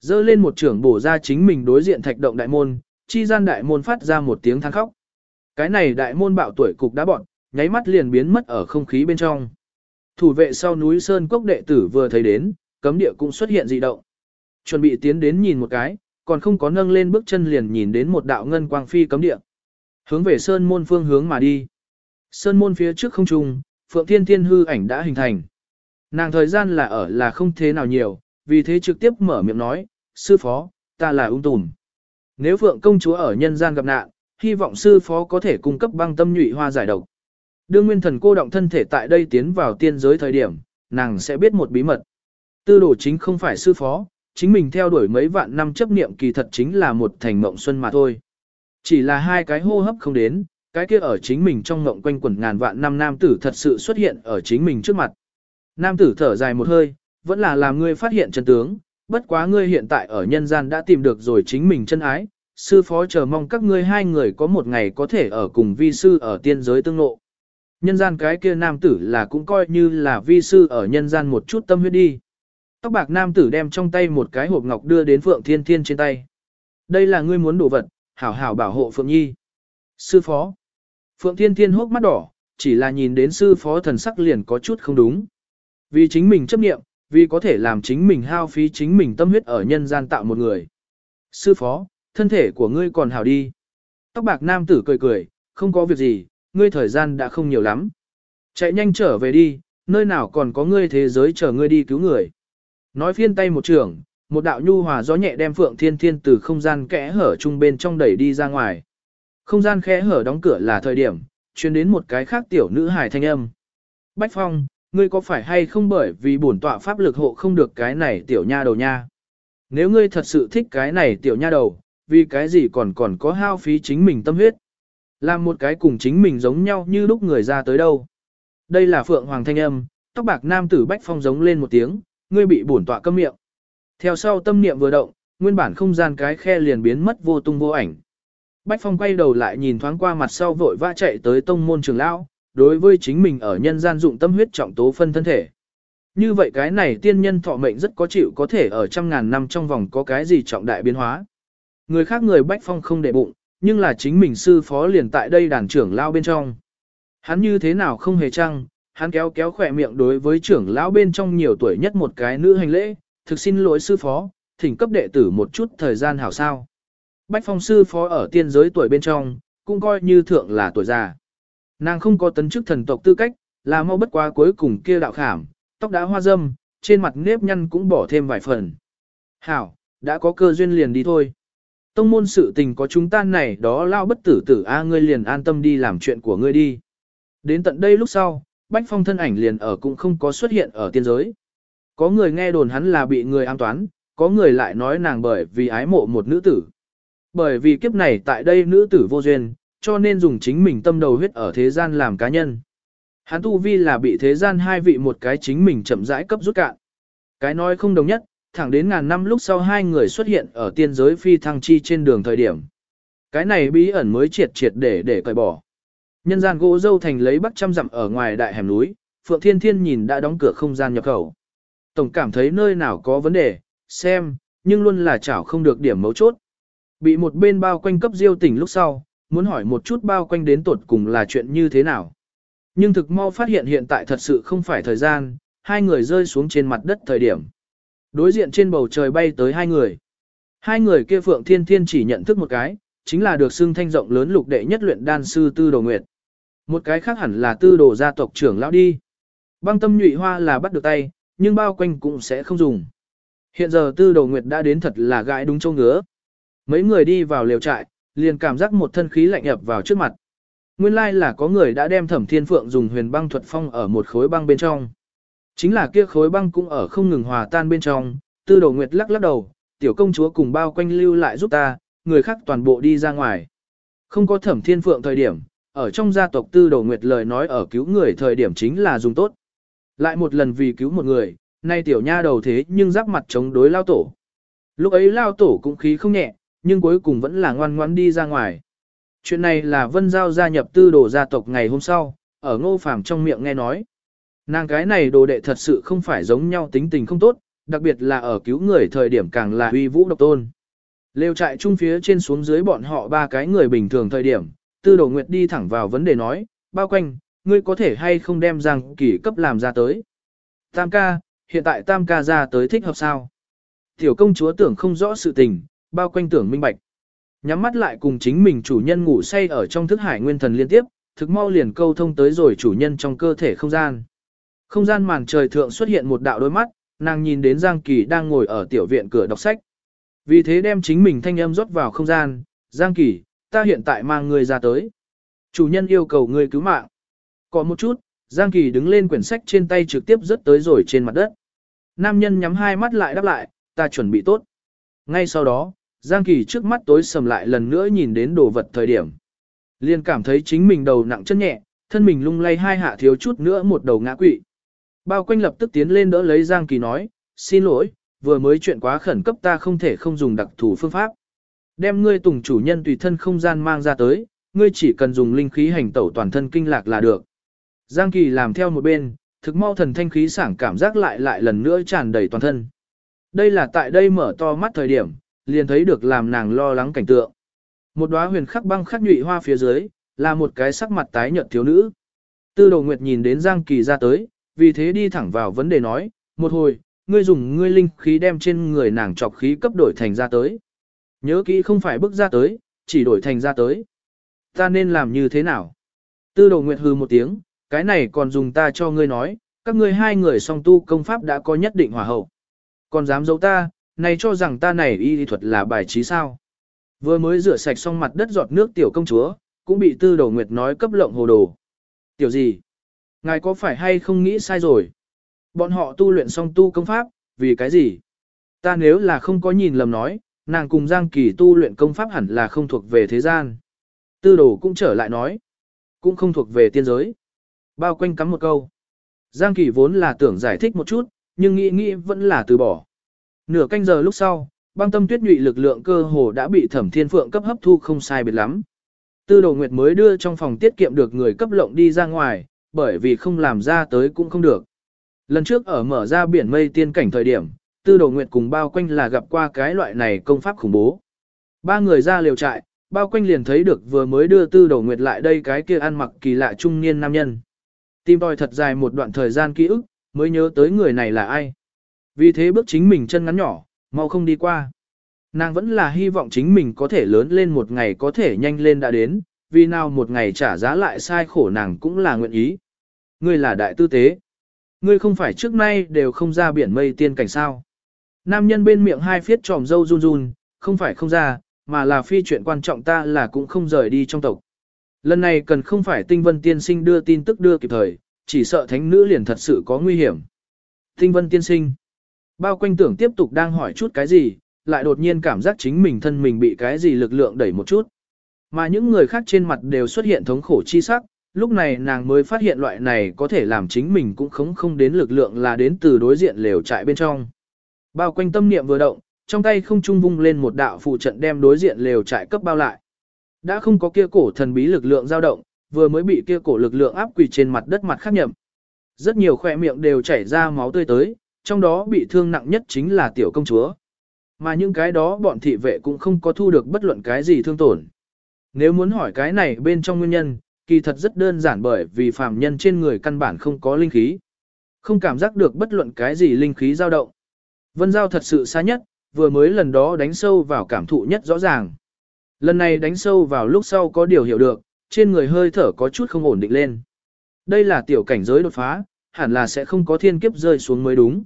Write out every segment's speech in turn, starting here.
dơ lên một trưởng bổ ra chính mình đối diện thạch động đại môn, chi gian đại môn phát ra một tiếng than khóc. Cái này đại môn bạo tuổi cục đã bọn, nháy mắt liền biến mất ở không khí bên trong. Thủ vệ sau núi Sơn Cốc đệ tử vừa thấy đến, cấm địa cũng xuất hiện dị động. Chuẩn bị tiến đến nhìn một cái, còn không có nâng lên bước chân liền nhìn đến một đạo ngân quang phi cấm địa. Hướng về Sơn môn phương hướng mà đi. Sơn môn phía trước không trung, Phượng Thiên Thiên hư ảnh đã hình thành. Nàng thời gian là ở là không thế nào nhiều, vì thế trực tiếp mở miệng nói, sư phó, ta là ung tùm. Nếu Phượng công chúa ở nhân gian gặp nạn, hy vọng sư phó có thể cung cấp băng tâm nhụy hoa giải độc. Đương nguyên thần cô động thân thể tại đây tiến vào tiên giới thời điểm, nàng sẽ biết một bí mật. Tư đồ chính không phải sư phó, chính mình theo đuổi mấy vạn năm chấp niệm kỳ thật chính là một thành mộng xuân mà thôi. Chỉ là hai cái hô hấp không đến, cái kia ở chính mình trong mộng quanh quẩn ngàn vạn năm nam tử thật sự xuất hiện ở chính mình trước mặt. Nam tử thở dài một hơi, vẫn là làm ngươi phát hiện chân tướng, bất quá ngươi hiện tại ở nhân gian đã tìm được rồi chính mình chân ái, sư phó chờ mong các ngươi hai người có một ngày có thể ở cùng vi sư ở tiên giới tương ngộ. Nhân gian cái kia nam tử là cũng coi như là vi sư ở nhân gian một chút tâm huyết đi. Tóc bạc nam tử đem trong tay một cái hộp ngọc đưa đến Phượng Thiên Thiên trên tay. Đây là ngươi muốn đồ vật, hảo hảo bảo hộ Phượng Nhi. Sư phó. Phượng Thiên Thiên hốc mắt đỏ, chỉ là nhìn đến sư phó thần sắc liền có chút không đúng. Vì chính mình chấp nghiệm, vì có thể làm chính mình hao phí chính mình tâm huyết ở nhân gian tạo một người. Sư phó, thân thể của ngươi còn hảo đi. Tóc bạc nam tử cười cười, không có việc gì, ngươi thời gian đã không nhiều lắm. Chạy nhanh trở về đi, nơi nào còn có ngươi thế giới chờ ngươi đi cứu người. Nói phiên tay một trường, một đạo nhu hòa gió nhẹ đem Phượng Thiên Thiên từ không gian kẽ hở trung bên trong đẩy đi ra ngoài. Không gian kẽ hở đóng cửa là thời điểm, truyền đến một cái khác tiểu nữ hài thanh âm. Bách Phong, ngươi có phải hay không bởi vì bổn tọa pháp lực hộ không được cái này tiểu nha đầu nha? Nếu ngươi thật sự thích cái này tiểu nha đầu, vì cái gì còn còn có hao phí chính mình tâm huyết? Làm một cái cùng chính mình giống nhau như lúc người ra tới đâu? Đây là Phượng Hoàng thanh âm, tóc bạc nam tử Bách Phong giống lên một tiếng, ngươi bị bổn tọa câm miệng. Theo sau tâm niệm vừa động, nguyên bản không gian cái khe liền biến mất vô tung vô ảnh. Bách Phong quay đầu lại nhìn thoáng qua mặt sau vội vã chạy tới tông môn trường lão, đối với chính mình ở nhân gian dụng tâm huyết trọng tố phân thân thể. Như vậy cái này tiên nhân thọ mệnh rất có chịu có thể ở trăm ngàn năm trong vòng có cái gì trọng đại biến hóa. Người khác người Bách Phong không để bụng, nhưng là chính mình sư phó liền tại đây đàn trưởng lao bên trong. Hắn như thế nào không hề chăng, hắn kéo kéo khỏe miệng đối với trưởng lão bên trong nhiều tuổi nhất một cái nữ hành lễ, thực xin lỗi sư phó, thỉnh cấp đệ tử một chút thời gian hảo sao. Bách phong sư phó ở tiên giới tuổi bên trong, cũng coi như thượng là tuổi già. Nàng không có tấn chức thần tộc tư cách, là mau bất quá cuối cùng kia đạo khảm, tóc đã hoa dâm, trên mặt nếp nhăn cũng bỏ thêm vài phần. Hảo, đã có cơ duyên liền đi thôi. Tông môn sự tình có chúng ta này đó lao bất tử tử a ngươi liền an tâm đi làm chuyện của ngươi đi. Đến tận đây lúc sau, Bách Phong thân ảnh liền ở cũng không có xuất hiện ở tiên giới. Có người nghe đồn hắn là bị người an toán, có người lại nói nàng bởi vì ái mộ một nữ tử. Bởi vì kiếp này tại đây nữ tử vô duyên, cho nên dùng chính mình tâm đầu huyết ở thế gian làm cá nhân. Hắn tu vi là bị thế gian hai vị một cái chính mình chậm rãi cấp rút cạn. Cái nói không đồng nhất, thẳng đến ngàn năm lúc sau hai người xuất hiện ở tiên giới phi thăng chi trên đường thời điểm. Cái này bí ẩn mới triệt triệt để để cởi bỏ. Nhân gian gỗ dâu thành lấy bắc trăm dặm ở ngoài đại hẻm núi, Phượng Thiên Thiên nhìn đã đóng cửa không gian nhập khẩu. Tổng cảm thấy nơi nào có vấn đề, xem, nhưng luôn là chảo không được điểm mấu chốt. Bị một bên bao quanh cấp diêu tỉnh lúc sau, muốn hỏi một chút bao quanh đến tột cùng là chuyện như thế nào. Nhưng thực mau phát hiện hiện tại thật sự không phải thời gian, hai người rơi xuống trên mặt đất thời điểm. Đối diện trên bầu trời bay tới hai người. Hai người kia Phượng Thiên Thiên chỉ nhận thức một cái, chính là được xưng thanh rộng lớn lục đệ nhất luyện đan sư Tư Đồ Nguyệt. Một cái khác hẳn là Tư Đồ gia tộc trưởng lão đi. Băng tâm nhụy hoa là bắt được tay, nhưng bao quanh cũng sẽ không dùng. Hiện giờ Tư Đồ Nguyệt đã đến thật là gãi đúng châu ngứa. Mấy người đi vào lều trại, liền cảm giác một thân khí lạnh ập vào trước mặt. Nguyên lai là có người đã đem Thẩm Thiên Phượng dùng huyền băng thuật phong ở một khối băng bên trong. Chính là kia khối băng cũng ở không ngừng hòa tan bên trong, Tư Đồ Nguyệt lắc lắc đầu, tiểu công chúa cùng bao quanh lưu lại giúp ta, người khác toàn bộ đi ra ngoài. Không có thẩm thiên phượng thời điểm, ở trong gia tộc tư đồ nguyệt lời nói ở cứu người thời điểm chính là dùng tốt. Lại một lần vì cứu một người, nay tiểu nha đầu thế nhưng giáp mặt chống đối lao tổ. Lúc ấy lao tổ cũng khí không nhẹ, nhưng cuối cùng vẫn là ngoan ngoãn đi ra ngoài. Chuyện này là Vân Giao gia nhập tư đồ gia tộc ngày hôm sau, ở ngô phàm trong miệng nghe nói. Nàng cái này đồ đệ thật sự không phải giống nhau tính tình không tốt, đặc biệt là ở cứu người thời điểm càng là uy vũ độc tôn. Lêu trại chung phía trên xuống dưới bọn họ ba cái người bình thường thời điểm, tư đồ nguyệt đi thẳng vào vấn đề nói, bao quanh, ngươi có thể hay không đem Giang Kỳ cấp làm ra tới. Tam ca, hiện tại tam ca ra tới thích hợp sao? Tiểu công chúa tưởng không rõ sự tình, bao quanh tưởng minh bạch. Nhắm mắt lại cùng chính mình chủ nhân ngủ say ở trong thức hải nguyên thần liên tiếp, thực mau liền câu thông tới rồi chủ nhân trong cơ thể không gian. Không gian màn trời thượng xuất hiện một đạo đôi mắt, nàng nhìn đến Giang Kỳ đang ngồi ở tiểu viện cửa đọc sách. Vì thế đem chính mình thanh âm rót vào không gian, Giang Kỳ, ta hiện tại mang người ra tới. Chủ nhân yêu cầu người cứu mạng. Có một chút, Giang Kỳ đứng lên quyển sách trên tay trực tiếp rớt tới rồi trên mặt đất. Nam nhân nhắm hai mắt lại đáp lại, ta chuẩn bị tốt. Ngay sau đó, Giang Kỳ trước mắt tối sầm lại lần nữa nhìn đến đồ vật thời điểm. Liền cảm thấy chính mình đầu nặng chân nhẹ, thân mình lung lay hai hạ thiếu chút nữa một đầu ngã quỵ. Bao quanh lập tức tiến lên đỡ lấy Giang Kỳ nói, xin lỗi, vừa mới chuyện quá khẩn cấp ta không thể không dùng đặc thù phương pháp. Đem ngươi tùng chủ nhân tùy thân không gian mang ra tới, ngươi chỉ cần dùng linh khí hành tẩu toàn thân kinh lạc là được. Giang Kỳ làm theo một bên, thực mau thần thanh khí sảng cảm giác lại lại lần nữa tràn đầy toàn thân. Đây là tại đây mở to mắt thời điểm, liền thấy được làm nàng lo lắng cảnh tượng. Một đóa huyền khắc băng khắc nhụy hoa phía dưới, là một cái sắc mặt tái nhợt thiếu nữ. Tư đồ nguyệt nhìn đến Giang Kỳ ra tới, vì thế đi thẳng vào vấn đề nói, một hồi, ngươi dùng ngươi linh khí đem trên người nàng trọc khí cấp đổi thành ra tới. Nhớ kỹ không phải bước ra tới, chỉ đổi thành ra tới. Ta nên làm như thế nào? Tư đồ nguyệt hừ một tiếng, cái này còn dùng ta cho ngươi nói, các ngươi hai người song tu công pháp đã có nhất định hòa hậu. Còn dám giấu ta, này cho rằng ta này y lý thuật là bài trí sao. Vừa mới rửa sạch xong mặt đất giọt nước tiểu công chúa, cũng bị tư đầu nguyệt nói cấp lộng hồ đồ. Tiểu gì? Ngài có phải hay không nghĩ sai rồi? Bọn họ tu luyện xong tu công pháp, vì cái gì? Ta nếu là không có nhìn lầm nói, nàng cùng Giang Kỳ tu luyện công pháp hẳn là không thuộc về thế gian. Tư đồ cũng trở lại nói, cũng không thuộc về tiên giới. Bao quanh cắm một câu. Giang Kỳ vốn là tưởng giải thích một chút, nhưng nghĩ nghĩ vẫn là từ bỏ. Nửa canh giờ lúc sau, băng tâm tuyết nhụy lực lượng cơ hồ đã bị thẩm thiên phượng cấp hấp thu không sai biệt lắm. Tư đồ nguyệt mới đưa trong phòng tiết kiệm được người cấp lộng đi ra ngoài, bởi vì không làm ra tới cũng không được. Lần trước ở mở ra biển mây tiên cảnh thời điểm, tư đồ nguyệt cùng bao quanh là gặp qua cái loại này công pháp khủng bố. Ba người ra liều trại, bao quanh liền thấy được vừa mới đưa tư đồ nguyệt lại đây cái kia ăn mặc kỳ lạ trung niên nam nhân. Tim đòi thật dài một đoạn thời gian ký ức, mới nhớ tới người này là ai. Vì thế bước chính mình chân ngắn nhỏ, mau không đi qua. Nàng vẫn là hy vọng chính mình có thể lớn lên một ngày có thể nhanh lên đã đến, vì nào một ngày trả giá lại sai khổ nàng cũng là nguyện ý. Ngươi là đại tư tế. Ngươi không phải trước nay đều không ra biển mây tiên cảnh sao. Nam nhân bên miệng hai phiết tròm dâu run run, không phải không ra, mà là phi chuyện quan trọng ta là cũng không rời đi trong tộc. Lần này cần không phải tinh vân tiên sinh đưa tin tức đưa kịp thời, chỉ sợ thánh nữ liền thật sự có nguy hiểm. Tinh vân tiên sinh. Bao quanh tưởng tiếp tục đang hỏi chút cái gì, lại đột nhiên cảm giác chính mình thân mình bị cái gì lực lượng đẩy một chút. Mà những người khác trên mặt đều xuất hiện thống khổ chi sắc, lúc này nàng mới phát hiện loại này có thể làm chính mình cũng khống không đến lực lượng là đến từ đối diện lều trại bên trong. Bao quanh tâm niệm vừa động, trong tay không trung vung lên một đạo phụ trận đem đối diện lều trại cấp bao lại. Đã không có kia cổ thần bí lực lượng dao động, vừa mới bị kia cổ lực lượng áp quỳ trên mặt đất mặt khác nhậm. Rất nhiều khỏe miệng đều chảy ra máu tươi tới, trong đó bị thương nặng nhất chính là tiểu công chúa. Mà những cái đó bọn thị vệ cũng không có thu được bất luận cái gì thương tổn. Nếu muốn hỏi cái này bên trong nguyên nhân, kỳ thật rất đơn giản bởi vì phàm nhân trên người căn bản không có linh khí. Không cảm giác được bất luận cái gì linh khí dao động. Vân Giao thật sự xa nhất, vừa mới lần đó đánh sâu vào cảm thụ nhất rõ ràng. Lần này đánh sâu vào lúc sau có điều hiểu được, trên người hơi thở có chút không ổn định lên. Đây là tiểu cảnh giới đột phá, hẳn là sẽ không có thiên kiếp rơi xuống mới đúng.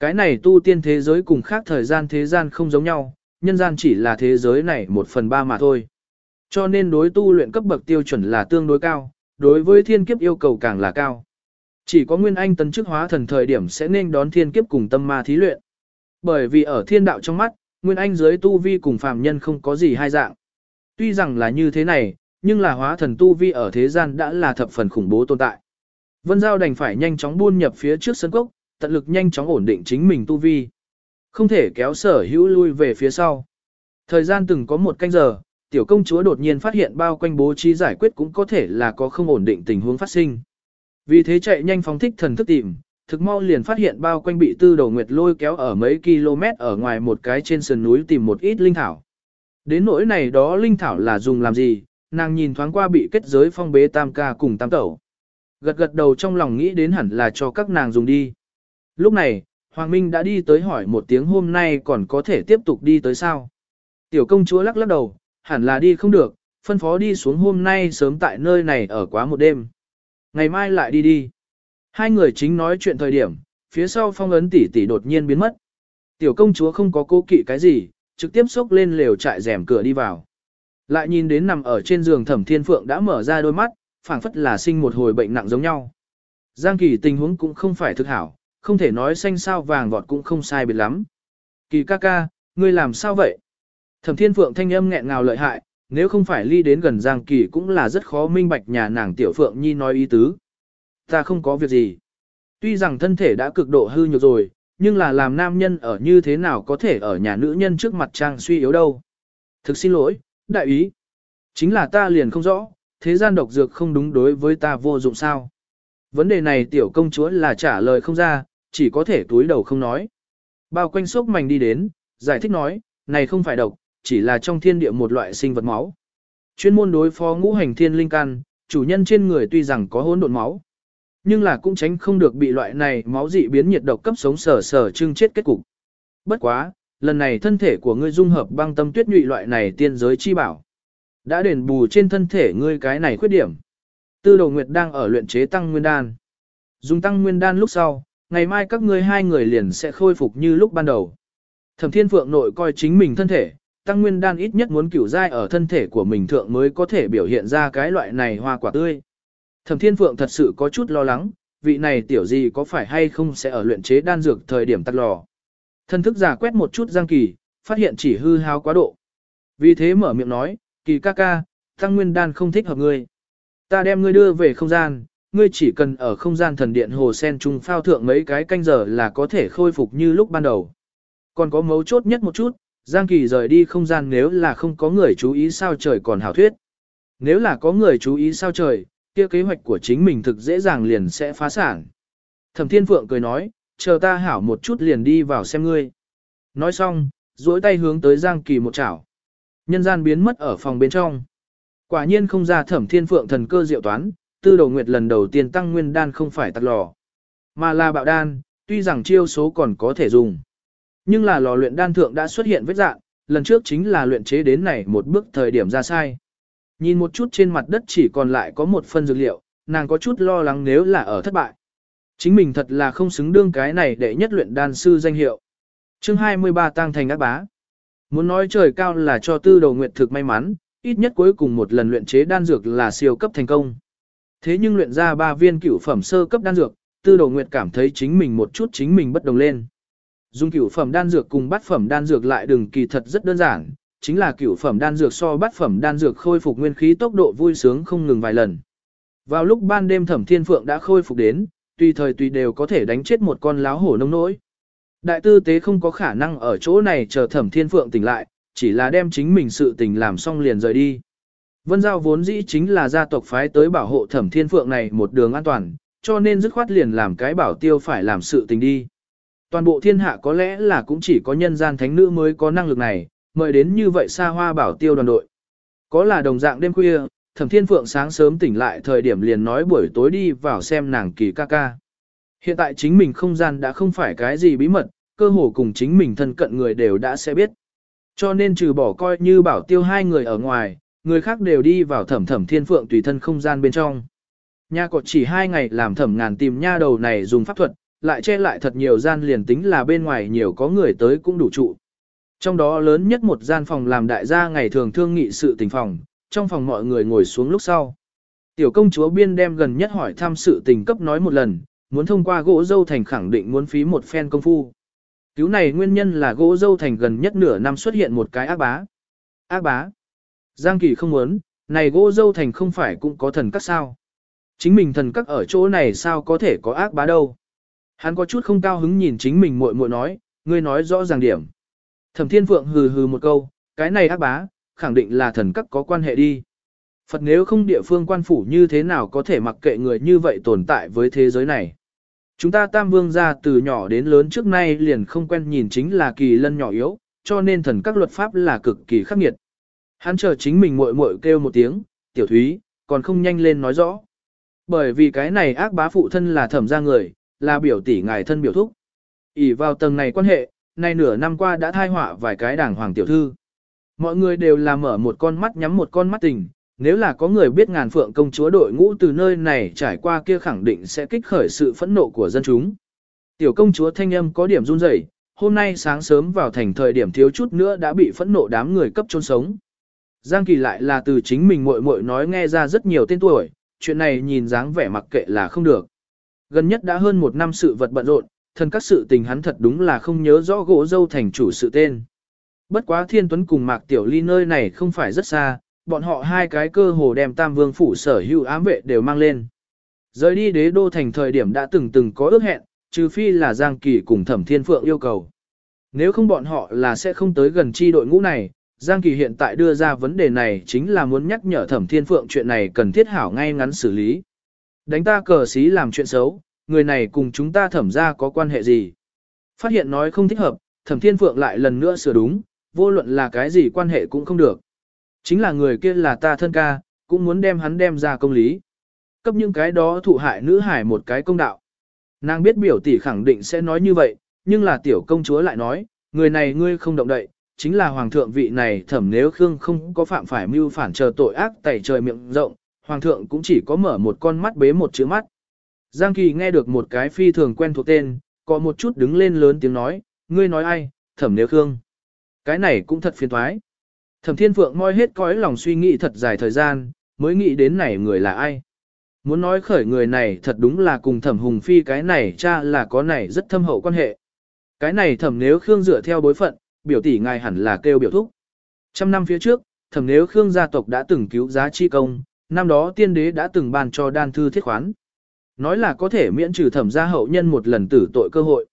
Cái này tu tiên thế giới cùng khác thời gian thế gian không giống nhau, nhân gian chỉ là thế giới này một phần ba mà thôi. Cho nên đối tu luyện cấp bậc tiêu chuẩn là tương đối cao, đối với thiên kiếp yêu cầu càng là cao. Chỉ có Nguyên Anh tấn chức hóa thần thời điểm sẽ nên đón thiên kiếp cùng tâm ma thí luyện. Bởi vì ở thiên đạo trong mắt, Nguyên Anh dưới tu vi cùng phàm nhân không có gì hai dạng. Tuy rằng là như thế này, nhưng là hóa thần tu vi ở thế gian đã là thập phần khủng bố tồn tại. Vân Giao đành phải nhanh chóng buôn nhập phía trước sân cốc, tận lực nhanh chóng ổn định chính mình tu vi. Không thể kéo sở hữu lui về phía sau. Thời gian từng có một canh giờ, tiểu công chúa đột nhiên phát hiện bao quanh bố trí giải quyết cũng có thể là có không ổn định tình huống phát sinh. Vì thế chạy nhanh phóng thích thần thức tìm, thực mau liền phát hiện bao quanh bị tư đầu nguyệt lôi kéo ở mấy km ở ngoài một cái trên sườn núi tìm một ít linh thảo. Đến nỗi này đó linh thảo là dùng làm gì, nàng nhìn thoáng qua bị kết giới phong bế tam ca cùng tam tẩu. Gật gật đầu trong lòng nghĩ đến hẳn là cho các nàng dùng đi. Lúc này, Hoàng Minh đã đi tới hỏi một tiếng hôm nay còn có thể tiếp tục đi tới sao. Tiểu công chúa lắc lắc đầu, hẳn là đi không được, phân phó đi xuống hôm nay sớm tại nơi này ở quá một đêm. Ngày mai lại đi đi. Hai người chính nói chuyện thời điểm, phía sau phong ấn tỷ tỷ đột nhiên biến mất. Tiểu công chúa không có cố kỵ cái gì, trực tiếp xốc lên lều trại rèm cửa đi vào. Lại nhìn đến nằm ở trên giường thẩm thiên phượng đã mở ra đôi mắt, phảng phất là sinh một hồi bệnh nặng giống nhau. Giang kỳ tình huống cũng không phải thực hảo, không thể nói xanh sao vàng vọt cũng không sai biệt lắm. Kỳ ca ca, ngươi làm sao vậy? Thẩm thiên phượng thanh âm nghẹn ngào lợi hại, nếu không phải ly đến gần Giang kỳ cũng là rất khó minh bạch nhà nàng tiểu phượng nhi nói ý tứ. Ta không có việc gì. Tuy rằng thân thể đã cực độ hư nhược rồi, nhưng là làm nam nhân ở như thế nào có thể ở nhà nữ nhân trước mặt trang suy yếu đâu. Thực xin lỗi, đại ý. Chính là ta liền không rõ, thế gian độc dược không đúng đối với ta vô dụng sao. Vấn đề này tiểu công chúa là trả lời không ra, chỉ có thể túi đầu không nói. Bao quanh sốc mảnh đi đến, giải thích nói, này không phải độc, chỉ là trong thiên địa một loại sinh vật máu. Chuyên môn đối phó ngũ hành thiên linh căn, chủ nhân trên người tuy rằng có hỗn độn máu, nhưng là cũng tránh không được bị loại này máu dị biến nhiệt độc cấp sống sở sở trưng chết kết cục. Bất quá, lần này thân thể của ngươi dung hợp băng tâm tuyết nhụy loại này tiên giới chi bảo. Đã đền bù trên thân thể ngươi cái này khuyết điểm. Tư Đồ nguyệt đang ở luyện chế tăng nguyên đan. Dùng tăng nguyên đan lúc sau, ngày mai các ngươi hai người liền sẽ khôi phục như lúc ban đầu. Thẩm thiên phượng nội coi chính mình thân thể, tăng nguyên đan ít nhất muốn cửu dai ở thân thể của mình thượng mới có thể biểu hiện ra cái loại này hoa quả tươi. Thẩm Thiên Phượng thật sự có chút lo lắng, vị này tiểu gì có phải hay không sẽ ở luyện chế đan dược thời điểm tắt lò. Thân thức giả quét một chút Giang Kỳ, phát hiện chỉ hư hao quá độ. Vì thế mở miệng nói, Kỳ ca ca, tăng nguyên đan không thích hợp ngươi. Ta đem ngươi đưa về không gian, ngươi chỉ cần ở không gian thần điện hồ sen trung phao thượng mấy cái canh giờ là có thể khôi phục như lúc ban đầu. Còn có mấu chốt nhất một chút, Giang Kỳ rời đi không gian nếu là không có người chú ý sao trời còn hảo thuyết. Nếu là có người chú ý sao trời, kia kế hoạch của chính mình thực dễ dàng liền sẽ phá sản. Thẩm Thiên Phượng cười nói, chờ ta hảo một chút liền đi vào xem ngươi. Nói xong, duỗi tay hướng tới Giang Kỳ một chảo. Nhân gian biến mất ở phòng bên trong. Quả nhiên không ra Thẩm Thiên Phượng thần cơ diệu toán, tư đầu nguyệt lần đầu tiên tăng nguyên đan không phải tắt lò, mà là bạo đan, tuy rằng chiêu số còn có thể dùng. Nhưng là lò luyện đan thượng đã xuất hiện vết dạng, lần trước chính là luyện chế đến này một bước thời điểm ra sai. Nhìn một chút trên mặt đất chỉ còn lại có một phân dược liệu, nàng có chút lo lắng nếu là ở thất bại. Chính mình thật là không xứng đương cái này để nhất luyện đan sư danh hiệu. chương 23 tăng thành ác bá. Muốn nói trời cao là cho tư đầu Nguyệt thực may mắn, ít nhất cuối cùng một lần luyện chế đan dược là siêu cấp thành công. Thế nhưng luyện ra ba viên cửu phẩm sơ cấp đan dược, tư Đồ nguyệt cảm thấy chính mình một chút chính mình bất đồng lên. Dùng cửu phẩm đan dược cùng bát phẩm đan dược lại đừng kỳ thật rất đơn giản, chính là cửu phẩm đan dược so bát phẩm đan dược khôi phục nguyên khí tốc độ vui sướng không ngừng vài lần. Vào lúc ban đêm Thẩm Thiên Phượng đã khôi phục đến, tùy thời tùy đều có thể đánh chết một con láo hổ nông nỗi. Đại tư tế không có khả năng ở chỗ này chờ Thẩm Thiên Phượng tỉnh lại, chỉ là đem chính mình sự tình làm xong liền rời đi. Vân Giao vốn dĩ chính là gia tộc phái tới bảo hộ Thẩm Thiên Phượng này một đường an toàn, cho nên dứt khoát liền làm cái bảo tiêu phải làm sự tình đi. Toàn bộ thiên hạ có lẽ là cũng chỉ có nhân gian thánh nữ mới có năng lực này, mời đến như vậy xa hoa bảo tiêu đoàn đội. Có là đồng dạng đêm khuya, Thẩm Thiên Phượng sáng sớm tỉnh lại thời điểm liền nói buổi tối đi vào xem nàng kỳ ca ca. Hiện tại chính mình không gian đã không phải cái gì bí mật, cơ hồ cùng chính mình thân cận người đều đã sẽ biết. Cho nên trừ bỏ coi như bảo tiêu hai người ở ngoài, người khác đều đi vào thẩm thẩm thiên phượng tùy thân không gian bên trong. Nha cột chỉ hai ngày làm thẩm ngàn tìm nha đầu này dùng pháp thuật, lại che lại thật nhiều gian liền tính là bên ngoài nhiều có người tới cũng đủ trụ. Trong đó lớn nhất một gian phòng làm đại gia ngày thường thương nghị sự tình phòng, trong phòng mọi người ngồi xuống lúc sau. Tiểu công chúa biên đem gần nhất hỏi thăm sự tình cấp nói một lần, muốn thông qua gỗ dâu thành khẳng định muốn phí một phen công phu. Cứu này nguyên nhân là gỗ dâu thành gần nhất nửa năm xuất hiện một cái ác bá. Ác bá. Giang Kỳ không muốn, này gỗ dâu thành không phải cũng có thần các sao. Chính mình thần các ở chỗ này sao có thể có ác bá đâu. Hắn có chút không cao hứng nhìn chính mình muội muội nói, ngươi nói rõ ràng điểm. Thẩm Thiên Phượng hừ hừ một câu, cái này ác bá, khẳng định là thần các có quan hệ đi. Phật nếu không địa phương quan phủ như thế nào có thể mặc kệ người như vậy tồn tại với thế giới này. Chúng ta tam vương gia từ nhỏ đến lớn trước nay liền không quen nhìn chính là kỳ lân nhỏ yếu, cho nên thần các luật pháp là cực kỳ khắc nghiệt. Hắn chờ chính mình muội muội kêu một tiếng, tiểu thúy, còn không nhanh lên nói rõ. Bởi vì cái này ác bá phụ thân là thẩm gia người, là biểu tỷ ngài thân biểu thúc. ỉ vào tầng này quan hệ, nay nửa năm qua đã thai họa vài cái đảng hoàng tiểu thư. Mọi người đều là mở một con mắt nhắm một con mắt tình, nếu là có người biết ngàn phượng công chúa đội ngũ từ nơi này trải qua kia khẳng định sẽ kích khởi sự phẫn nộ của dân chúng. Tiểu công chúa thanh âm có điểm run rẩy, hôm nay sáng sớm vào thành thời điểm thiếu chút nữa đã bị phẫn nộ đám người cấp chôn sống. Giang Kỳ lại là từ chính mình muội muội nói nghe ra rất nhiều tên tuổi, chuyện này nhìn dáng vẻ mặc kệ là không được. Gần nhất đã hơn một năm sự vật bận rộn, thân các sự tình hắn thật đúng là không nhớ rõ gỗ dâu thành chủ sự tên. Bất quá Thiên Tuấn cùng Mạc Tiểu Ly nơi này không phải rất xa, bọn họ hai cái cơ hồ đem Tam Vương phủ sở hữu ám vệ đều mang lên. Rời đi đế đô thành thời điểm đã từng từng có ước hẹn, trừ phi là Giang Kỳ cùng Thẩm Thiên Phượng yêu cầu. Nếu không bọn họ là sẽ không tới gần chi đội ngũ này, Giang Kỳ hiện tại đưa ra vấn đề này chính là muốn nhắc nhở Thẩm Thiên Phượng chuyện này cần thiết hảo ngay ngắn xử lý. Đánh ta cờ xí làm chuyện xấu, người này cùng chúng ta thẩm ra có quan hệ gì? Phát hiện nói không thích hợp, Thẩm Thiên Phượng lại lần nữa sửa đúng, vô luận là cái gì quan hệ cũng không được. Chính là người kia là ta thân ca, cũng muốn đem hắn đem ra công lý. Cấp những cái đó thụ hại nữ hải một cái công đạo. Nàng biết biểu tỷ khẳng định sẽ nói như vậy, nhưng là tiểu công chúa lại nói, người này ngươi không động đậy, chính là hoàng thượng vị này thẩm nếu Khương không có phạm phải mưu phản chờ tội ác tẩy trời miệng rộng, hoàng thượng cũng chỉ có mở một con mắt bế một chữ mắt. Giang Kỳ nghe được một cái phi thường quen thuộc tên, có một chút đứng lên lớn tiếng nói, ngươi nói ai, thẩm nếu Khương. Cái này cũng thật phiền thoái. Thẩm Thiên Phượng moi hết cõi lòng suy nghĩ thật dài thời gian, mới nghĩ đến này người là ai. Muốn nói khởi người này thật đúng là cùng thẩm hùng phi cái này cha là có này rất thâm hậu quan hệ. Cái này thẩm nếu Khương dựa theo bối phận, biểu tỷ ngài hẳn là kêu biểu thúc. Trăm năm phía trước, thẩm nếu Khương gia tộc đã từng cứu giá chi công, năm đó tiên đế đã từng ban cho đan thư thiết khoán. Nói là có thể miễn trừ thẩm gia hậu nhân một lần tử tội cơ hội.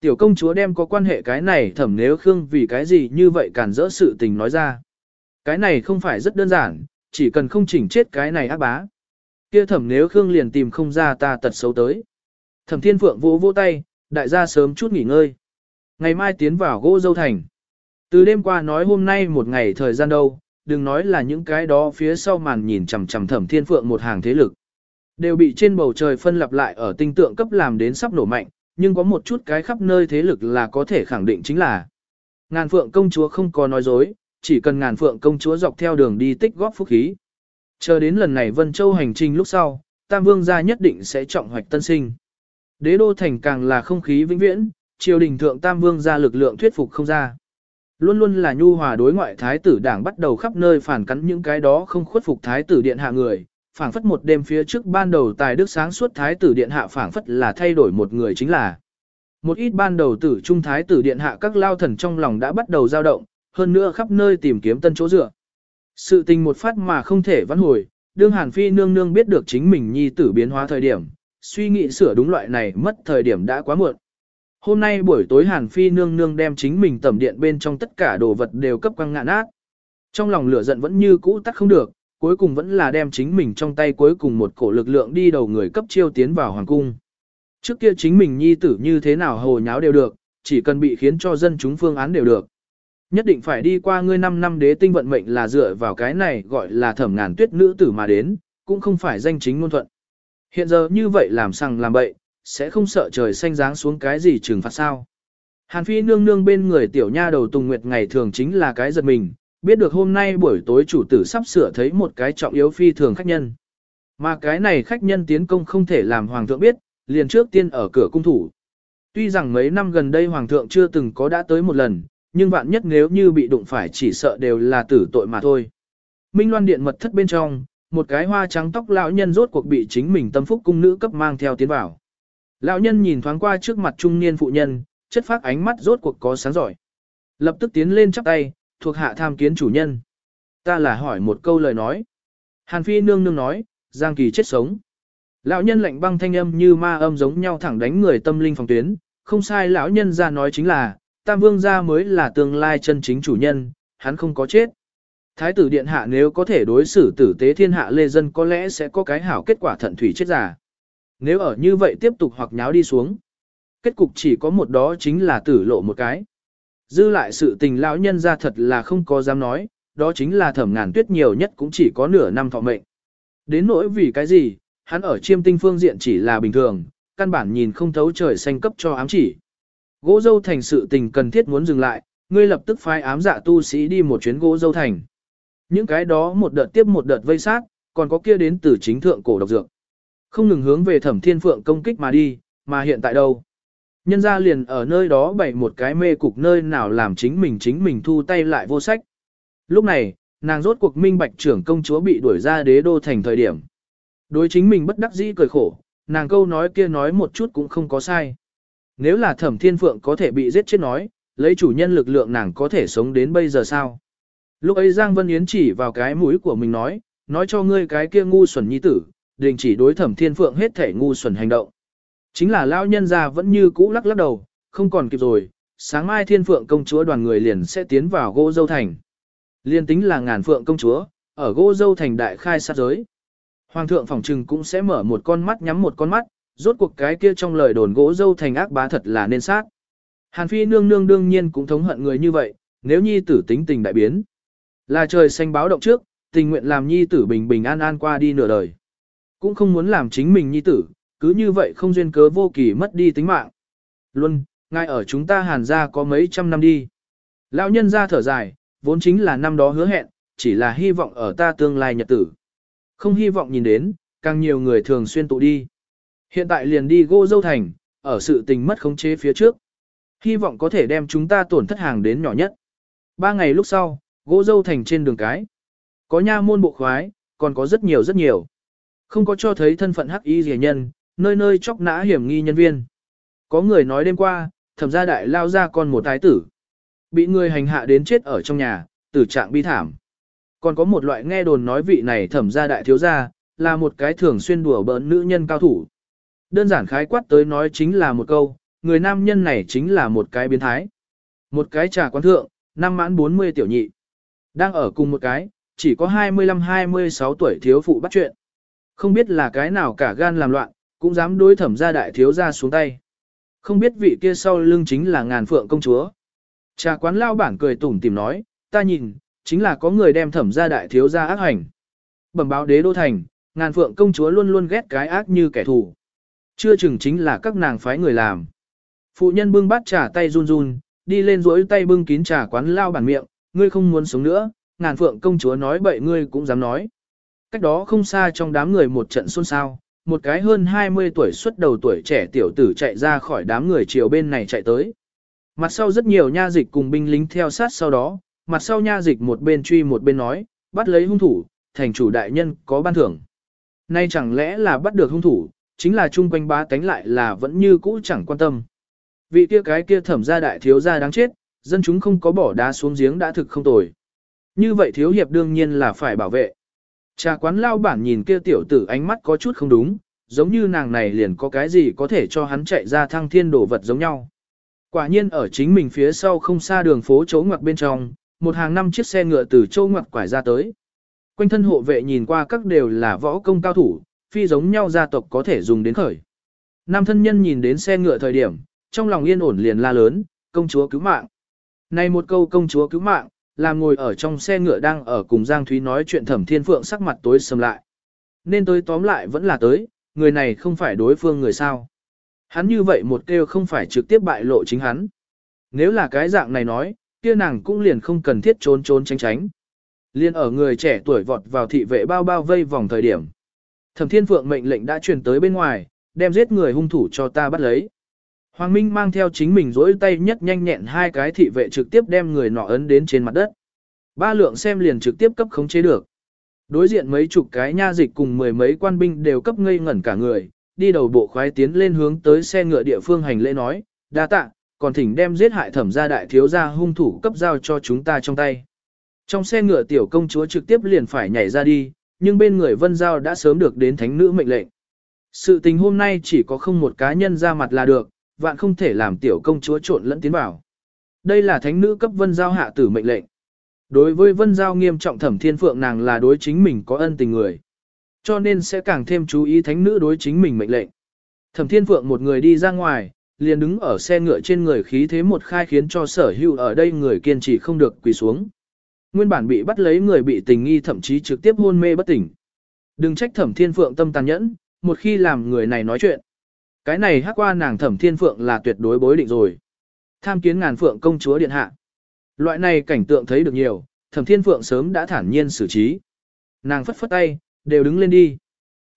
Tiểu công chúa đem có quan hệ cái này thẩm nếu Khương vì cái gì như vậy cản rỡ sự tình nói ra. Cái này không phải rất đơn giản, chỉ cần không chỉnh chết cái này ác bá. Kia thẩm nếu Khương liền tìm không ra ta tật xấu tới. Thẩm thiên phượng vỗ vỗ tay, đại gia sớm chút nghỉ ngơi. Ngày mai tiến vào gỗ dâu thành. Từ đêm qua nói hôm nay một ngày thời gian đâu, đừng nói là những cái đó phía sau màn nhìn chằm chằm thẩm thiên phượng một hàng thế lực. Đều bị trên bầu trời phân lập lại ở tinh tượng cấp làm đến sắp nổ mạnh, nhưng có một chút cái khắp nơi thế lực là có thể khẳng định chính là ngàn phượng công chúa không có nói dối, chỉ cần ngàn phượng công chúa dọc theo đường đi tích góp phúc khí. Chờ đến lần này Vân Châu hành trình lúc sau, Tam Vương gia nhất định sẽ trọng hoạch tân sinh. Đế đô thành càng là không khí vĩnh viễn, triều đình thượng Tam Vương gia lực lượng thuyết phục không ra. Luôn luôn là nhu hòa đối ngoại thái tử đảng bắt đầu khắp nơi phản cắn những cái đó không khuất phục thái tử điện hạ người, phảng phất một đêm phía trước ban đầu tài đức sáng suốt thái tử điện hạ phảng phất là thay đổi một người chính là. Một ít ban đầu tử trung thái tử điện hạ các lao thần trong lòng đã bắt đầu dao động, hơn nữa khắp nơi tìm kiếm tân chỗ dựa. Sự tình một phát mà không thể vãn hồi, đương Hàn Phi nương nương biết được chính mình nhi tử biến hóa thời điểm, suy nghĩ sửa đúng loại này mất thời điểm đã quá muộn. Hôm nay buổi tối Hàn Phi nương nương đem chính mình tẩm điện bên trong tất cả đồ vật đều cấp quăng ngạn nát. Trong lòng lửa giận vẫn như cũ tắt không được, cuối cùng vẫn là đem chính mình trong tay cuối cùng một cổ lực lượng đi đầu người cấp chiêu tiến vào hoàng cung. Trước kia chính mình nhi tử như thế nào hồ nháo đều được, chỉ cần bị khiến cho dân chúng phương án đều được. Nhất định phải đi qua ngươi 5 năm đế tinh vận mệnh là dựa vào cái này gọi là thẩm ngàn tuyết nữ tử mà đến, cũng không phải danh chính ngôn thuận. Hiện giờ như vậy làm sằng làm bậy, sẽ không sợ trời xanh dáng xuống cái gì trừng phạt sao. Hàn phi nương nương bên người tiểu nha đầu Tùng Nguyệt ngày thường chính là cái giật mình, biết được hôm nay buổi tối chủ tử sắp sửa thấy một cái trọng yếu phi thường khách nhân. Mà cái này khách nhân tiến công không thể làm hoàng thượng biết, liền trước tiên ở cửa cung thủ. Tuy rằng mấy năm gần đây hoàng thượng chưa từng có đã tới một lần, nhưng vạn nhất nếu như bị đụng phải chỉ sợ đều là tử tội mà thôi. Minh Loan điện mật thất bên trong, một cái hoa trắng tóc lão nhân rốt cuộc bị chính mình tâm phúc cung nữ cấp mang theo tiến vào. Lão nhân nhìn thoáng qua trước mặt trung niên phụ nhân, chất phát ánh mắt rốt cuộc có sáng giỏi. Lập tức tiến lên chắp tay, thuộc hạ tham kiến chủ nhân. Ta là hỏi một câu lời nói. Hàn Phi nương nương nói, Giang Kỳ chết sống. Lão nhân lạnh băng thanh âm như ma âm giống nhau thẳng đánh người tâm linh phòng tuyến, không sai lão nhân ra nói chính là, Tam Vương gia mới là tương lai chân chính chủ nhân, hắn không có chết. Thái tử điện hạ nếu có thể đối xử tử tế thiên hạ lê dân có lẽ sẽ có cái hảo kết quả thận thủy chết giả. nếu ở như vậy tiếp tục hoặc nháo đi xuống. Kết cục chỉ có một đó chính là tử lộ một cái. Dư lại sự tình lão nhân ra thật là không có dám nói, đó chính là thẩm ngàn tuyết nhiều nhất cũng chỉ có nửa năm thọ mệnh. Đến nỗi vì cái gì, hắn ở chiêm tinh phương diện chỉ là bình thường, căn bản nhìn không thấu trời xanh cấp cho ám chỉ. Gỗ dâu thành sự tình cần thiết muốn dừng lại, ngươi lập tức phái ám dạ tu sĩ đi một chuyến gỗ dâu thành. Những cái đó một đợt tiếp một đợt vây sát, còn có kia đến từ chính thượng cổ độc dược. Không ngừng hướng về thẩm thiên phượng công kích mà đi, mà hiện tại đâu. Nhân ra liền ở nơi đó bày một cái mê cục nơi nào làm chính mình chính mình thu tay lại vô sách. Lúc này, nàng rốt cuộc minh bạch trưởng công chúa bị đuổi ra đế đô thành thời điểm. Đối chính mình bất đắc dĩ cười khổ, nàng câu nói kia nói một chút cũng không có sai. Nếu là thẩm thiên phượng có thể bị giết chết nói, lấy chủ nhân lực lượng nàng có thể sống đến bây giờ sao? Lúc ấy Giang Vân Yến chỉ vào cái mũi của mình nói, nói cho ngươi cái kia ngu xuẩn nhi tử, đình chỉ đối thẩm thiên phượng hết thể ngu xuẩn hành động. Chính là lão nhân gia vẫn như cũ lắc lắc đầu, không còn kịp rồi, sáng mai thiên phượng công chúa đoàn người liền sẽ tiến vào gỗ dâu thành. Liên tính là ngàn phượng công chúa, ở gỗ dâu thành đại khai sát giới. Hoàng thượng phòng trừng cũng sẽ mở một con mắt nhắm một con mắt, rốt cuộc cái kia trong lời đồn gỗ dâu thành ác bá thật là nên sát. Hàn phi nương nương đương nhiên cũng thống hận người như vậy, nếu nhi tử tính tình đại biến. Là trời xanh báo động trước, tình nguyện làm nhi tử bình bình an an qua đi nửa đời. Cũng không muốn làm chính mình nhi tử, cứ như vậy không duyên cớ vô kỳ mất đi tính mạng. Luân, ngài ở chúng ta hàn gia có mấy trăm năm đi. Lão nhân ra thở dài, vốn chính là năm đó hứa hẹn, chỉ là hy vọng ở ta tương lai nhật tử. Không hy vọng nhìn đến, càng nhiều người thường xuyên tụ đi. Hiện tại liền đi gô dâu thành, ở sự tình mất khống chế phía trước. Hy vọng có thể đem chúng ta tổn thất hàng đến nhỏ nhất. Ba ngày lúc sau, gỗ dâu thành trên đường cái. Có nha môn bộ khoái, còn có rất nhiều rất nhiều. Không có cho thấy thân phận hắc y rẻ nhân, nơi nơi chóc nã hiểm nghi nhân viên. Có người nói đêm qua, thẩm gia đại lao ra con một thái tử. Bị người hành hạ đến chết ở trong nhà, tử trạng bi thảm. Còn có một loại nghe đồn nói vị này thẩm gia đại thiếu gia, là một cái thường xuyên đùa bỡn nữ nhân cao thủ. Đơn giản khái quát tới nói chính là một câu, người nam nhân này chính là một cái biến thái. Một cái trà quán thượng, năm mãn 40 tiểu nhị. Đang ở cùng một cái, chỉ có 25-26 tuổi thiếu phụ bắt chuyện. Không biết là cái nào cả gan làm loạn, cũng dám đối thẩm gia đại thiếu gia xuống tay. Không biết vị kia sau lưng chính là ngàn phượng công chúa. Trà quán lao bản cười tủm tìm nói, ta nhìn, chính là có người đem thẩm gia đại thiếu gia ác hành. Bẩm báo đế đô thành, ngàn phượng công chúa luôn luôn ghét cái ác như kẻ thù. Chưa chừng chính là các nàng phái người làm. Phụ nhân bưng bát trà tay run run, đi lên rỗi tay bưng kín trà quán lao bản miệng, ngươi không muốn sống nữa, ngàn phượng công chúa nói bậy ngươi cũng dám nói. Cách đó không xa trong đám người một trận xôn xao, một cái hơn 20 tuổi xuất đầu tuổi trẻ tiểu tử chạy ra khỏi đám người chiều bên này chạy tới. Mặt sau rất nhiều nha dịch cùng binh lính theo sát sau đó, mặt sau nha dịch một bên truy một bên nói, bắt lấy hung thủ, thành chủ đại nhân có ban thưởng. Nay chẳng lẽ là bắt được hung thủ, chính là chung quanh ba tánh lại là vẫn như cũ chẳng quan tâm. Vị kia cái kia thẩm gia đại thiếu gia đáng chết, dân chúng không có bỏ đá xuống giếng đã thực không tồi. Như vậy thiếu hiệp đương nhiên là phải bảo vệ. Trà quán lao bản nhìn kia tiểu tử ánh mắt có chút không đúng, giống như nàng này liền có cái gì có thể cho hắn chạy ra thăng thiên đổ vật giống nhau. Quả nhiên ở chính mình phía sau không xa đường phố chỗ ngoặc bên trong, một hàng năm chiếc xe ngựa từ châu ngoặc quải ra tới. Quanh thân hộ vệ nhìn qua các đều là võ công cao thủ, phi giống nhau gia tộc có thể dùng đến khởi. Nam thân nhân nhìn đến xe ngựa thời điểm, trong lòng yên ổn liền la lớn, công chúa cứu mạng. Này một câu công chúa cứu mạng, làm ngồi ở trong xe ngựa đang ở cùng Giang Thúy nói chuyện thẩm thiên phượng sắc mặt tối sầm lại. Nên tới tóm lại vẫn là tới, người này không phải đối phương người sao. Hắn như vậy một kêu không phải trực tiếp bại lộ chính hắn. Nếu là cái dạng này nói, kia nàng cũng liền không cần thiết trốn trốn tránh tránh. Liên ở người trẻ tuổi vọt vào thị vệ bao bao vây vòng thời điểm. Thẩm Thiên Phượng mệnh lệnh đã truyền tới bên ngoài, đem giết người hung thủ cho ta bắt lấy. Hoàng Minh mang theo chính mình dỗi tay nhất nhanh nhẹn hai cái thị vệ trực tiếp đem người nọ ấn đến trên mặt đất. Ba lượng xem liền trực tiếp cấp khống chế được. Đối diện mấy chục cái nha dịch cùng mười mấy quan binh đều cấp ngây ngẩn cả người, đi đầu bộ khoái tiến lên hướng tới xe ngựa địa phương hành lễ nói, đa tạ, còn thỉnh đem giết hại thẩm gia đại thiếu gia hung thủ cấp giao cho chúng ta trong tay. Trong xe ngựa tiểu công chúa trực tiếp liền phải nhảy ra đi, nhưng bên người vân giao đã sớm được đến thánh nữ mệnh lệnh. Sự tình hôm nay chỉ có không một cá nhân ra mặt là được, vạn không thể làm tiểu công chúa trộn lẫn tiến vào. Đây là thánh nữ cấp vân giao hạ tử mệnh lệnh. Đối với vân giao nghiêm trọng thẩm thiên phượng nàng là đối chính mình có ân tình người. Cho nên sẽ càng thêm chú ý thánh nữ đối chính mình mệnh lệnh. Thẩm Thiên Phượng một người đi ra ngoài, liền đứng ở xe ngựa trên người khí thế một khai khiến cho sở hữu ở đây người kiên trì không được quỳ xuống. Nguyên bản bị bắt lấy người bị tình nghi thậm chí trực tiếp hôn mê bất tỉnh. Đừng trách Thẩm Thiên Phượng tâm tàn nhẫn, một khi làm người này nói chuyện. Cái này hắc qua nàng Thẩm Thiên Phượng là tuyệt đối bối định rồi. Tham kiến ngàn phượng công chúa điện hạ. Loại này cảnh tượng thấy được nhiều, Thẩm Thiên Phượng sớm đã thản nhiên xử trí. Nàng phất phất tay, đều đứng lên đi.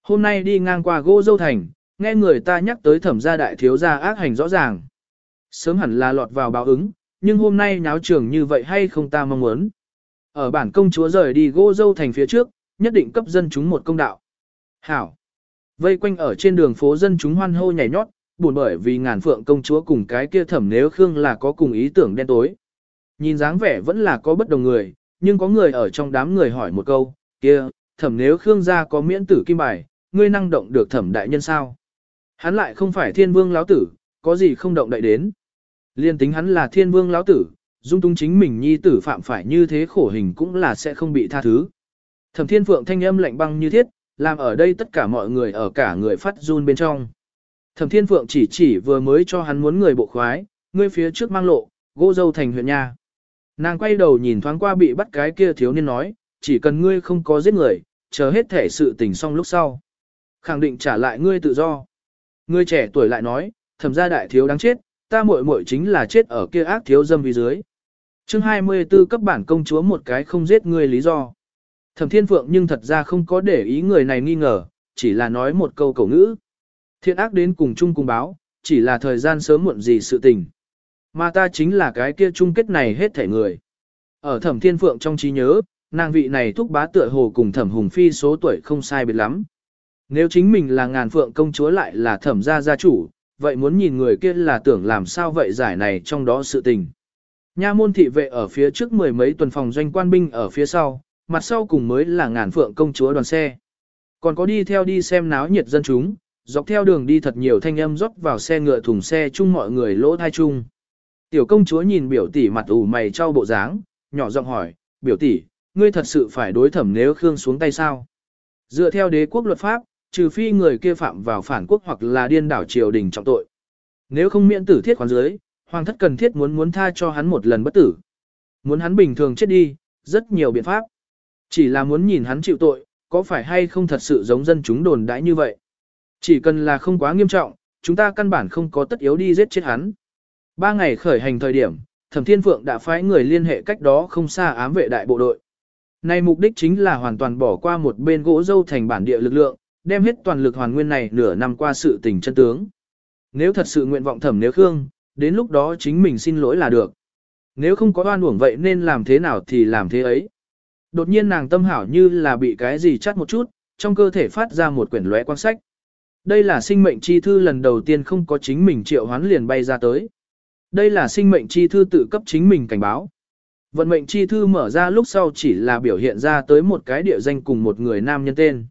Hôm nay đi ngang qua gỗ dâu thành, nghe người ta nhắc tới thẩm gia đại thiếu gia ác hành rõ ràng. Sớm hẳn là lọt vào báo ứng, nhưng hôm nay nháo trường như vậy hay không ta mong muốn. Ở bản công chúa rời đi gỗ dâu thành phía trước, nhất định cấp dân chúng một công đạo. Hảo. Vây quanh ở trên đường phố dân chúng hoan hô nhảy nhót, buồn bởi vì ngàn phượng công chúa cùng cái kia thẩm nếu khương là có cùng ý tưởng đen tối. Nhìn dáng vẻ vẫn là có bất đồng người, nhưng có người ở trong đám người hỏi một câu, kia, thẩm nếu khương gia có miễn tử kim bài, ngươi năng động được thẩm đại nhân sao? Hắn lại không phải thiên vương lão tử, có gì không động đại đến. Liên tính hắn là thiên vương lão tử, dung tung chính mình nhi tử phạm phải như thế khổ hình cũng là sẽ không bị tha thứ. Thẩm thiên phượng thanh âm lạnh băng như thiết, làm ở đây tất cả mọi người ở cả người phát run bên trong. Thẩm thiên phượng chỉ chỉ vừa mới cho hắn muốn người bộ khoái, ngươi phía trước mang lộ, gỗ dâu thành huyện nha. Nàng quay đầu nhìn thoáng qua bị bắt cái kia thiếu niên nói, chỉ cần ngươi không có giết người, chờ hết thể sự tình xong lúc sau. Khẳng định trả lại ngươi tự do. Ngươi trẻ tuổi lại nói, thẩm gia đại thiếu đáng chết, ta muội muội chính là chết ở kia ác thiếu dâm vì dưới. Chương 24 cấp bản công chúa một cái không giết ngươi lý do. Thẩm Thiên Phượng nhưng thật ra không có để ý người này nghi ngờ, chỉ là nói một câu cầu ngữ. Thiện ác đến cùng chung cùng báo, chỉ là thời gian sớm muộn gì sự tình. Mà ta chính là cái kia chung kết này hết thể người. Ở Thẩm Thiên Phượng trong trí nhớ, nàng vị này thúc bá tựa hồ cùng Thẩm Hùng Phi số tuổi không sai biệt lắm. Nếu chính mình là ngàn phượng công chúa lại là thẩm gia gia chủ, vậy muốn nhìn người kia là tưởng làm sao vậy giải này trong đó sự tình. Nha môn thị vệ ở phía trước mười mấy tuần phòng doanh quan binh ở phía sau, mặt sau cùng mới là ngàn phượng công chúa đoàn xe. Còn có đi theo đi xem náo nhiệt dân chúng, dọc theo đường đi thật nhiều thanh âm rót vào xe ngựa thùng xe chung mọi người lỗ thai chung. Tiểu công chúa nhìn biểu tỷ mặt ủ mày trao bộ dáng, nhỏ giọng hỏi, biểu tỷ, ngươi thật sự phải đối thẩm nếu Khương xuống tay sao? Dựa theo đế quốc luật pháp, trừ phi người kia phạm vào phản quốc hoặc là điên đảo triều đình trọng tội. Nếu không miễn tử thiết khoán dưới, hoàng thất cần thiết muốn muốn tha cho hắn một lần bất tử. Muốn hắn bình thường chết đi, rất nhiều biện pháp. Chỉ là muốn nhìn hắn chịu tội, có phải hay không thật sự giống dân chúng đồn đãi như vậy. Chỉ cần là không quá nghiêm trọng, chúng ta căn bản không có tất yếu đi giết chết hắn. Ba ngày khởi hành thời điểm, Thẩm Thiên Phượng đã phái người liên hệ cách đó không xa ám vệ đại bộ đội. Này mục đích chính là hoàn toàn bỏ qua một bên gỗ dâu thành bản địa lực lượng, đem hết toàn lực hoàn nguyên này nửa năm qua sự tình chân tướng. Nếu thật sự nguyện vọng thẩm nếu khương, đến lúc đó chính mình xin lỗi là được. Nếu không có oan uổng vậy nên làm thế nào thì làm thế ấy. Đột nhiên nàng tâm hảo như là bị cái gì chắt một chút, trong cơ thể phát ra một quyển lóe quan sách. Đây là sinh mệnh chi thư lần đầu tiên không có chính mình triệu hoán liền bay ra tới. Đây là sinh mệnh chi thư tự cấp chính mình cảnh báo. Vận mệnh chi thư mở ra lúc sau chỉ là biểu hiện ra tới một cái địa danh cùng một người nam nhân tên.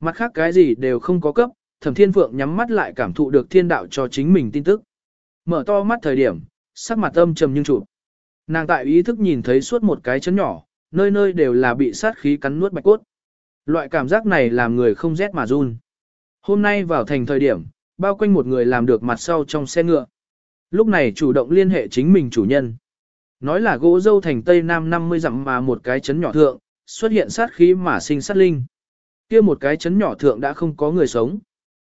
Mặt khác cái gì đều không có cấp, thẩm thiên phượng nhắm mắt lại cảm thụ được thiên đạo cho chính mình tin tức. Mở to mắt thời điểm, sắc mặt âm trầm nhưng trụ. Nàng tại ý thức nhìn thấy suốt một cái chấn nhỏ, nơi nơi đều là bị sát khí cắn nuốt bạch cốt. Loại cảm giác này làm người không rét mà run. Hôm nay vào thành thời điểm, bao quanh một người làm được mặt sau trong xe ngựa. Lúc này chủ động liên hệ chính mình chủ nhân. Nói là gỗ dâu thành Tây Nam 50 dặm mà một cái chấn nhỏ thượng, xuất hiện sát khí mà sinh sát linh kia một cái chấn nhỏ thượng đã không có người sống.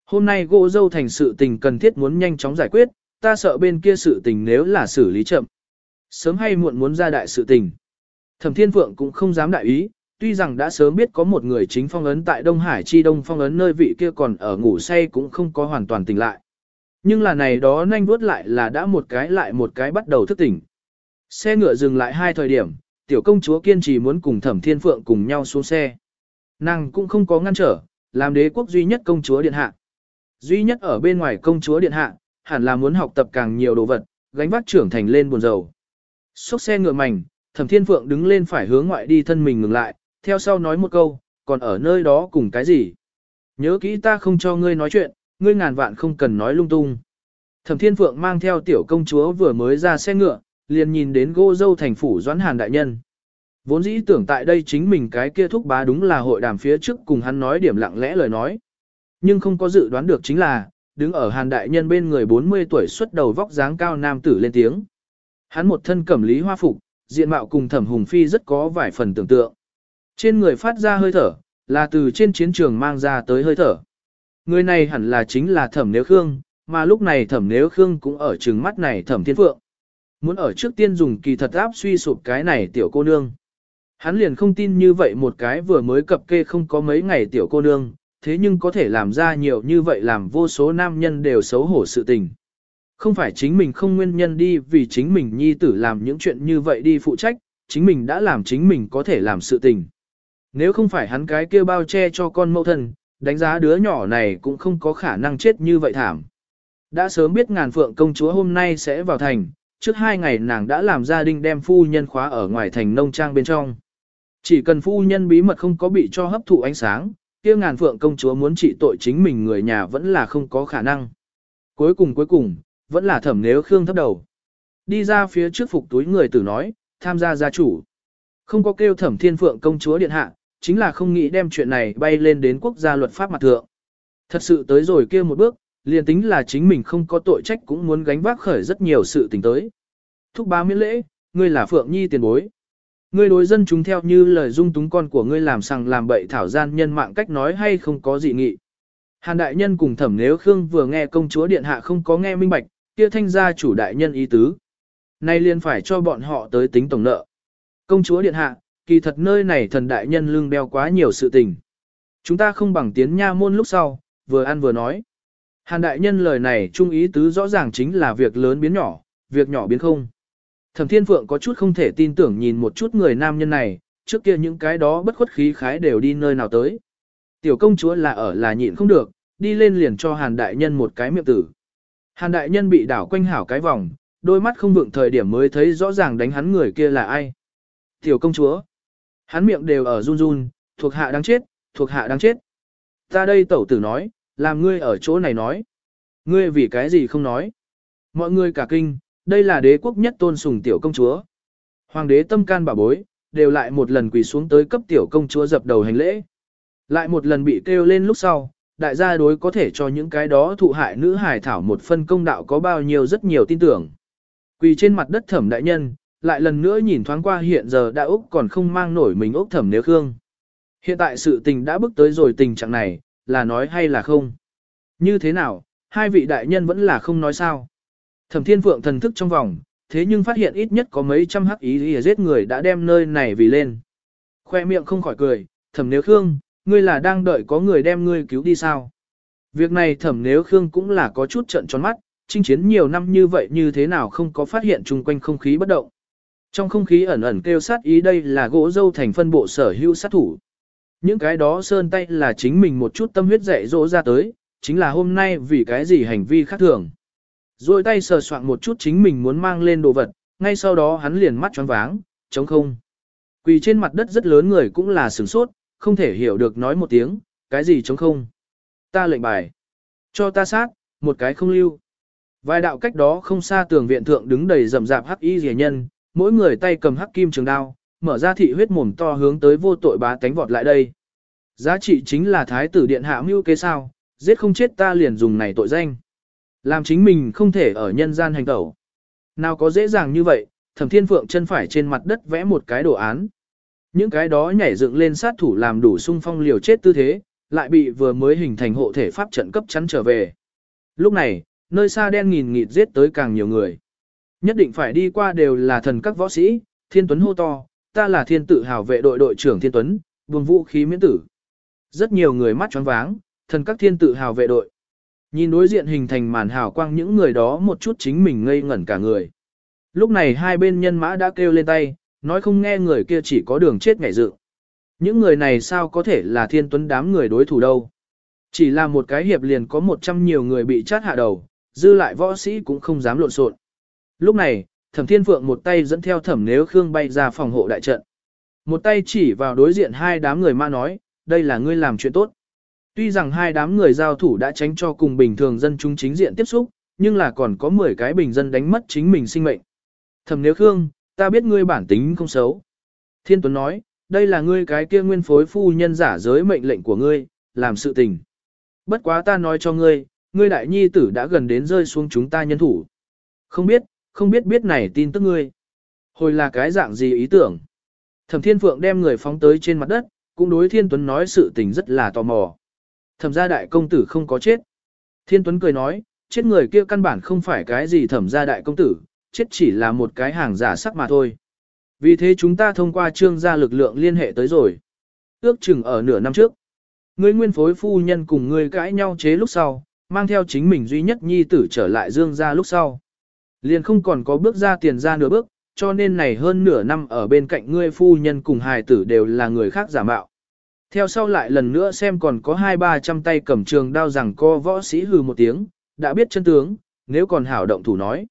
Hôm nay gỗ dâu thành sự tình cần thiết muốn nhanh chóng giải quyết, ta sợ bên kia sự tình nếu là xử lý chậm. Sớm hay muộn muốn ra đại sự tình. Thẩm Thiên Phượng cũng không dám đại ý, tuy rằng đã sớm biết có một người chính phong ấn tại Đông Hải chi Đông phong ấn nơi vị kia còn ở ngủ say cũng không có hoàn toàn tỉnh lại. Nhưng là này đó nhanh vuốt lại là đã một cái lại một cái bắt đầu thức tỉnh. Xe ngựa dừng lại hai thời điểm, tiểu công chúa kiên trì muốn cùng Thẩm Thiên Phượng cùng nhau xuống xe. Nàng cũng không có ngăn trở, làm đế quốc duy nhất công chúa điện hạ. Duy nhất ở bên ngoài công chúa điện hạ, hẳn là muốn học tập càng nhiều đồ vật, gánh vác trưởng thành lên buồn dầu. Xúc xe ngựa mảnh, thẩm thiên phượng đứng lên phải hướng ngoại đi thân mình ngừng lại, theo sau nói một câu, còn ở nơi đó cùng cái gì. Nhớ kỹ ta không cho ngươi nói chuyện, ngươi ngàn vạn không cần nói lung tung. Thẩm thiên phượng mang theo tiểu công chúa vừa mới ra xe ngựa, liền nhìn đến gô dâu thành phủ doãn hàn đại nhân. Vốn dĩ tưởng tại đây chính mình cái kia thúc bá đúng là hội đàm phía trước cùng hắn nói điểm lặng lẽ lời nói. Nhưng không có dự đoán được chính là, đứng ở hàn đại nhân bên người 40 tuổi xuất đầu vóc dáng cao nam tử lên tiếng. Hắn một thân cẩm lý hoa phục, diện mạo cùng thẩm hùng phi rất có vài phần tưởng tượng. Trên người phát ra hơi thở, là từ trên chiến trường mang ra tới hơi thở. Người này hẳn là chính là thẩm nếu khương, mà lúc này thẩm nếu khương cũng ở trừng mắt này thẩm thiên phượng. Muốn ở trước tiên dùng kỳ thật áp suy sụp cái này tiểu cô nương. Hắn liền không tin như vậy một cái vừa mới cập kê không có mấy ngày tiểu cô nương, thế nhưng có thể làm ra nhiều như vậy làm vô số nam nhân đều xấu hổ sự tình. Không phải chính mình không nguyên nhân đi vì chính mình nhi tử làm những chuyện như vậy đi phụ trách, chính mình đã làm chính mình có thể làm sự tình. Nếu không phải hắn cái kia bao che cho con mẫu thân, đánh giá đứa nhỏ này cũng không có khả năng chết như vậy thảm. Đã sớm biết ngàn phượng công chúa hôm nay sẽ vào thành, trước hai ngày nàng đã làm gia đình đem phu nhân khóa ở ngoài thành nông trang bên trong. Chỉ cần phu nhân bí mật không có bị cho hấp thụ ánh sáng, kia ngàn phượng công chúa muốn trị tội chính mình người nhà vẫn là không có khả năng. Cuối cùng cuối cùng, vẫn là thẩm nếu khương thấp đầu. Đi ra phía trước phục túi người tử nói, tham gia gia chủ. Không có kêu thẩm thiên phượng công chúa điện hạ, chính là không nghĩ đem chuyện này bay lên đến quốc gia luật pháp mặt thượng. Thật sự tới rồi kia một bước, liền tính là chính mình không có tội trách cũng muốn gánh vác khởi rất nhiều sự tình tới. Thúc ba miễn lễ, ngươi là Phượng Nhi tiền bối. Ngươi đối dân chúng theo như lời dung túng con của ngươi làm sằng làm bậy thảo gian nhân mạng cách nói hay không có dị nghị. Hàn đại nhân cùng thẩm nếu Khương vừa nghe công chúa điện hạ không có nghe minh bạch, kia thanh gia chủ đại nhân ý tứ. Nay liền phải cho bọn họ tới tính tổng nợ. Công chúa điện hạ, kỳ thật nơi này thần đại nhân lương đeo quá nhiều sự tình. Chúng ta không bằng tiến nha môn lúc sau, vừa ăn vừa nói. Hàn đại nhân lời này trung ý tứ rõ ràng chính là việc lớn biến nhỏ, việc nhỏ biến không. Thẩm Thiên Phượng có chút không thể tin tưởng nhìn một chút người nam nhân này, trước kia những cái đó bất khuất khí khái đều đi nơi nào tới. Tiểu công chúa là ở là nhịn không được, đi lên liền cho Hàn đại nhân một cái miệng tử. Hàn đại nhân bị đảo quanh hảo cái vòng, đôi mắt không vượng thời điểm mới thấy rõ ràng đánh hắn người kia là ai. Tiểu công chúa. Hắn miệng đều ở run run, thuộc hạ đang chết, thuộc hạ đang chết. Ta đây tẩu tử nói, làm ngươi ở chỗ này nói. Ngươi vì cái gì không nói. Mọi người cả kinh, đây là đế quốc nhất tôn sùng tiểu công chúa. Hoàng đế tâm can bà bối, đều lại một lần quỳ xuống tới cấp tiểu công chúa dập đầu hành lễ. Lại một lần bị kêu lên lúc sau, đại gia đối có thể cho những cái đó thụ hại nữ hải thảo một phân công đạo có bao nhiêu rất nhiều tin tưởng. Quỳ trên mặt đất thẩm đại nhân, lại lần nữa nhìn thoáng qua hiện giờ đã Úc còn không mang nổi mình Úc thẩm nếu khương. Hiện tại sự tình đã bước tới rồi tình trạng này, là nói hay là không? Như thế nào, hai vị đại nhân vẫn là không nói sao? Thẩm Thiên Phượng thần thức trong vòng, thế nhưng phát hiện ít nhất có mấy trăm hắc ý gì giết người đã đem nơi này vì lên. Khoe miệng không khỏi cười, thẩm nếu khương, ngươi là đang đợi có người đem ngươi cứu đi sao? Việc này thẩm nếu khương cũng là có chút trận tròn mắt, chinh chiến nhiều năm như vậy như thế nào không có phát hiện chung quanh không khí bất động. Trong không khí ẩn ẩn kêu sát ý đây là gỗ dâu thành phân bộ sở hữu sát thủ. Những cái đó sơn tay là chính mình một chút tâm huyết dạy dỗ ra tới, chính là hôm nay vì cái gì hành vi khác thường. Rồi tay sờ soạn một chút chính mình muốn mang lên đồ vật, ngay sau đó hắn liền mắt tròn váng, chống không. Quỳ trên mặt đất rất lớn người cũng là sửng sốt, không thể hiểu được nói một tiếng, cái gì chống không. Ta lệnh bài. Cho ta sát, một cái không lưu. Vài đạo cách đó không xa tường viện thượng đứng đầy rầm rạp hắc y rìa nhân, mỗi người tay cầm hắc kim trường đao, mở ra thị huyết mồm to hướng tới vô tội bá tánh vọt lại đây. Giá trị chính là thái tử điện hạ mưu kế sao, giết không chết ta liền dùng này tội danh. Làm chính mình không thể ở nhân gian hành tẩu. Nào có dễ dàng như vậy, thẩm thiên phượng chân phải trên mặt đất vẽ một cái đồ án. Những cái đó nhảy dựng lên sát thủ làm đủ sung phong liều chết tư thế, lại bị vừa mới hình thành hộ thể pháp trận cấp chắn trở về. Lúc này, nơi xa đen nghìn nghịt giết tới càng nhiều người. Nhất định phải đi qua đều là thần các võ sĩ, thiên tuấn hô to, ta là thiên tự hào vệ đội đội trưởng thiên tuấn, buông vũ khí miễn tử. Rất nhiều người mắt choáng váng, thần các thiên tự hào vệ đội. Nhìn đối diện hình thành màn hào quang những người đó một chút chính mình ngây ngẩn cả người. Lúc này hai bên nhân mã đã kêu lên tay, nói không nghe người kia chỉ có đường chết ngày dự. Những người này sao có thể là thiên tuấn đám người đối thủ đâu. Chỉ là một cái hiệp liền có một trăm nhiều người bị chát hạ đầu, dư lại võ sĩ cũng không dám lộn xộn. Lúc này, thẩm thiên phượng một tay dẫn theo thẩm nếu khương bay ra phòng hộ đại trận. Một tay chỉ vào đối diện hai đám người ma nói, đây là ngươi làm chuyện tốt. Tuy rằng hai đám người giao thủ đã tránh cho cùng bình thường dân chúng chính diện tiếp xúc, nhưng là còn có 10 cái bình dân đánh mất chính mình sinh mệnh. Thẩm nếu khương, ta biết ngươi bản tính không xấu. Thiên Tuấn nói, đây là ngươi cái kia nguyên phối phu nhân giả giới mệnh lệnh của ngươi, làm sự tình. Bất quá ta nói cho ngươi, ngươi đại nhi tử đã gần đến rơi xuống chúng ta nhân thủ. Không biết, không biết biết này tin tức ngươi. Hồi là cái dạng gì ý tưởng. Thẩm Thiên Phượng đem người phóng tới trên mặt đất, cũng đối Thiên Tuấn nói sự tình rất là tò mò. Thẩm gia đại công tử không có chết. Thiên Tuấn cười nói, chết người kia căn bản không phải cái gì thẩm gia đại công tử, chết chỉ là một cái hàng giả sắc mà thôi. Vì thế chúng ta thông qua trương gia lực lượng liên hệ tới rồi. Ước chừng ở nửa năm trước. Ngươi nguyên phối phu nhân cùng ngươi cãi nhau chế lúc sau, mang theo chính mình duy nhất nhi tử trở lại dương gia lúc sau. Liền không còn có bước ra tiền ra nửa bước, cho nên này hơn nửa năm ở bên cạnh ngươi phu nhân cùng hài tử đều là người khác giả mạo. Theo sau lại lần nữa xem còn có hai ba trăm tay cầm trường đao rằng co võ sĩ hừ một tiếng, đã biết chân tướng, nếu còn hảo động thủ nói.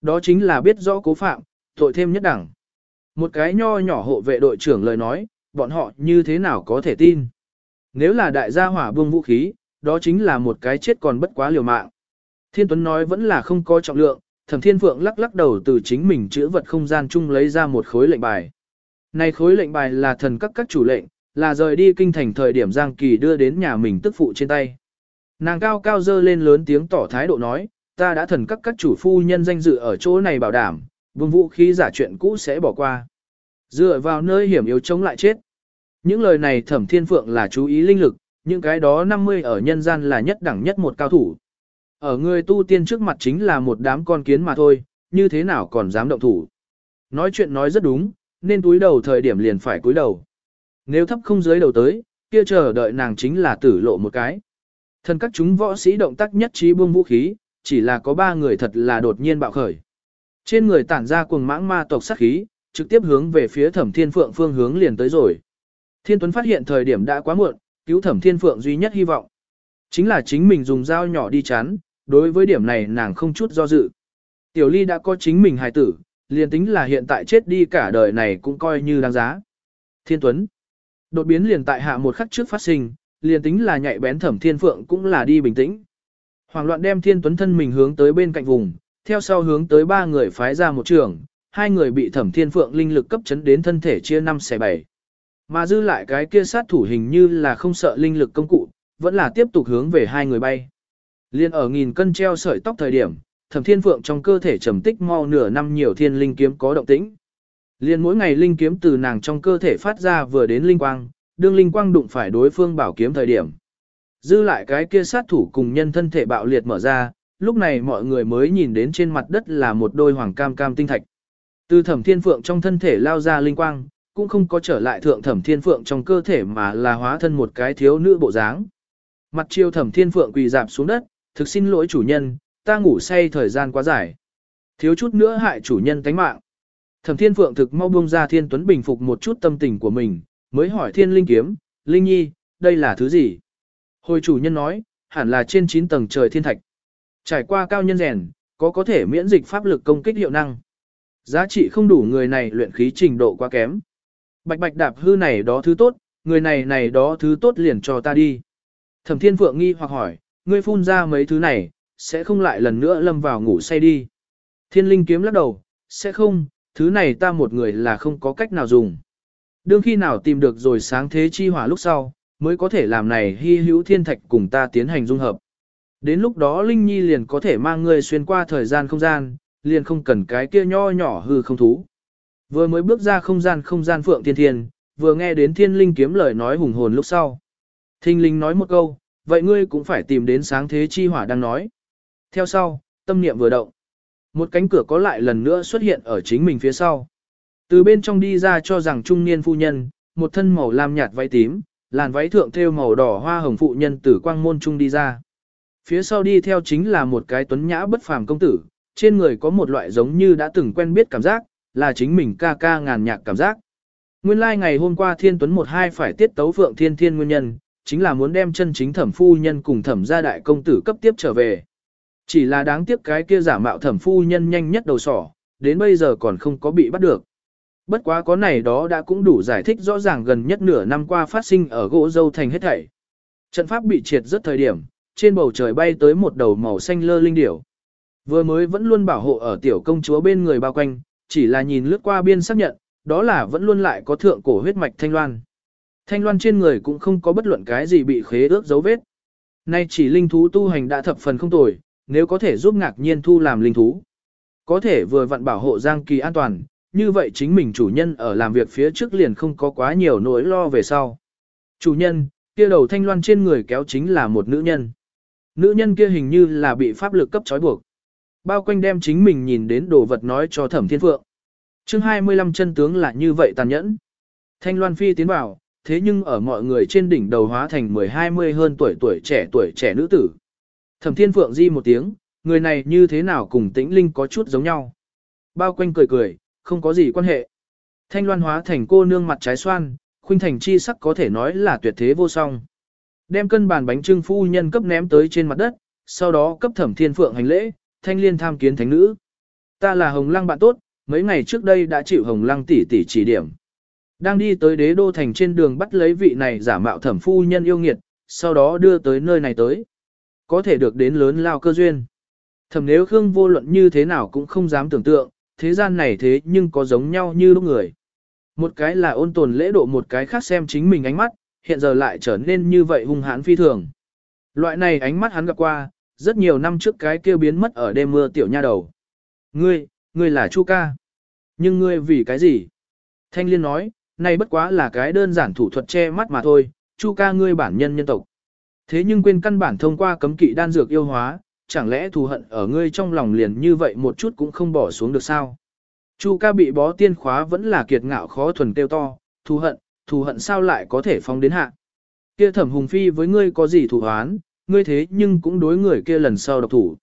Đó chính là biết rõ cố phạm, tội thêm nhất đẳng. Một cái nho nhỏ hộ vệ đội trưởng lời nói, bọn họ như thế nào có thể tin. Nếu là đại gia hỏa buông vũ khí, đó chính là một cái chết còn bất quá liều mạng. Thiên Tuấn nói vẫn là không có trọng lượng, Thẩm Thiên Phượng lắc lắc đầu từ chính mình chữ vật không gian chung lấy ra một khối lệnh bài. Này khối lệnh bài là thần các các chủ lệnh, là rời đi kinh thành thời điểm Giang Kỳ đưa đến nhà mình tức phụ trên tay. Nàng cao cao dơ lên lớn tiếng tỏ thái độ nói, ta đã thần các các chủ phu nhân danh dự ở chỗ này bảo đảm, vương vũ khí giả chuyện cũ sẽ bỏ qua. Dựa vào nơi hiểm yếu chống lại chết. Những lời này thẩm thiên phượng là chú ý linh lực, những cái đó 50 ở nhân gian là nhất đẳng nhất một cao thủ. Ở người tu tiên trước mặt chính là một đám con kiến mà thôi, như thế nào còn dám động thủ. Nói chuyện nói rất đúng, nên túi đầu thời điểm liền phải cúi đầu. Nếu thấp không dưới đầu tới, kia chờ đợi nàng chính là tử lộ một cái. Thần các chúng võ sĩ động tác nhất trí buông vũ khí, chỉ là có ba người thật là đột nhiên bạo khởi. Trên người tản ra cuồng mãng ma tộc sát khí, trực tiếp hướng về phía thẩm thiên phượng phương hướng liền tới rồi. Thiên Tuấn phát hiện thời điểm đã quá muộn, cứu thẩm thiên phượng duy nhất hy vọng. Chính là chính mình dùng dao nhỏ đi chán đối với điểm này nàng không chút do dự. Tiểu ly đã có chính mình hài tử, liền tính là hiện tại chết đi cả đời này cũng coi như đáng giá. Thiên Tuấn Đột biến liền tại hạ một khắc trước phát sinh, liền tính là nhạy bén thẩm thiên phượng cũng là đi bình tĩnh. Hoàng loạn đem thiên tuấn thân mình hướng tới bên cạnh vùng, theo sau hướng tới ba người phái ra một trường, hai người bị thẩm thiên phượng linh lực cấp chấn đến thân thể chia năm xe bảy. Mà dư lại cái kia sát thủ hình như là không sợ linh lực công cụ, vẫn là tiếp tục hướng về hai người bay. Liên ở nghìn cân treo sợi tóc thời điểm, thẩm thiên phượng trong cơ thể trầm tích mau nửa năm nhiều thiên linh kiếm có động tĩnh. Liên mỗi ngày linh kiếm từ nàng trong cơ thể phát ra vừa đến linh quang, đương linh quang đụng phải đối phương bảo kiếm thời điểm. Dư lại cái kia sát thủ cùng nhân thân thể bạo liệt mở ra, lúc này mọi người mới nhìn đến trên mặt đất là một đôi hoàng cam cam tinh thạch. Từ thẩm thiên phượng trong thân thể lao ra linh quang, cũng không có trở lại thượng thẩm thiên phượng trong cơ thể mà là hóa thân một cái thiếu nữ bộ dáng. Mặt chiêu thẩm thiên phượng quỳ dạp xuống đất, thực xin lỗi chủ nhân, ta ngủ say thời gian quá dài. Thiếu chút nữa hại chủ nhân tánh mạng. Thẩm Thiên Phượng thực mau buông ra Thiên Tuấn bình phục một chút tâm tình của mình, mới hỏi Thiên Linh kiếm, Linh Nhi, đây là thứ gì? Hồi chủ nhân nói, hẳn là trên 9 tầng trời thiên thạch. Trải qua cao nhân rèn, có có thể miễn dịch pháp lực công kích hiệu năng. Giá trị không đủ người này luyện khí trình độ quá kém. Bạch bạch đạp hư này đó thứ tốt, người này này đó thứ tốt liền cho ta đi. Thẩm Thiên Phượng nghi hoặc hỏi, ngươi phun ra mấy thứ này, sẽ không lại lần nữa lâm vào ngủ say đi. Thiên Linh kiếm lắc đầu, sẽ không, thứ này ta một người là không có cách nào dùng. Đương khi nào tìm được rồi sáng thế chi hỏa lúc sau, mới có thể làm này hy hữu thiên thạch cùng ta tiến hành dung hợp. Đến lúc đó Linh Nhi liền có thể mang ngươi xuyên qua thời gian không gian, liền không cần cái kia nho nhỏ hư không thú. Vừa mới bước ra không gian không gian phượng thiên thiên, vừa nghe đến thiên linh kiếm lời nói hùng hồn lúc sau. Thinh linh nói một câu, vậy ngươi cũng phải tìm đến sáng thế chi hỏa đang nói. Theo sau, tâm niệm vừa động. Một cánh cửa có lại lần nữa xuất hiện ở chính mình phía sau. Từ bên trong đi ra cho rằng trung niên phu nhân, một thân màu lam nhạt váy tím, làn váy thượng thêu màu đỏ hoa hồng phụ nhân tử quang môn trung đi ra. Phía sau đi theo chính là một cái tuấn nhã bất phàm công tử, trên người có một loại giống như đã từng quen biết cảm giác, là chính mình ca ca ngàn nhạc cảm giác. Nguyên lai like ngày hôm qua thiên tuấn một hai phải tiết tấu phượng thiên thiên nguyên nhân, chính là muốn đem chân chính thẩm phu nhân cùng thẩm gia đại công tử cấp tiếp trở về. Chỉ là đáng tiếc cái kia giả mạo thẩm phu nhân nhanh nhất đầu sỏ, đến bây giờ còn không có bị bắt được. Bất quá có này đó đã cũng đủ giải thích rõ ràng gần nhất nửa năm qua phát sinh ở gỗ dâu thành hết thảy. Trận pháp bị triệt rất thời điểm, trên bầu trời bay tới một đầu màu xanh lơ linh điểu. Vừa mới vẫn luôn bảo hộ ở tiểu công chúa bên người bao quanh, chỉ là nhìn lướt qua biên xác nhận, đó là vẫn luôn lại có thượng cổ huyết mạch thanh loan. Thanh loan trên người cũng không có bất luận cái gì bị khế ước dấu vết. Nay chỉ linh thú tu hành đã thập phần không tồi, nếu có thể giúp ngạc nhiên thu làm linh thú. Có thể vừa vặn bảo hộ Giang Kỳ an toàn, như vậy chính mình chủ nhân ở làm việc phía trước liền không có quá nhiều nỗi lo về sau. Chủ nhân, kia đầu thanh loan trên người kéo chính là một nữ nhân. Nữ nhân kia hình như là bị pháp lực cấp trói buộc. Bao quanh đem chính mình nhìn đến đồ vật nói cho thẩm thiên phượng. chương 25 chân tướng là như vậy tàn nhẫn. Thanh loan phi tiến vào, thế nhưng ở mọi người trên đỉnh đầu hóa thành 10-20 hơn tuổi tuổi trẻ tuổi trẻ nữ tử. Thẩm thiên phượng di một tiếng, người này như thế nào cùng tĩnh linh có chút giống nhau. Bao quanh cười cười, không có gì quan hệ. Thanh loan hóa thành cô nương mặt trái xoan, khuynh thành chi sắc có thể nói là tuyệt thế vô song. Đem cân bàn bánh trưng phu nhân cấp ném tới trên mặt đất, sau đó cấp thẩm thiên phượng hành lễ, thanh liên tham kiến thánh nữ. Ta là Hồng Lăng bạn tốt, mấy ngày trước đây đã chịu Hồng Lăng tỷ tỷ chỉ điểm. Đang đi tới đế đô thành trên đường bắt lấy vị này giả mạo thẩm phu nhân yêu nghiệt, sau đó đưa tới nơi này tới. Có thể được đến lớn lao cơ duyên. Thẩm nếu Khương vô luận như thế nào cũng không dám tưởng tượng, thế gian này thế nhưng có giống nhau như lúc người. Một cái là ôn tồn lễ độ một cái khác xem chính mình ánh mắt, hiện giờ lại trở nên như vậy hung hãn phi thường. Loại này ánh mắt hắn gặp qua, rất nhiều năm trước cái kia biến mất ở đêm mưa tiểu nha đầu. Ngươi, ngươi là Chu ca. Nhưng ngươi vì cái gì? Thanh liên nói, này bất quá là cái đơn giản thủ thuật che mắt mà thôi, Chu ca ngươi bản nhân nhân tộc. Thế nhưng quên căn bản thông qua cấm kỵ đan dược yêu hóa, chẳng lẽ thù hận ở ngươi trong lòng liền như vậy một chút cũng không bỏ xuống được sao? Chu ca bị bó tiên khóa vẫn là kiệt ngạo khó thuần tiêu to, thù hận, thù hận sao lại có thể phong đến hạ. Kia thẩm hùng phi với ngươi có gì thù hoán, ngươi thế nhưng cũng đối người kia lần sau độc thủ.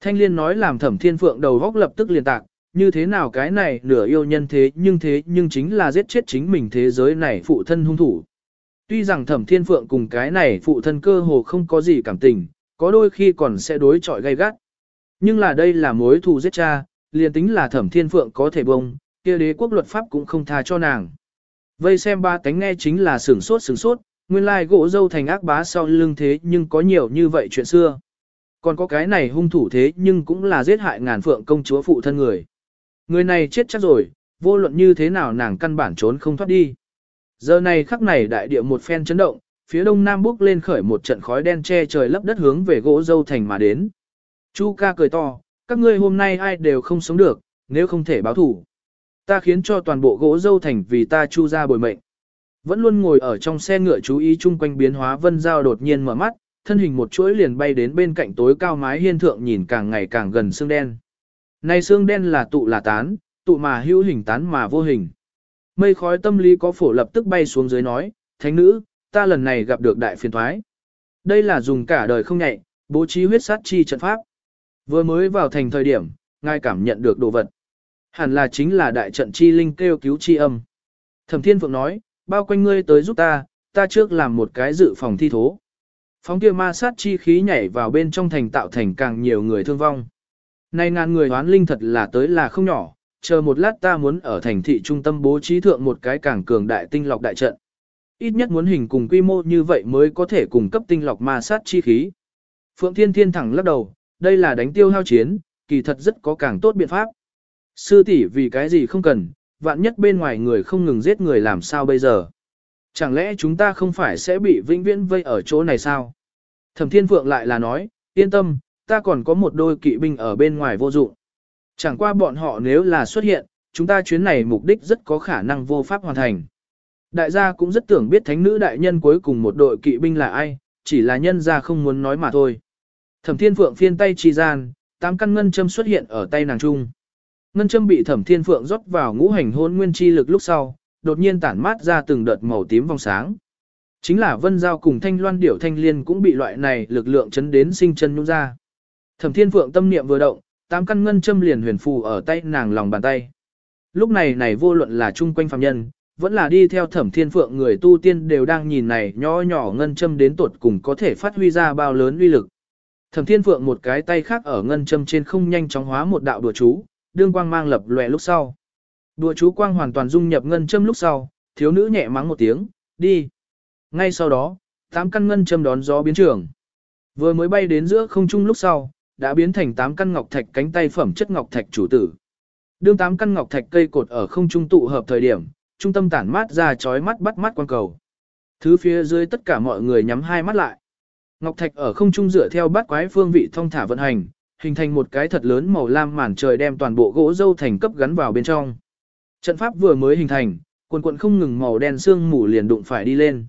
Thanh liên nói làm thẩm thiên phượng đầu góc lập tức liền tạc, như thế nào cái này nửa yêu nhân thế nhưng thế nhưng chính là giết chết chính mình thế giới này phụ thân hung thủ. Tuy rằng thẩm thiên phượng cùng cái này phụ thân cơ hồ không có gì cảm tình, có đôi khi còn sẽ đối chọi gay gắt. Nhưng là đây là mối thù giết cha, liền tính là thẩm thiên phượng có thể bông, kia đế quốc luật pháp cũng không tha cho nàng. Vây xem ba tánh nghe chính là sửng sốt sửng sốt, nguyên lai gỗ dâu thành ác bá sau lưng thế nhưng có nhiều như vậy chuyện xưa. Còn có cái này hung thủ thế nhưng cũng là giết hại ngàn phượng công chúa phụ thân người. Người này chết chắc rồi, vô luận như thế nào nàng căn bản trốn không thoát đi. Giờ này khắc này đại địa một phen chấn động, phía đông nam bốc lên khởi một trận khói đen che trời lấp đất hướng về gỗ dâu thành mà đến. Chu ca cười to, các ngươi hôm nay ai đều không sống được, nếu không thể báo thủ. Ta khiến cho toàn bộ gỗ dâu thành vì ta chu ra bồi mệnh. Vẫn luôn ngồi ở trong xe ngựa chú ý chung quanh biến hóa vân giao đột nhiên mở mắt, thân hình một chuỗi liền bay đến bên cạnh tối cao mái hiên thượng nhìn càng ngày càng gần xương đen. Này xương đen là tụ là tán, tụ mà hữu hình tán mà vô hình. Mây khói tâm lý có phổ lập tức bay xuống dưới nói, thánh nữ, ta lần này gặp được đại phiền thoái. Đây là dùng cả đời không nhạy, bố trí huyết sát chi trận pháp. Vừa mới vào thành thời điểm, ngài cảm nhận được đồ vật. Hẳn là chính là đại trận chi linh kêu cứu chi âm. Thẩm Thiên Phượng nói, bao quanh ngươi tới giúp ta, ta trước làm một cái dự phòng thi thố. Phóng kia ma sát chi khí nhảy vào bên trong thành tạo thành càng nhiều người thương vong. Nay ngàn người hoán linh thật là tới là không nhỏ, chờ một lát ta muốn ở thành thị trung tâm bố trí thượng một cái càng cường đại tinh lọc đại trận. Ít nhất muốn hình cùng quy mô như vậy mới có thể cung cấp tinh lọc ma sát chi khí. Phượng Thiên Thiên thẳng lắc đầu, đây là đánh tiêu hao chiến, kỳ thật rất có càng tốt biện pháp. Sư tỷ vì cái gì không cần, vạn nhất bên ngoài người không ngừng giết người làm sao bây giờ. Chẳng lẽ chúng ta không phải sẽ bị vĩnh viễn vây ở chỗ này sao? Thẩm Thiên Phượng lại là nói, yên tâm, ta còn có một đôi kỵ binh ở bên ngoài vô dụng. Chẳng qua bọn họ nếu là xuất hiện, chúng ta chuyến này mục đích rất có khả năng vô pháp hoàn thành. Đại gia cũng rất tưởng biết thánh nữ đại nhân cuối cùng một đội kỵ binh là ai, chỉ là nhân gia không muốn nói mà thôi. Thẩm Thiên Phượng phiên tay chi gian, tám căn ngân châm xuất hiện ở tay nàng trung. Ngân châm bị Thẩm Thiên Phượng rót vào ngũ hành hôn nguyên chi lực lúc sau, đột nhiên tản mát ra từng đợt màu tím vòng sáng. Chính là Vân Giao cùng Thanh Loan Điểu Thanh Liên cũng bị loại này lực lượng chấn đến sinh chân nhũ ra. Thẩm Thiên Phượng tâm niệm vừa động, tám căn ngân châm liền huyền phù ở tay nàng lòng bàn tay. Lúc này này vô luận là chung quanh phàm nhân, vẫn là đi theo Thẩm Thiên Phượng người tu tiên đều đang nhìn này nhỏ nhỏ ngân châm đến tuột cùng có thể phát huy ra bao lớn uy lực. Thẩm Thiên Phượng một cái tay khác ở ngân châm trên không nhanh chóng hóa một đạo đùa chú, đương quang mang lập lòe lúc sau. Đùa chú quang hoàn toàn dung nhập ngân châm lúc sau, thiếu nữ nhẹ mắng một tiếng, đi. Ngay sau đó, tám căn ngân châm đón gió biến trường. Vừa mới bay đến giữa không trung lúc sau, đã biến thành tám căn ngọc thạch cánh tay phẩm chất ngọc thạch chủ tử. Đương tám căn ngọc thạch cây cột ở không trung tụ hợp thời điểm, trung tâm tản mát ra chói mắt bắt mắt quan cầu. Thứ phía dưới tất cả mọi người nhắm hai mắt lại. Ngọc thạch ở không trung dựa theo bát quái phương vị thông thả vận hành, hình thành một cái thật lớn màu lam màn trời đem toàn bộ gỗ dâu thành cấp gắn vào bên trong. Trận pháp vừa mới hình thành, quần quần không ngừng màu đen xương mù liền đụng phải đi lên.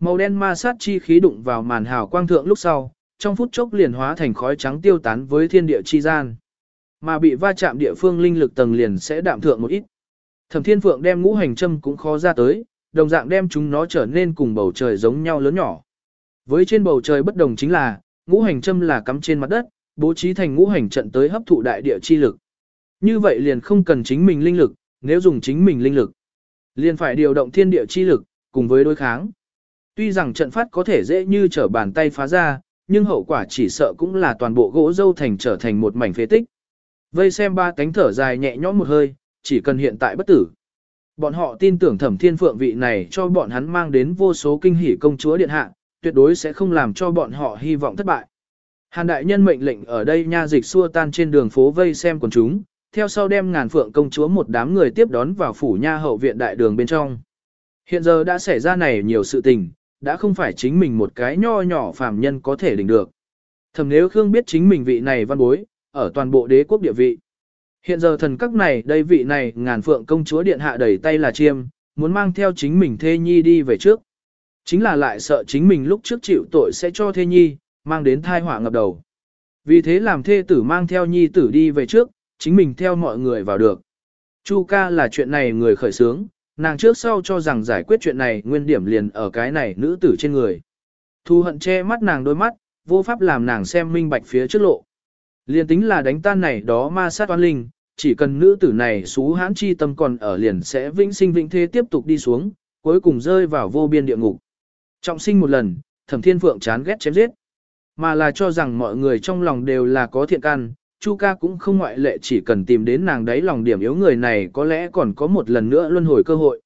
Màu đen ma sát chi khí đụng vào màn hào quang thượng lúc sau, trong phút chốc liền hóa thành khói trắng tiêu tán với thiên địa chi gian. Mà bị va chạm địa phương linh lực tầng liền sẽ đạm thượng một ít. Thẩm Thiên Phượng đem ngũ hành châm cũng khó ra tới, đồng dạng đem chúng nó trở nên cùng bầu trời giống nhau lớn nhỏ. Với trên bầu trời bất đồng chính là, ngũ hành châm là cắm trên mặt đất, bố trí thành ngũ hành trận tới hấp thụ đại địa chi lực. Như vậy liền không cần chính mình linh lực, nếu dùng chính mình linh lực, liền phải điều động thiên địa chi lực, cùng với đối kháng. Tuy rằng trận phát có thể dễ như trở bàn tay phá ra, nhưng hậu quả chỉ sợ cũng là toàn bộ gỗ dâu thành trở thành một mảnh phế tích. Vây xem ba cánh thở dài nhẹ nhõm một hơi, chỉ cần hiện tại bất tử. Bọn họ tin tưởng thẩm thiên phượng vị này cho bọn hắn mang đến vô số kinh hỉ công chúa điện hạ, tuyệt đối sẽ không làm cho bọn họ hy vọng thất bại. Hàn đại nhân mệnh lệnh ở đây nha dịch xua tan trên đường phố vây xem quần chúng, theo sau đem ngàn phượng công chúa một đám người tiếp đón vào phủ nha hậu viện đại đường bên trong. Hiện giờ đã xảy ra này nhiều sự tình, đã không phải chính mình một cái nho nhỏ phàm nhân có thể đỉnh được. Thầm nếu Khương biết chính mình vị này văn bối, ở toàn bộ đế quốc địa vị. Hiện giờ thần các này đây vị này ngàn phượng công chúa điện hạ đẩy tay là chiêm, muốn mang theo chính mình thê nhi đi về trước. Chính là lại sợ chính mình lúc trước chịu tội sẽ cho thê nhi, mang đến thai họa ngập đầu. Vì thế làm thê tử mang theo nhi tử đi về trước, chính mình theo mọi người vào được. Chu ca là chuyện này người khởi sướng, nàng trước sau cho rằng giải quyết chuyện này nguyên điểm liền ở cái này nữ tử trên người. Thu hận che mắt nàng đôi mắt, vô pháp làm nàng xem minh bạch phía trước lộ. Liền tính là đánh tan này đó ma sát oan linh, chỉ cần nữ tử này xú hãn chi tâm còn ở liền sẽ vĩnh sinh vĩnh thế tiếp tục đi xuống, cuối cùng rơi vào vô biên địa ngục. Trọng sinh một lần, thẩm thiên phượng chán ghét chém giết. Mà là cho rằng mọi người trong lòng đều là có thiện căn, Chu ca cũng không ngoại lệ chỉ cần tìm đến nàng đấy lòng điểm yếu người này có lẽ còn có một lần nữa luân hồi cơ hội.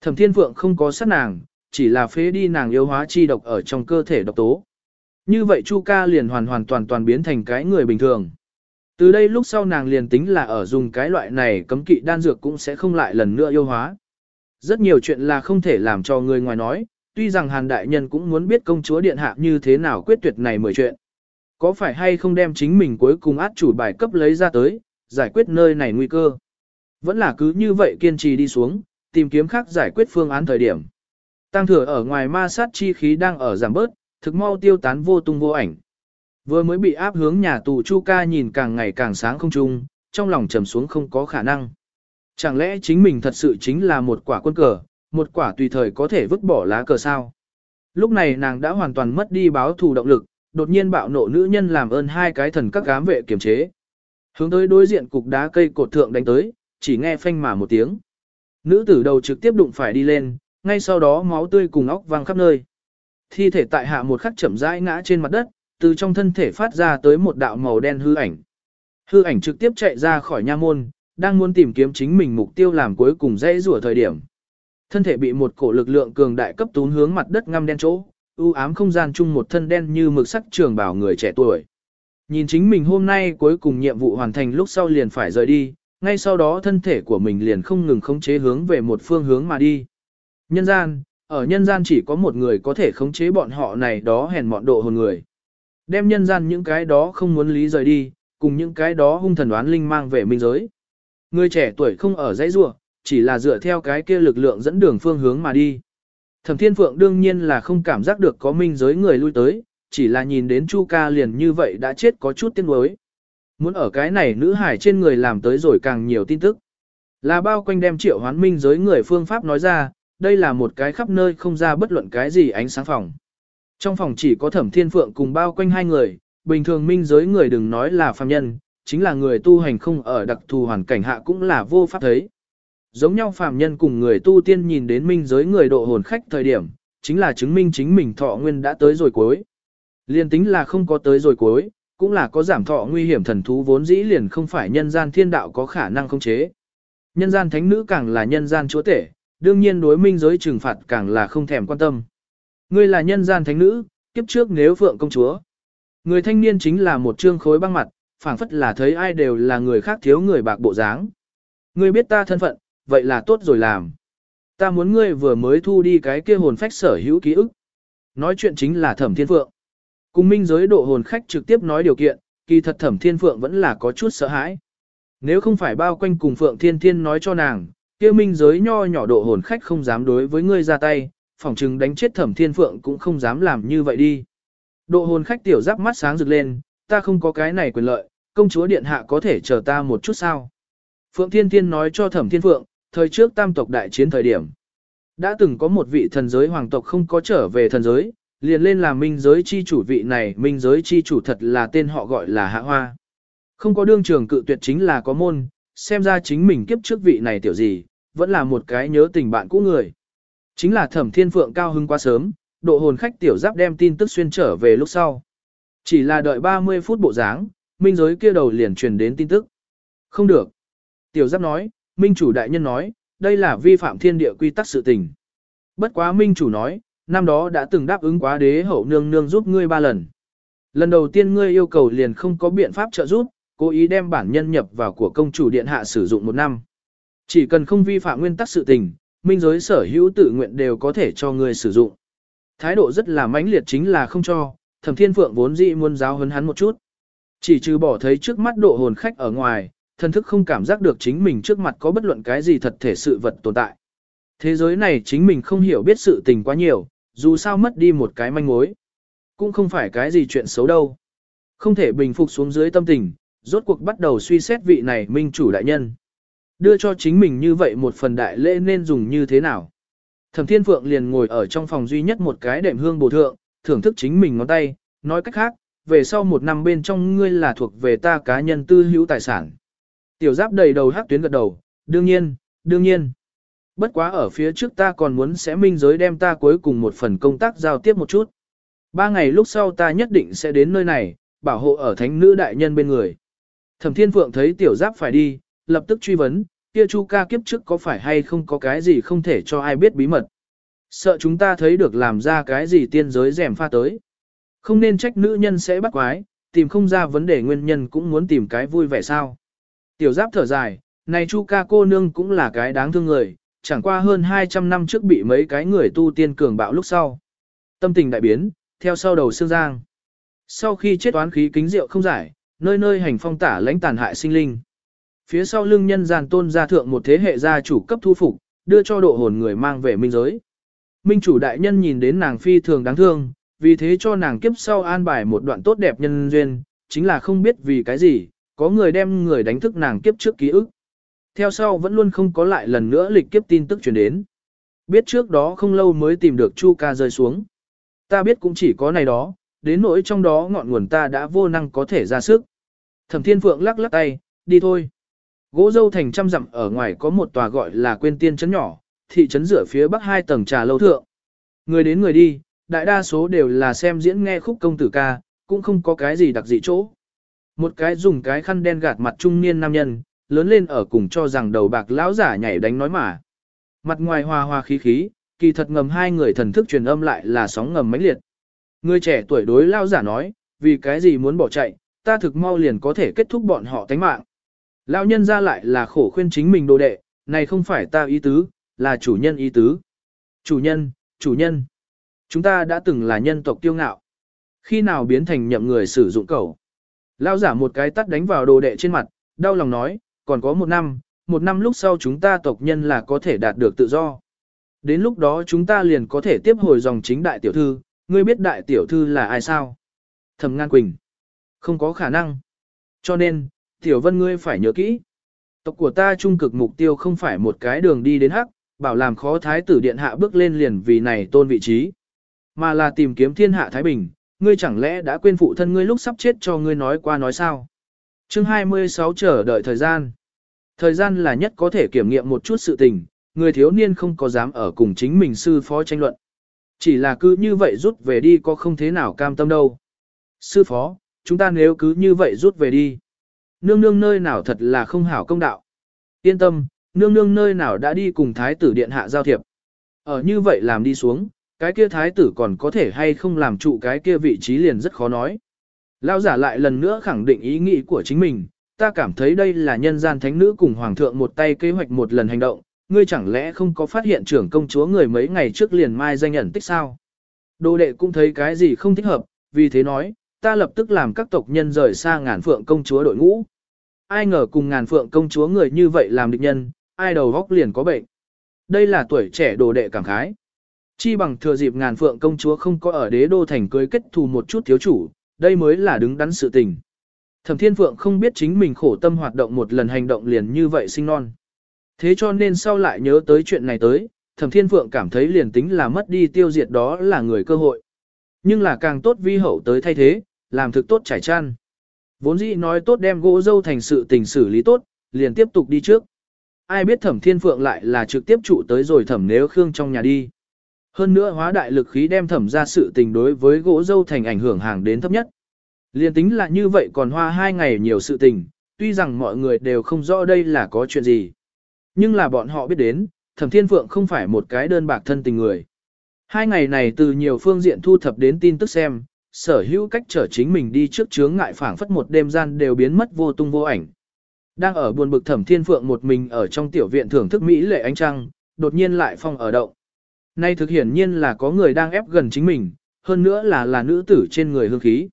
Thẩm thiên phượng không có sát nàng, chỉ là phế đi nàng yếu hóa chi độc ở trong cơ thể độc tố. Như vậy Chu ca liền hoàn hoàn toàn toàn biến thành cái người bình thường. Từ đây lúc sau nàng liền tính là ở dùng cái loại này cấm kỵ đan dược cũng sẽ không lại lần nữa yêu hóa. Rất nhiều chuyện là không thể làm cho người ngoài nói, tuy rằng Hàn Đại Nhân cũng muốn biết công chúa Điện Hạ như thế nào quyết tuyệt này mười chuyện. Có phải hay không đem chính mình cuối cùng át chủ bài cấp lấy ra tới, giải quyết nơi này nguy cơ. Vẫn là cứ như vậy kiên trì đi xuống, tìm kiếm khác giải quyết phương án thời điểm. Tăng thừa ở ngoài ma sát chi khí đang ở giảm bớt, thực mau tiêu tán vô tung vô ảnh. Vừa mới bị áp hướng nhà tù Chu Ca nhìn càng ngày càng sáng không trung, trong lòng trầm xuống không có khả năng. Chẳng lẽ chính mình thật sự chính là một quả quân cờ, một quả tùy thời có thể vứt bỏ lá cờ sao? Lúc này nàng đã hoàn toàn mất đi báo thù động lực, đột nhiên bạo nộ nữ nhân làm ơn hai cái thần các gám vệ kiềm chế. Hướng tới đối diện cục đá cây cột thượng đánh tới, chỉ nghe phanh mà một tiếng. Nữ tử đầu trực tiếp đụng phải đi lên, ngay sau đó máu tươi cùng óc văng khắp nơi. Thi thể tại hạ một khắc chậm rãi ngã trên mặt đất, từ trong thân thể phát ra tới một đạo màu đen hư ảnh. Hư ảnh trực tiếp chạy ra khỏi nha môn, đang muốn tìm kiếm chính mình mục tiêu làm cuối cùng dễ rủa thời điểm. Thân thể bị một cổ lực lượng cường đại cấp tún hướng mặt đất ngăm đen chỗ, u ám không gian chung một thân đen như mực sắc trường bảo người trẻ tuổi. Nhìn chính mình hôm nay cuối cùng nhiệm vụ hoàn thành lúc sau liền phải rời đi, ngay sau đó thân thể của mình liền không ngừng khống chế hướng về một phương hướng mà đi. Nhân gian, ở nhân gian chỉ có một người có thể khống chế bọn họ này đó hèn mọn độ hồn người. Đem nhân gian những cái đó không muốn lý rời đi, cùng những cái đó hung thần đoán linh mang về minh giới. Người trẻ tuổi không ở dãy rua, chỉ là dựa theo cái kia lực lượng dẫn đường phương hướng mà đi. Thẩm Thiên Phượng đương nhiên là không cảm giác được có minh giới người lui tới, chỉ là nhìn đến Chu ca liền như vậy đã chết có chút tiếc nuối. Muốn ở cái này nữ hải trên người làm tới rồi càng nhiều tin tức. Là bao quanh đem triệu hoán minh giới người phương pháp nói ra, đây là một cái khắp nơi không ra bất luận cái gì ánh sáng phòng. Trong phòng chỉ có thẩm thiên phượng cùng bao quanh hai người, bình thường minh giới người đừng nói là phàm nhân, chính là người tu hành không ở đặc thù hoàn cảnh hạ cũng là vô pháp thấy. Giống nhau phàm nhân cùng người tu tiên nhìn đến minh giới người độ hồn khách thời điểm, chính là chứng minh chính mình thọ nguyên đã tới rồi cuối. Liên tính là không có tới rồi cuối, cũng là có giảm thọ nguy hiểm thần thú vốn dĩ liền không phải nhân gian thiên đạo có khả năng khống chế. Nhân gian thánh nữ càng là nhân gian chúa tể, đương nhiên đối minh giới trừng phạt càng là không thèm quan tâm. Ngươi là nhân gian thánh nữ, kiếp trước nếu phượng công chúa. Người thanh niên chính là một trương khối băng mặt, phảng phất là thấy ai đều là người khác thiếu người bạc bộ dáng. Ngươi biết ta thân phận, vậy là tốt rồi làm. Ta muốn ngươi vừa mới thu đi cái kia hồn phách sở hữu ký ức. Nói chuyện chính là thẩm thiên phượng. Cùng minh giới độ hồn khách trực tiếp nói điều kiện, kỳ thật thẩm thiên phượng vẫn là có chút sợ hãi. Nếu không phải bao quanh cùng phượng thiên thiên nói cho nàng, kia minh giới nho nhỏ độ hồn khách không dám đối với ngươi ra tay, phỏng chừng đánh chết thẩm thiên phượng cũng không dám làm như vậy đi. Độ hồn khách tiểu giáp mắt sáng rực lên, ta không có cái này quyền lợi, công chúa điện hạ có thể chờ ta một chút sao. Phượng Thiên Thiên nói cho Thẩm Thiên Phượng, thời trước tam tộc đại chiến thời điểm. Đã từng có một vị thần giới hoàng tộc không có trở về thần giới, liền lên làm minh giới chi chủ vị này, minh giới chi chủ thật là tên họ gọi là Hạ Hoa. Không có đương trường cự tuyệt chính là có môn, xem ra chính mình kiếp trước vị này tiểu gì, vẫn là một cái nhớ tình bạn cũ người. Chính là Thẩm Thiên Phượng cao hưng quá sớm, độ hồn khách tiểu giáp đem tin tức xuyên trở về lúc sau. Chỉ là đợi 30 phút bộ dáng, minh giới kia đầu liền truyền đến tin tức. Không được. Tiểu giáp nói, minh chủ đại nhân nói, đây là vi phạm thiên địa quy tắc sự tình. Bất quá minh chủ nói, năm đó đã từng đáp ứng quá đế hậu nương nương giúp ngươi ba lần. Lần đầu tiên ngươi yêu cầu liền không có biện pháp trợ giúp, cố ý đem bản nhân nhập vào của công chủ điện hạ sử dụng một năm. Chỉ cần không vi phạm nguyên tắc sự tình, minh giới sở hữu tự nguyện đều có thể cho ngươi sử dụng. Thái độ rất là mãnh liệt chính là không cho, thẩm thiên phượng vốn dĩ muốn giáo hấn hắn một chút. Chỉ trừ bỏ thấy trước mắt độ hồn khách ở ngoài, thân thức không cảm giác được chính mình trước mặt có bất luận cái gì thật thể sự vật tồn tại. Thế giới này chính mình không hiểu biết sự tình quá nhiều, dù sao mất đi một cái manh mối. Cũng không phải cái gì chuyện xấu đâu. Không thể bình phục xuống dưới tâm tình, rốt cuộc bắt đầu suy xét vị này minh chủ đại nhân. Đưa cho chính mình như vậy một phần đại lễ nên dùng như thế nào. Thẩm Thiên Phượng liền ngồi ở trong phòng duy nhất một cái đệm hương bổ thượng, thưởng thức chính mình ngón tay, nói cách khác, về sau một năm bên trong ngươi là thuộc về ta cá nhân tư hữu tài sản. Tiểu giáp đầy đầu hát tuyến gật đầu, đương nhiên, đương nhiên. Bất quá ở phía trước ta còn muốn sẽ minh giới đem ta cuối cùng một phần công tác giao tiếp một chút. Ba ngày lúc sau ta nhất định sẽ đến nơi này, bảo hộ ở thánh nữ đại nhân bên người. Thẩm Thiên Phượng thấy tiểu giáp phải đi, lập tức truy vấn, kia Chu ca kiếp trước có phải hay không có cái gì không thể cho ai biết bí mật. Sợ chúng ta thấy được làm ra cái gì tiên giới rèm pha tới. Không nên trách nữ nhân sẽ bắt quái, tìm không ra vấn đề nguyên nhân cũng muốn tìm cái vui vẻ sao. Tiểu giáp thở dài, này Chu ca cô nương cũng là cái đáng thương người, chẳng qua hơn 200 năm trước bị mấy cái người tu tiên cường bạo lúc sau. Tâm tình đại biến, theo sau đầu xương giang. Sau khi chết toán khí kính rượu không giải, nơi nơi hành phong tả lãnh tàn hại sinh linh. Phía sau lưng nhân gian tôn gia thượng một thế hệ gia chủ cấp thu phục, đưa cho độ hồn người mang về minh giới. Minh chủ đại nhân nhìn đến nàng phi thường đáng thương, vì thế cho nàng kiếp sau an bài một đoạn tốt đẹp nhân duyên, chính là không biết vì cái gì, có người đem người đánh thức nàng kiếp trước ký ức. Theo sau vẫn luôn không có lại lần nữa lịch kiếp tin tức truyền đến. Biết trước đó không lâu mới tìm được Chu ca rơi xuống. Ta biết cũng chỉ có này đó, đến nỗi trong đó ngọn nguồn ta đã vô năng có thể ra sức. Thẩm Thiên Phượng lắc lắc tay, đi thôi. Gỗ dâu thành trăm dặm ở ngoài có một tòa gọi là quên tiên trấn nhỏ, thị trấn rửa phía bắc hai tầng trà lâu thượng. Người đến người đi, đại đa số đều là xem diễn nghe khúc công tử ca, cũng không có cái gì đặc dị chỗ. Một cái dùng cái khăn đen gạt mặt trung niên nam nhân, lớn lên ở cùng cho rằng đầu bạc lão giả nhảy đánh nói mà. Mặt ngoài hòa hòa khí khí, kỳ thật ngầm hai người thần thức truyền âm lại là sóng ngầm mãnh liệt. Người trẻ tuổi đối lão giả nói, vì cái gì muốn bỏ chạy, ta thực mau liền có thể kết thúc bọn họ tánh mạng. Lão nhân ra lại là khổ khuyên chính mình đồ đệ, này không phải ta ý tứ, là chủ nhân ý tứ. Chủ nhân, chủ nhân. Chúng ta đã từng là nhân tộc tiêu ngạo. Khi nào biến thành nhậm người sử dụng cầu. Lão giả một cái tắt đánh vào đồ đệ trên mặt, đau lòng nói, còn có một năm, một năm lúc sau chúng ta tộc nhân là có thể đạt được tự do. Đến lúc đó chúng ta liền có thể tiếp hồi dòng chính đại tiểu thư, ngươi biết đại tiểu thư là ai sao? Thẩm Ngan Quỳnh. Không có khả năng. Cho nên, tiểu vân ngươi phải nhớ kỹ. Tộc của ta trung cực mục tiêu không phải một cái đường đi đến hắc, bảo làm khó thái tử điện hạ bước lên liền vì này tôn vị trí. Mà là tìm kiếm thiên hạ Thái Bình, ngươi chẳng lẽ đã quên phụ thân ngươi lúc sắp chết cho ngươi nói qua nói sao? Chương 26 chờ đợi thời gian. Thời gian là nhất có thể kiểm nghiệm một chút sự tình, người thiếu niên không có dám ở cùng chính mình sư phó tranh luận. Chỉ là cứ như vậy rút về đi có không thế nào cam tâm đâu. Sư phó, chúng ta nếu cứ như vậy rút về đi. Nương nương nơi nào thật là không hảo công đạo. Yên tâm, nương nương nơi nào đã đi cùng thái tử điện hạ giao thiệp. Ở như vậy làm đi xuống, cái kia thái tử còn có thể hay không làm trụ cái kia vị trí liền rất khó nói. Lão giả lại lần nữa khẳng định ý nghĩ của chính mình, ta cảm thấy đây là nhân gian thánh nữ cùng hoàng thượng một tay kế hoạch một lần hành động, ngươi chẳng lẽ không có phát hiện trưởng công chúa người mấy ngày trước liền mai danh ẩn tích sao? Đồ đệ cũng thấy cái gì không thích hợp, vì thế nói, ta lập tức làm các tộc nhân rời xa ngàn phượng công chúa đội ngũ. Ai ngờ cùng ngàn phượng công chúa người như vậy làm địch nhân, ai đầu góc liền có bệnh. Đây là tuổi trẻ đồ đệ cảm khái. Chi bằng thừa dịp ngàn phượng công chúa không có ở đế đô thành cưới kết thù một chút thiếu chủ, đây mới là đứng đắn sự tình. Thẩm Thiên Phượng không biết chính mình khổ tâm hoạt động một lần hành động liền như vậy sinh non. Thế cho nên sau lại nhớ tới chuyện này tới, Thẩm Thiên Phượng cảm thấy liền tính là mất đi tiêu diệt đó là người cơ hội. Nhưng là càng tốt vi hậu tới thay thế, làm thực tốt trải chăn. Vốn dĩ nói tốt đem gỗ dâu thành sự tình xử lý tốt, liền tiếp tục đi trước. Ai biết Thẩm Thiên Phượng lại là trực tiếp trụ tới rồi thẩm nếu Khương trong nhà đi. Hơn nữa hóa đại lực khí đem thẩm ra sự tình đối với gỗ dâu thành ảnh hưởng hàng đến thấp nhất. Liên tính là như vậy còn hoa hai ngày nhiều sự tình, tuy rằng mọi người đều không rõ đây là có chuyện gì. Nhưng là bọn họ biết đến, thẩm thiên phượng không phải một cái đơn bạc thân tình người. Hai ngày này từ nhiều phương diện thu thập đến tin tức xem, sở hữu cách trở chính mình đi trước chướng ngại phảng phất một đêm gian đều biến mất vô tung vô ảnh. Đang ở buồn bực thẩm thiên phượng một mình ở trong tiểu viện thưởng thức Mỹ lệ ánh trăng, đột nhiên lại phong ở động. Nay thực hiển nhiên là có người đang ép gần chính mình, hơn nữa là là nữ tử trên người hương khí.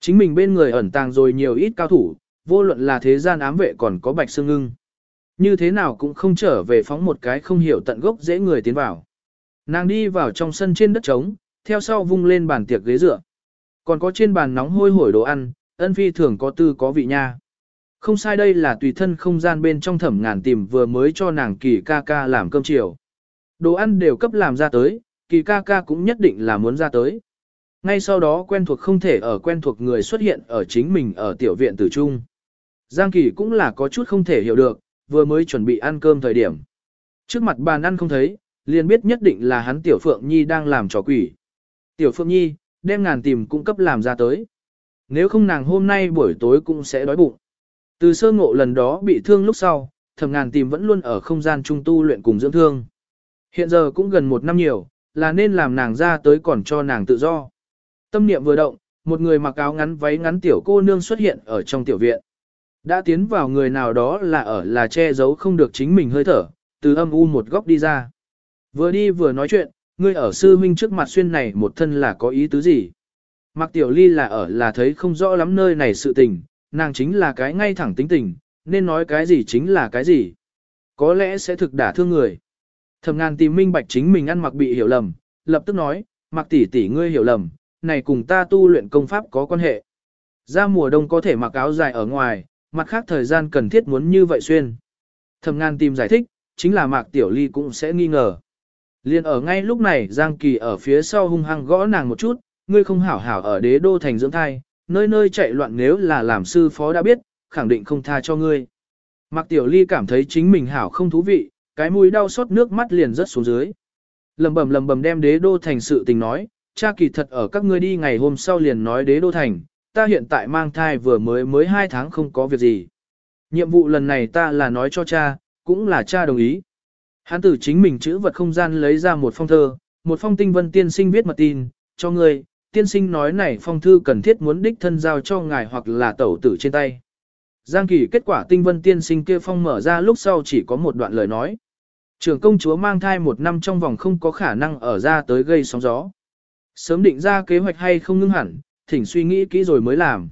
Chính mình bên người ẩn tàng rồi nhiều ít cao thủ, vô luận là thế gian ám vệ còn có bạch xương ngưng. Như thế nào cũng không trở về phóng một cái không hiểu tận gốc dễ người tiến vào. Nàng đi vào trong sân trên đất trống, theo sau vung lên bàn tiệc ghế dựa. Còn có trên bàn nóng hôi hổi đồ ăn, ân phi thường có tư có vị nha. Không sai đây là tùy thân không gian bên trong thẩm ngàn tìm vừa mới cho nàng kỳ ca ca làm cơm chiều. Đồ ăn đều cấp làm ra tới, kỳ ca ca cũng nhất định là muốn ra tới. Ngay sau đó quen thuộc không thể ở quen thuộc người xuất hiện ở chính mình ở tiểu viện tử trung. Giang Kỳ cũng là có chút không thể hiểu được, vừa mới chuẩn bị ăn cơm thời điểm. Trước mặt bàn ăn không thấy, liền biết nhất định là hắn Tiểu Phượng Nhi đang làm trò quỷ. Tiểu Phượng Nhi, đem ngàn tìm cung cấp làm ra tới. Nếu không nàng hôm nay buổi tối cũng sẽ đói bụng. Từ sơ ngộ lần đó bị thương lúc sau, thầm ngàn tìm vẫn luôn ở không gian trung tu luyện cùng dưỡng thương. Hiện giờ cũng gần một năm nhiều, là nên làm nàng ra tới còn cho nàng tự do. Tâm niệm vừa động, một người mặc áo ngắn váy ngắn tiểu cô nương xuất hiện ở trong tiểu viện. Đã tiến vào người nào đó là ở là che giấu không được chính mình hơi thở, từ âm u một góc đi ra. Vừa đi vừa nói chuyện, ngươi ở sư huynh trước mặt xuyên này một thân là có ý tứ gì. Mặc tiểu ly là ở là thấy không rõ lắm nơi này sự tình, nàng chính là cái ngay thẳng tính tình, nên nói cái gì chính là cái gì. Có lẽ sẽ thực đả thương người. Thẩm ngàn tìm minh bạch chính mình ăn mặc bị hiểu lầm, lập tức nói, mặc tỷ tỷ ngươi hiểu lầm, này cùng ta tu luyện công pháp có quan hệ. Ra mùa đông có thể mặc áo dài ở ngoài, mặt khác thời gian cần thiết muốn như vậy xuyên. Thẩm ngàn tìm giải thích, chính là mạc tiểu ly cũng sẽ nghi ngờ. Liên ở ngay lúc này Giang Kỳ ở phía sau hung hăng gõ nàng một chút, ngươi không hảo hảo ở đế đô thành dưỡng thai, nơi nơi chạy loạn nếu là làm sư phó đã biết, khẳng định không tha cho ngươi. Mạc Tiểu Ly cảm thấy chính mình hảo không thú vị, cái mũi đau xót nước mắt liền rớt xuống dưới. Lầm bầm lầm bầm đem đế đô thành sự tình nói, cha kỳ thật ở các ngươi đi ngày hôm sau liền nói đế đô thành, ta hiện tại mang thai vừa mới mới 2 tháng không có việc gì. Nhiệm vụ lần này ta là nói cho cha, cũng là cha đồng ý. Hắn tử chính mình chữ vật không gian lấy ra một phong thơ, một phong tinh vân tiên sinh viết mật tin, cho ngươi, tiên sinh nói này phong thư cần thiết muốn đích thân giao cho ngài hoặc là tẩu tử trên tay. Giang kỳ kết quả tinh vân tiên sinh kia phong mở ra lúc sau chỉ có một đoạn lời nói. Trưởng công chúa mang thai một năm trong vòng không có khả năng ở ra tới gây sóng gió. Sớm định ra kế hoạch hay không ngưng hẳn, thỉnh suy nghĩ kỹ rồi mới làm.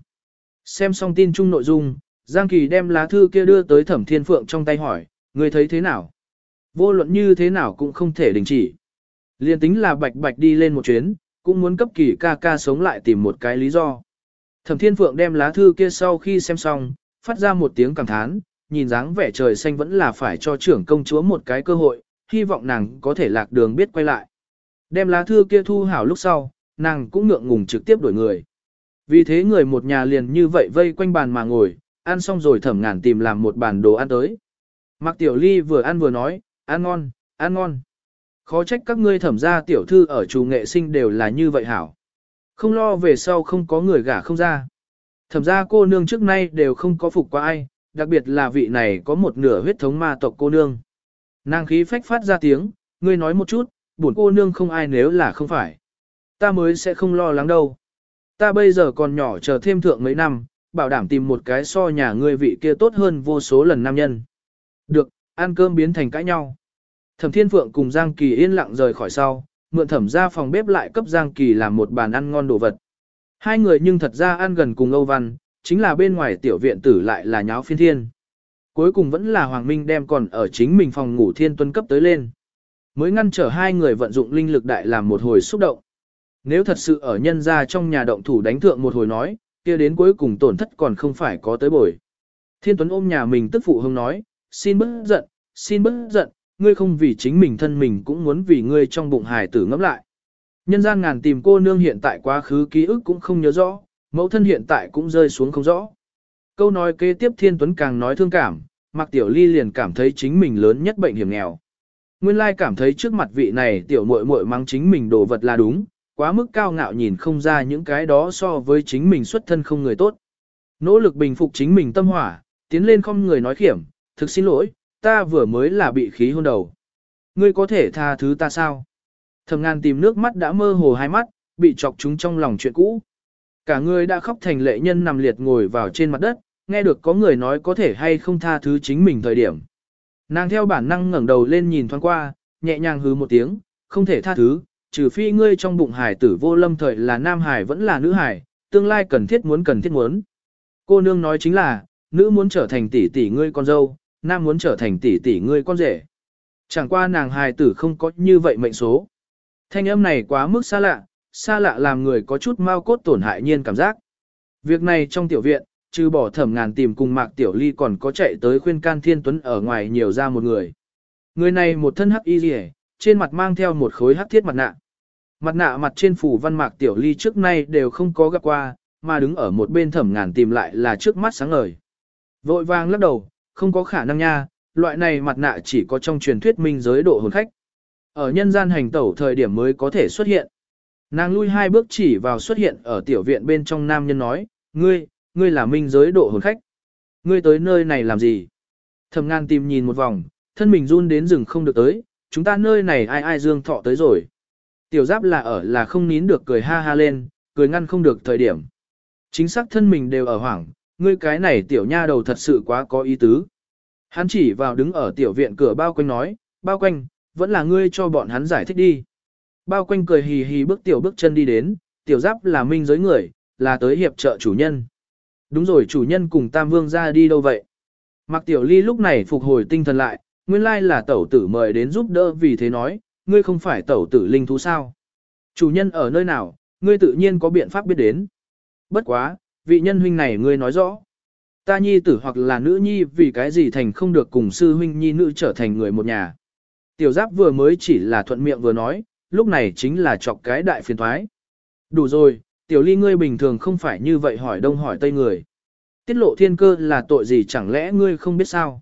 Xem xong tin chung nội dung, Giang Kỳ đem lá thư kia đưa tới Thẩm Thiên Phượng trong tay hỏi, người thấy thế nào? Vô luận như thế nào cũng không thể đình chỉ. Liên tính là bạch bạch đi lên một chuyến, cũng muốn cấp kỳ ca ca sống lại tìm một cái lý do. Thẩm Thiên Phượng đem lá thư kia sau khi xem xong, phát ra một tiếng cảm thán, nhìn dáng vẻ trời xanh vẫn là phải cho trưởng công chúa một cái cơ hội, hy vọng nàng có thể lạc đường biết quay lại. Đem lá thư kia thu hảo lúc sau, nàng cũng ngượng ngùng trực tiếp đổi người. Vì thế người một nhà liền như vậy vây quanh bàn mà ngồi, ăn xong rồi thẩm ngàn tìm làm một bàn đồ ăn tới. Mạc Tiểu Ly vừa ăn vừa nói, ăn ngon, ăn ngon. Khó trách các ngươi thẩm gia tiểu thư ở chủ nghệ sinh đều là như vậy hảo. Không lo về sau không có người gả không ra. Thẩm gia cô nương trước nay đều không có phục qua ai, đặc biệt là vị này có một nửa huyết thống ma tộc cô nương. Nàng khí phách phát ra tiếng, ngươi nói một chút, buồn cô nương không ai nếu là không phải. Ta mới sẽ không lo lắng đâu. Ta bây giờ còn nhỏ chờ thêm thượng mấy năm, bảo đảm tìm một cái so nhà ngươi vị kia tốt hơn vô số lần nam nhân. Được, ăn cơm biến thành cãi nhau. Thẩm Thiên Phượng cùng Giang Kỳ yên lặng rời khỏi sau, mượn thẩm ra phòng bếp lại cấp Giang Kỳ làm một bàn ăn ngon đồ vật. Hai người nhưng thật ra ăn gần cùng Âu Văn, chính là bên ngoài tiểu viện tử lại là nháo phiên thiên. Cuối cùng vẫn là Hoàng Minh đem còn ở chính mình phòng ngủ thiên tuân cấp tới lên. Mới ngăn trở hai người vận dụng linh lực đại làm một hồi xúc động. Nếu thật sự ở nhân ra trong nhà động thủ đánh thượng một hồi nói, kia đến cuối cùng tổn thất còn không phải có tới bồi. Thiên Tuấn ôm nhà mình tức phụ hông nói, xin bớt giận, xin bớt giận, ngươi không vì chính mình thân mình cũng muốn vì ngươi trong bụng hài tử ngẫm lại. Nhân gian ngàn tìm cô nương hiện tại quá khứ ký ức cũng không nhớ rõ, mẫu thân hiện tại cũng rơi xuống không rõ. Câu nói kế tiếp Thiên Tuấn càng nói thương cảm, Mạc Tiểu Ly liền cảm thấy chính mình lớn nhất bệnh hiểm nghèo. Nguyên lai cảm thấy trước mặt vị này tiểu muội muội mang chính mình đồ vật là đúng, quá mức cao ngạo nhìn không ra những cái đó so với chính mình xuất thân không người tốt. Nỗ lực bình phục chính mình tâm hỏa, tiến lên không người nói khiểm, thực xin lỗi, ta vừa mới là bị khí hôn đầu. Ngươi có thể tha thứ ta sao? Thầm ngàn tìm nước mắt đã mơ hồ hai mắt, bị chọc chúng trong lòng chuyện cũ. Cả người đã khóc thành lệ nhân nằm liệt ngồi vào trên mặt đất, nghe được có người nói có thể hay không tha thứ chính mình thời điểm. Nàng theo bản năng ngẩng đầu lên nhìn thoáng qua, nhẹ nhàng hứ một tiếng, không thể tha thứ, trừ phi ngươi trong bụng hải tử vô lâm thời là nam hải vẫn là nữ hải, tương lai cần thiết muốn cần thiết muốn. Cô nương nói chính là, nữ muốn trở thành tỷ tỷ ngươi con dâu, nam muốn trở thành tỷ tỷ ngươi con rể. Chẳng qua nàng hài tử không có như vậy mệnh số. Thanh âm này quá mức xa lạ, xa lạ làm người có chút mau cốt tổn hại nhiên cảm giác. Việc này trong tiểu viện, trừ bỏ thẩm ngàn tìm cùng mạc tiểu ly còn có chạy tới khuyên can thiên tuấn ở ngoài nhiều ra một người. Người này một thân hắc y rỉ, trên mặt mang theo một khối hắc thiết mặt nạ. Mặt nạ mặt trên phủ văn mạc tiểu ly trước nay đều không có gặp qua, mà đứng ở một bên thẩm ngàn tìm lại là trước mắt sáng ngời. Vội vàng lắc đầu, không có khả năng nha, loại này mặt nạ chỉ có trong truyền thuyết minh giới độ hồn khách. Ở nhân gian hành tẩu thời điểm mới có thể xuất hiện. Nàng lui hai bước chỉ vào xuất hiện ở tiểu viện bên trong nam nhân nói, ngươi, ngươi là minh giới độ hồn khách. Ngươi tới nơi này làm gì? Thẩm ngang tìm nhìn một vòng, thân mình run đến rừng không được tới, chúng ta nơi này ai ai dương thọ tới rồi. Tiểu giáp là ở là không nín được cười ha ha lên, cười ngăn không được thời điểm. Chính xác thân mình đều ở hoảng, ngươi cái này tiểu nha đầu thật sự quá có ý tứ. Hắn chỉ vào đứng ở tiểu viện cửa bao quanh nói, bao quanh, vẫn là ngươi cho bọn hắn giải thích đi. Bao quanh cười hì hì bước tiểu bước chân đi đến, tiểu giáp là minh giới người, là tới hiệp trợ chủ nhân. Đúng rồi chủ nhân cùng Tam Vương ra đi đâu vậy? Mạc Tiểu Ly lúc này phục hồi tinh thần lại, nguyên lai là tẩu tử mời đến giúp đỡ vì thế nói, ngươi không phải tẩu tử linh thú sao? Chủ nhân ở nơi nào, ngươi tự nhiên có biện pháp biết đến. Bất quá, vị nhân huynh này ngươi nói rõ. Ta nhi tử hoặc là nữ nhi vì cái gì thành không được cùng sư huynh nhi nữ trở thành người một nhà. Tiểu giáp vừa mới chỉ là thuận miệng vừa nói, lúc này chính là chọc cái đại phiền thoái. Đủ rồi, tiểu ly ngươi bình thường không phải như vậy hỏi đông hỏi tây người. Tiết lộ thiên cơ là tội gì chẳng lẽ ngươi không biết sao?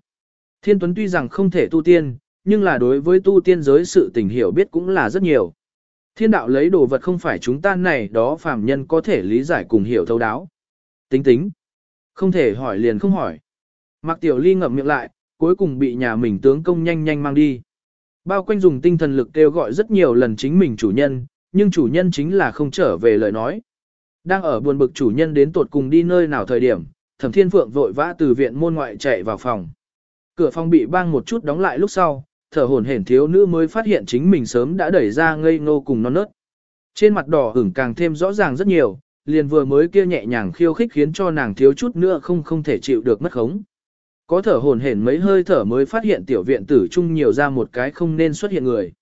Thiên Tuấn tuy rằng không thể tu tiên, nhưng là đối với tu tiên giới sự tình hiểu biết cũng là rất nhiều. Thiên đạo lấy đồ vật không phải chúng ta này đó phàm nhân có thể lý giải cùng hiểu thấu đáo. Tính tính. Không thể hỏi liền không hỏi. Mạc Tiểu Ly ngậm miệng lại, cuối cùng bị nhà mình tướng công nhanh nhanh mang đi. Bao quanh dùng tinh thần lực kêu gọi rất nhiều lần chính mình chủ nhân, nhưng chủ nhân chính là không trở về lời nói. Đang ở buồn bực chủ nhân đến tột cùng đi nơi nào thời điểm, Thẩm Thiên Phượng vội vã từ viện môn ngoại chạy vào phòng. Cửa phòng bị bang một chút đóng lại lúc sau, thở hổn hển thiếu nữ mới phát hiện chính mình sớm đã đẩy ra ngây ngô cùng non nớt. Trên mặt đỏ ửng càng thêm rõ ràng rất nhiều, liền vừa mới kia nhẹ nhàng khiêu khích khiến cho nàng thiếu chút nữa không không thể chịu được mất khống. Có thở hổn hển mấy hơi thở mới phát hiện tiểu viện tử trung nhiều ra một cái không nên xuất hiện người.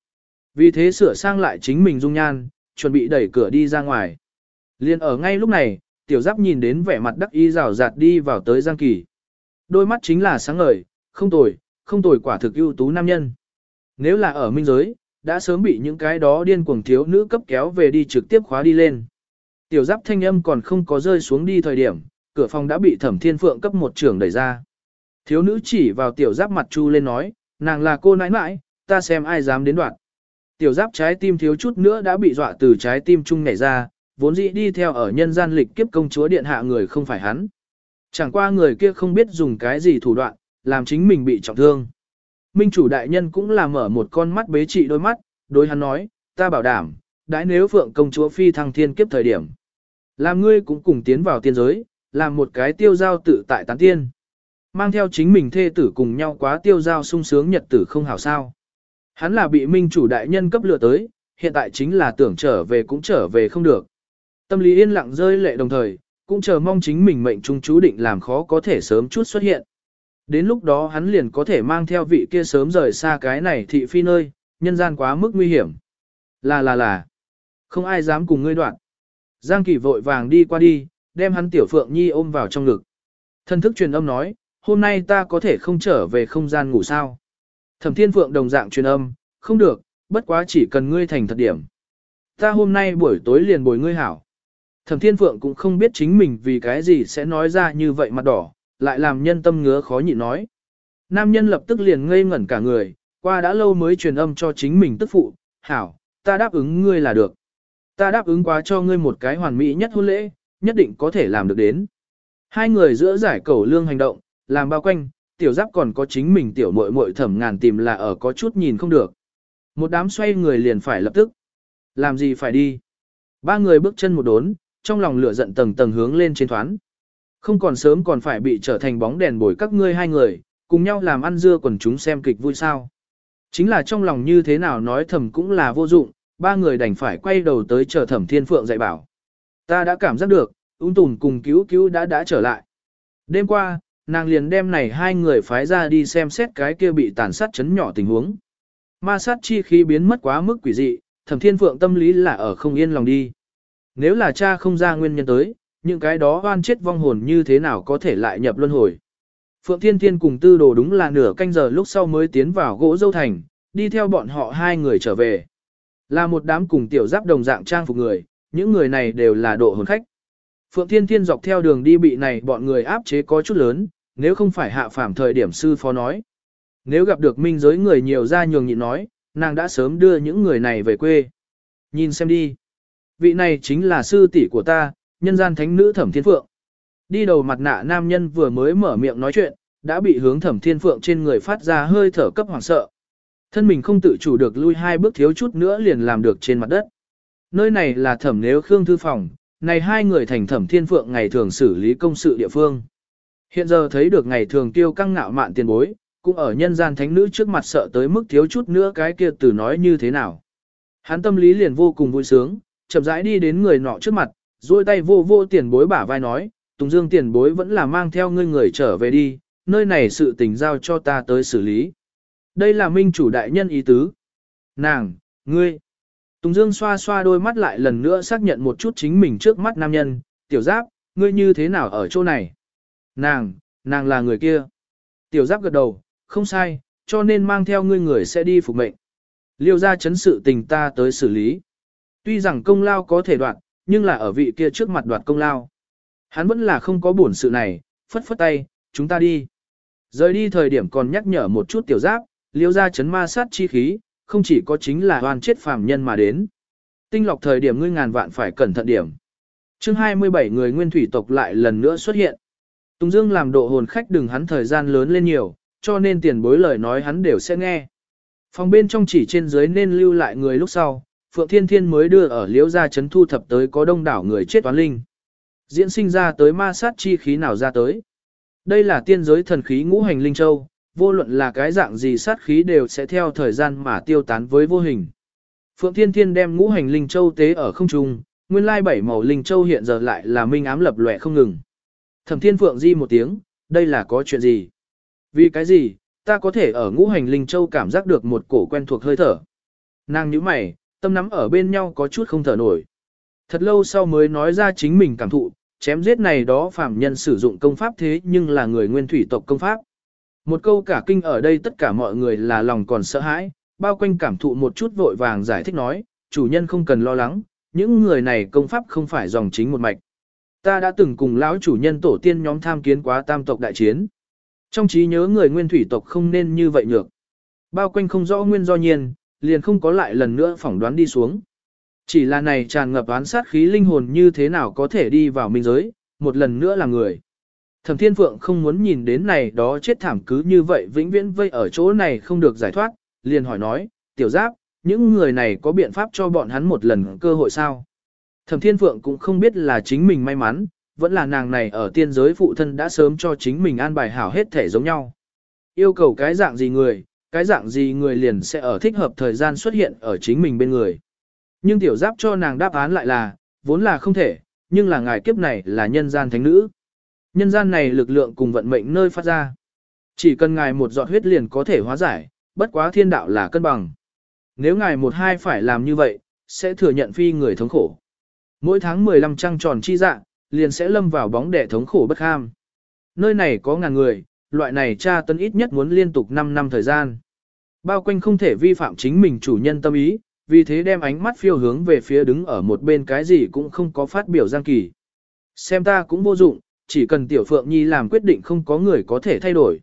Vì thế sửa sang lại chính mình dung nhan, chuẩn bị đẩy cửa đi ra ngoài. Liên ở ngay lúc này, tiểu giáp nhìn đến vẻ mặt đắc ý rào rạt đi vào tới Giang Kỳ. Đôi mắt chính là sáng ngời, không tồi, không tồi quả thực ưu tú nam nhân. Nếu là ở minh giới, đã sớm bị những cái đó điên cuồng thiếu nữ cấp kéo về đi trực tiếp khóa đi lên. Tiểu giáp thanh âm còn không có rơi xuống đi thời điểm, cửa phòng đã bị thẩm thiên phượng cấp một trưởng đẩy ra. Thiếu nữ chỉ vào tiểu giáp mặt chu lên nói, nàng là cô nãi nãi, ta xem ai dám đến đoạn. Tiểu giáp trái tim thiếu chút nữa đã bị dọa từ trái tim trung nhảy ra, vốn dĩ đi theo ở nhân gian lịch kiếp công chúa điện hạ người không phải hắn. Chẳng qua người kia không biết dùng cái gì thủ đoạn, làm chính mình bị trọng thương. Minh chủ đại nhân cũng là mở một con mắt bế trị đôi mắt, đối hắn nói, ta bảo đảm, đãi nếu phượng công chúa phi thăng thiên kiếp thời điểm. Làm ngươi cũng cùng tiến vào tiên giới, làm một cái tiêu giao tự tại tán tiên. Mang theo chính mình thê tử cùng nhau quá tiêu giao sung sướng nhật tử không hảo sao. Hắn là bị minh chủ đại nhân cấp lựa tới, hiện tại chính là tưởng trở về cũng trở về không được. Tâm lý yên lặng rơi lệ đồng thời, cũng chờ mong chính mình mệnh trung chú định làm khó có thể sớm chút xuất hiện. Đến lúc đó hắn liền có thể mang theo vị kia sớm rời xa cái này thị phi nơi, nhân gian quá mức nguy hiểm. Là là là, không ai dám cùng ngươi đoạn. Giang Kỳ vội vàng đi qua đi, đem hắn tiểu phượng nhi ôm vào trong ngực. Thân thức truyền âm nói, hôm nay ta có thể không trở về không gian ngủ sao. Thẩm thiên phượng đồng dạng truyền âm, không được, bất quá chỉ cần ngươi thành thật điểm. Ta hôm nay buổi tối liền bồi ngươi hảo. Thẩm thiên phượng cũng không biết chính mình vì cái gì sẽ nói ra như vậy mặt đỏ, lại làm nhân tâm ngứa khó nhịn nói. Nam nhân lập tức liền ngây ngẩn cả người, qua đã lâu mới truyền âm cho chính mình tức phụ, hảo, ta đáp ứng ngươi là được. Ta đáp ứng quá cho ngươi một cái hoàn mỹ nhất hôn lễ, nhất định có thể làm được đến. Hai người giữa giải cầu lương hành động, làm bao quanh, tiểu giáp còn có chính mình tiểu muội muội thẩm ngàn tìm là ở có chút nhìn không được. Một đám xoay người liền phải lập tức. Làm gì phải đi. Ba người bước chân một đốn, trong lòng lửa giận tầng tầng hướng lên trên thoán. Không còn sớm còn phải bị trở thành bóng đèn bồi các ngươi hai người, cùng nhau làm ăn dưa quần chúng xem kịch vui sao. Chính là trong lòng như thế nào nói thầm cũng là vô dụng, ba người đành phải quay đầu tới chờ thẩm thiên phượng dạy bảo. Ta đã cảm giác được, ung tùn cùng cứu cứu đã đã trở lại. Đêm qua, nàng liền đem này hai người phái ra đi xem xét cái kia bị tàn sát chấn nhỏ tình huống. Ma sát chi khí biến mất quá mức quỷ dị, thẩm thiên phượng tâm lý là ở không yên lòng đi. Nếu là cha không ra nguyên nhân tới, những cái đó oan chết vong hồn như thế nào có thể lại nhập luân hồi. Phượng Thiên Thiên cùng tư đồ đúng là nửa canh giờ lúc sau mới tiến vào gỗ dâu thành, đi theo bọn họ hai người trở về. Là một đám cùng tiểu giáp đồng dạng trang phục người, những người này đều là độ hồn khách. Phượng Thiên Thiên dọc theo đường đi bị này bọn người áp chế có chút lớn, nếu không phải hạ phàm thời điểm sư phó nói. Nếu gặp được minh giới người nhiều ra nhường nhịn nói, nàng đã sớm đưa những người này về quê. Nhìn xem đi. Vị này chính là sư tỷ của ta, nhân gian thánh nữ thẩm thiên phượng. Đi đầu mặt nạ nam nhân vừa mới mở miệng nói chuyện, đã bị hướng thẩm thiên phượng trên người phát ra hơi thở cấp hoảng sợ. Thân mình không tự chủ được lui hai bước thiếu chút nữa liền làm được trên mặt đất. Nơi này là thẩm nếu khương thư phòng, này hai người thành thẩm thiên phượng ngày thường xử lý công sự địa phương. Hiện giờ thấy được ngày thường tiêu căng ngạo mạn tiền bối, cũng ở nhân gian thánh nữ trước mặt sợ tới mức thiếu chút nữa cái kia từ nói như thế nào. Hắn tâm lý liền vô cùng vui sướng, chậm rãi đi đến người nọ trước mặt, duỗi tay vô vô tiền bối bả vai nói, Tùng Dương tiền bối vẫn là mang theo ngươi người trở về đi, nơi này sự tình giao cho ta tới xử lý. Đây là minh chủ đại nhân ý tứ. Nàng, ngươi. Tùng Dương xoa xoa đôi mắt lại lần nữa xác nhận một chút chính mình trước mắt nam nhân, tiểu giáp, ngươi như thế nào ở chỗ này? Nàng, nàng là người kia. Tiểu giáp gật đầu, không sai, cho nên mang theo ngươi người sẽ đi phục mệnh. Liêu ra chấn sự tình ta tới xử lý. Tuy rằng công lao có thể đoạt, nhưng là ở vị kia trước mặt đoạt công lao. Hắn vẫn là không có buồn sự này, phất phất tay, chúng ta đi. Rời đi thời điểm còn nhắc nhở một chút tiểu giáp, liêu ra chấn ma sát chi khí, không chỉ có chính là hoàn chết phàm nhân mà đến. Tinh lọc thời điểm ngươi ngàn vạn phải cẩn thận điểm. chương 27 người nguyên thủy tộc lại lần nữa xuất hiện. Tùng Dương làm độ hồn khách đừng hắn thời gian lớn lên nhiều, cho nên tiền bối lời nói hắn đều sẽ nghe. Phòng bên trong chỉ trên dưới nên lưu lại người lúc sau, Phượng Thiên Thiên mới đưa ở liễu gia chấn thu thập tới có đông đảo người chết toán linh. Diễn sinh ra tới ma sát chi khí nào ra tới. Đây là tiên giới thần khí ngũ hành linh châu, vô luận là cái dạng gì sát khí đều sẽ theo thời gian mà tiêu tán với vô hình. Phượng Thiên Thiên đem ngũ hành linh châu tế ở không trung, nguyên lai bảy màu linh châu hiện giờ lại là minh ám lập lòe không ngừng. Thẩm Thiên Phượng di một tiếng, đây là có chuyện gì? Vì cái gì, ta có thể ở ngũ hành linh châu cảm giác được một cổ quen thuộc hơi thở. Nàng nhíu mày, tâm nắm ở bên nhau có chút không thở nổi. Thật lâu sau mới nói ra chính mình cảm thụ, chém giết này đó phạm nhân sử dụng công pháp thế nhưng là người nguyên thủy tộc công pháp. Một câu cả kinh ở đây tất cả mọi người là lòng còn sợ hãi, bao quanh cảm thụ một chút vội vàng giải thích nói, chủ nhân không cần lo lắng, những người này công pháp không phải dòng chính một mạch. Ta đã từng cùng lão chủ nhân tổ tiên nhóm tham kiến quá tam tộc đại chiến. Trong trí nhớ người nguyên thủy tộc không nên như vậy nhược. Bao quanh không rõ nguyên do nhiên, liền không có lại lần nữa phỏng đoán đi xuống. Chỉ là này tràn ngập án sát khí linh hồn như thế nào có thể đi vào minh giới, một lần nữa là người. Thẩm Thiên Phượng không muốn nhìn đến này đó chết thảm cứ như vậy vĩnh viễn vây ở chỗ này không được giải thoát, liền hỏi nói, tiểu giáp, những người này có biện pháp cho bọn hắn một lần cơ hội sao? Thẩm Thiên Phượng cũng không biết là chính mình may mắn, vẫn là nàng này ở tiên giới phụ thân đã sớm cho chính mình an bài hảo hết thể giống nhau. Yêu cầu cái dạng gì người, cái dạng gì người liền sẽ ở thích hợp thời gian xuất hiện ở chính mình bên người. Nhưng tiểu giáp cho nàng đáp án lại là, vốn là không thể, nhưng là ngài kiếp này là nhân gian thánh nữ. Nhân gian này lực lượng cùng vận mệnh nơi phát ra. Chỉ cần ngài một giọt huyết liền có thể hóa giải, bất quá thiên đạo là cân bằng. Nếu ngài một hai phải làm như vậy, sẽ thừa nhận phi người thống khổ. Mỗi tháng 15 trăng tròn chi dạ, liền sẽ lâm vào bóng đẻ thống khổ bất ham. Nơi này có ngàn người, loại này tra tân ít nhất muốn liên tục 5 năm thời gian. Bao quanh không thể vi phạm chính mình chủ nhân tâm ý, vì thế đem ánh mắt phiêu hướng về phía đứng ở một bên cái gì cũng không có phát biểu Giang Kỳ. Xem ta cũng vô dụng, chỉ cần Tiểu Phượng Nhi làm quyết định không có người có thể thay đổi.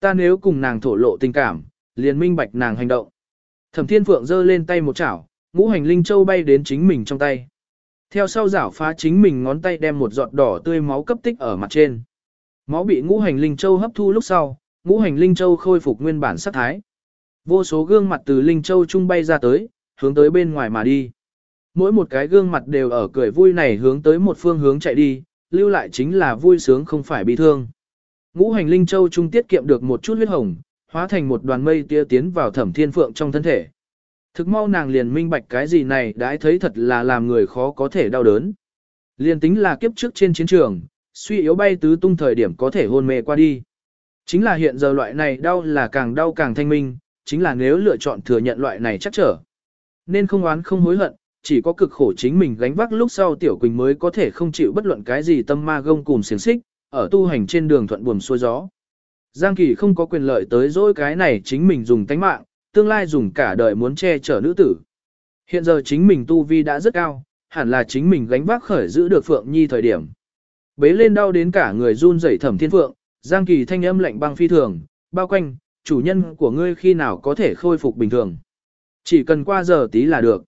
Ta nếu cùng nàng thổ lộ tình cảm, liền minh bạch nàng hành động. Thẩm Thiên Phượng giơ lên tay một chảo, ngũ hành linh châu bay đến chính mình trong tay. Theo sau giảo phá chính mình ngón tay đem một giọt đỏ tươi máu cấp tích ở mặt trên. Máu bị ngũ hành linh châu hấp thu lúc sau, ngũ hành linh châu khôi phục nguyên bản sắc thái. Vô số gương mặt từ linh châu trung bay ra tới, hướng tới bên ngoài mà đi. Mỗi một cái gương mặt đều ở cười vui này hướng tới một phương hướng chạy đi, lưu lại chính là vui sướng không phải bị thương. Ngũ hành linh châu trung tiết kiệm được một chút huyết hồng, hóa thành một đoàn mây tia tiến vào thẩm thiên phượng trong thân thể. Thực mau nàng liền minh bạch cái gì này đã thấy thật là làm người khó có thể đau đớn. Liên tính là kiếp trước trên chiến trường, suy yếu bay tứ tung thời điểm có thể hôn mê qua đi. Chính là hiện giờ loại này đau là càng đau càng thanh minh, chính là nếu lựa chọn thừa nhận loại này chắc trở. Nên không oán không hối hận, chỉ có cực khổ chính mình gánh vác lúc sau Tiểu Quỳnh mới có thể không chịu bất luận cái gì tâm ma gông cùng xiềng xích, ở tu hành trên đường thuận buồm xuôi gió. Giang Kỳ không có quyền lợi tới dỗi cái này chính mình dùng tánh mạng, tương lai dùng cả đời muốn che chở nữ tử. Hiện giờ chính mình tu vi đã rất cao, hẳn là chính mình gánh vác khởi giữ được Phượng Nhi thời điểm. Bế lên đau đến cả người run rẩy thẩm thiên phượng, Giang Kỳ thanh âm lạnh băng phi thường, bao quanh, chủ nhân của ngươi khi nào có thể khôi phục bình thường. Chỉ cần qua giờ tí là được.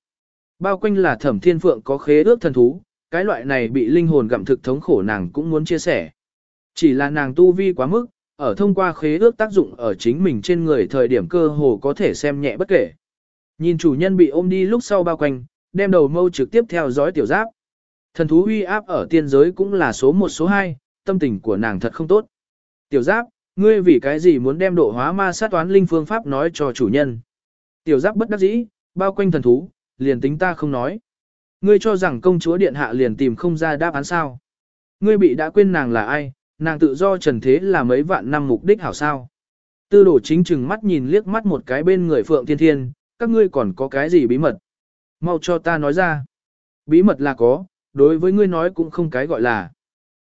Bao quanh là thẩm thiên phượng có khế ước thần thú, cái loại này bị linh hồn gặm thực thống khổ nàng cũng muốn chia sẻ. Chỉ là nàng tu vi quá mức, ở thông qua khế ước tác dụng ở chính mình trên người thời điểm cơ hồ có thể xem nhẹ bất kể. Nhìn chủ nhân bị ôm đi lúc sau bao quanh, đem đầu mâu trực tiếp theo dõi tiểu giáp. Thần thú uy áp ở tiên giới cũng là số 1 số 2, tâm tình của nàng thật không tốt. Tiểu giáp, ngươi vì cái gì muốn đem độ hóa ma sát toán linh phương pháp nói cho chủ nhân. Tiểu giáp bất đắc dĩ, bao quanh thần thú, liền tính ta không nói. Ngươi cho rằng công chúa điện hạ liền tìm không ra đáp án sao. Ngươi bị đã quên nàng là ai, nàng tự do trần thế là mấy vạn năm mục đích hảo sao. Tư đổ chính chừng mắt nhìn liếc mắt một cái bên người Phượng Thiên Thiên, các ngươi còn có cái gì bí mật? Mau cho ta nói ra. Bí mật là có, đối với ngươi nói cũng không cái gọi là.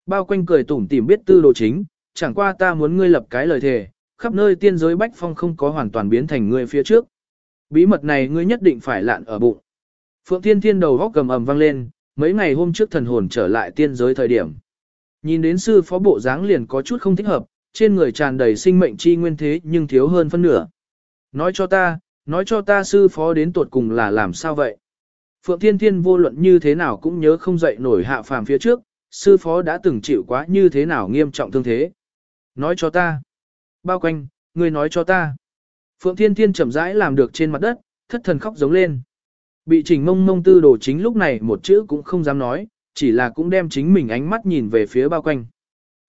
Bao quanh cười tủm tỉm biết tư đồ chính, chẳng qua ta muốn ngươi lập cái lời thề, khắp nơi tiên giới bách phong không có hoàn toàn biến thành ngươi phía trước. Bí mật này ngươi nhất định phải lạn ở bụng. Phượng Thiên Thiên đầu góc cầm ầm vang lên, mấy ngày hôm trước thần hồn trở lại tiên giới thời điểm. Nhìn đến sư phó bộ dáng liền có chút không thích hợp, trên người tràn đầy sinh mệnh chi nguyên thế nhưng thiếu hơn phân nửa. Nói cho ta, nói cho ta sư phó đến tuột cùng là làm sao vậy? Phượng Thiên Thiên vô luận như thế nào cũng nhớ không dậy nổi hạ phàm phía trước, sư phó đã từng chịu quá như thế nào nghiêm trọng thương thế. Nói cho ta. Bao quanh, người nói cho ta. Phượng Thiên Thiên chậm rãi làm được trên mặt đất, thất thần khóc giống lên. Bị trình mông mông tư đồ chính lúc này một chữ cũng không dám nói, chỉ là cũng đem chính mình ánh mắt nhìn về phía bao quanh.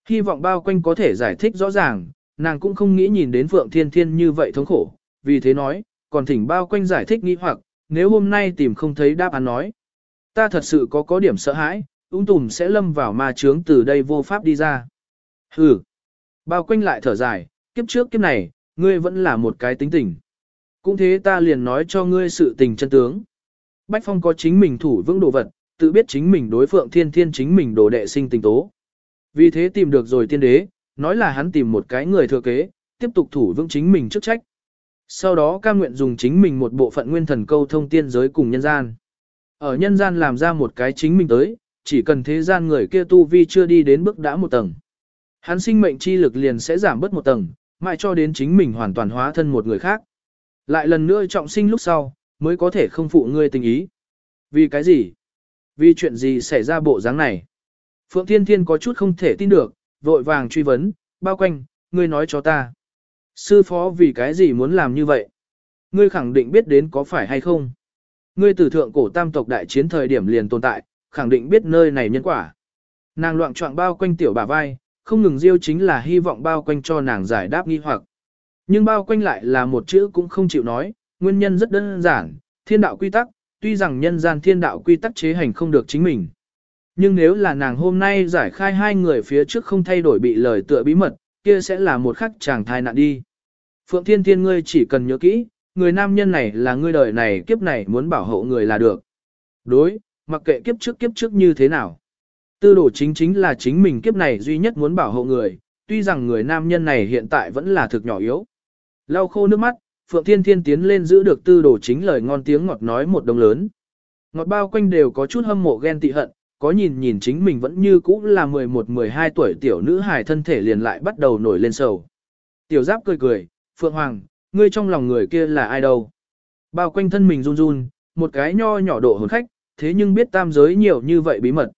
Hy vọng bao quanh có thể giải thích rõ ràng, nàng cũng không nghĩ nhìn đến Phượng Thiên Thiên như vậy thống khổ, vì thế nói, còn thỉnh bao quanh giải thích nghĩ hoặc, nếu hôm nay tìm không thấy đáp án nói. Ta thật sự có có điểm sợ hãi, ung tùm sẽ lâm vào ma chướng từ đây vô pháp đi ra. Hừ. Bao quanh lại thở dài, kiếp trước kiếp này, ngươi vẫn là một cái tính tình. Cũng thế ta liền nói cho ngươi sự tình chân tướng. Bách Phong có chính mình thủ vững đồ vật, tự biết chính mình đối phượng thiên thiên chính mình đồ đệ sinh tình tố. Vì thế tìm được rồi tiên đế, nói là hắn tìm một cái người thừa kế, tiếp tục thủ vững chính mình chức trách. Sau đó ca nguyện dùng chính mình một bộ phận nguyên thần câu thông tiên giới cùng nhân gian. Ở nhân gian làm ra một cái chính mình tới, chỉ cần thế gian người kia tu vi chưa đi đến bước đã một tầng. Hắn sinh mệnh chi lực liền sẽ giảm bớt một tầng, mãi cho đến chính mình hoàn toàn hóa thân một người khác. Lại lần nữa trọng sinh lúc sau, mới có thể không phụ ngươi tình ý. Vì cái gì? Vì chuyện gì xảy ra bộ dáng này? Phượng Thiên Thiên có chút không thể tin được, vội vàng truy vấn, bao quanh, ngươi nói cho ta. Sư phó vì cái gì muốn làm như vậy? Ngươi khẳng định biết đến có phải hay không? Ngươi từ thượng cổ tam tộc đại chiến thời điểm liền tồn tại, khẳng định biết nơi này nhân quả. Nàng loạn trọng bao quanh tiểu bà vai, không ngừng diêu chính là hy vọng bao quanh cho nàng giải đáp nghi hoặc. Nhưng bao quanh lại là một chữ cũng không chịu nói, nguyên nhân rất đơn giản, thiên đạo quy tắc, tuy rằng nhân gian thiên đạo quy tắc chế hành không được chính mình. Nhưng nếu là nàng hôm nay giải khai hai người phía trước không thay đổi bị lời tựa bí mật, kia sẽ là một khắc chàng thai nạn đi. Phượng Thiên Thiên ngươi chỉ cần nhớ kỹ, người nam nhân này là ngươi đời này kiếp này muốn bảo hộ người là được. Đối, mặc kệ kiếp trước kiếp trước như thế nào. Tư đồ chính chính là chính mình kiếp này duy nhất muốn bảo hộ người, tuy rằng người nam nhân này hiện tại vẫn là thực nhỏ yếu. Lau khô nước mắt, Phượng Thiên Thiên tiến lên giữ được tư đồ chính lời ngon tiếng ngọt nói một đồng lớn. Ngọt bao quanh đều có chút hâm mộ ghen tị hận, có nhìn nhìn chính mình vẫn như cũ là 11-12 tuổi tiểu nữ hài thân thể liền lại bắt đầu nổi lên sầu. Tiểu giáp cười cười, Phượng Hoàng, ngươi trong lòng người kia là ai đâu? Bao quanh thân mình run run, một cái nho nhỏ độ hồn khách, thế nhưng biết tam giới nhiều như vậy bí mật.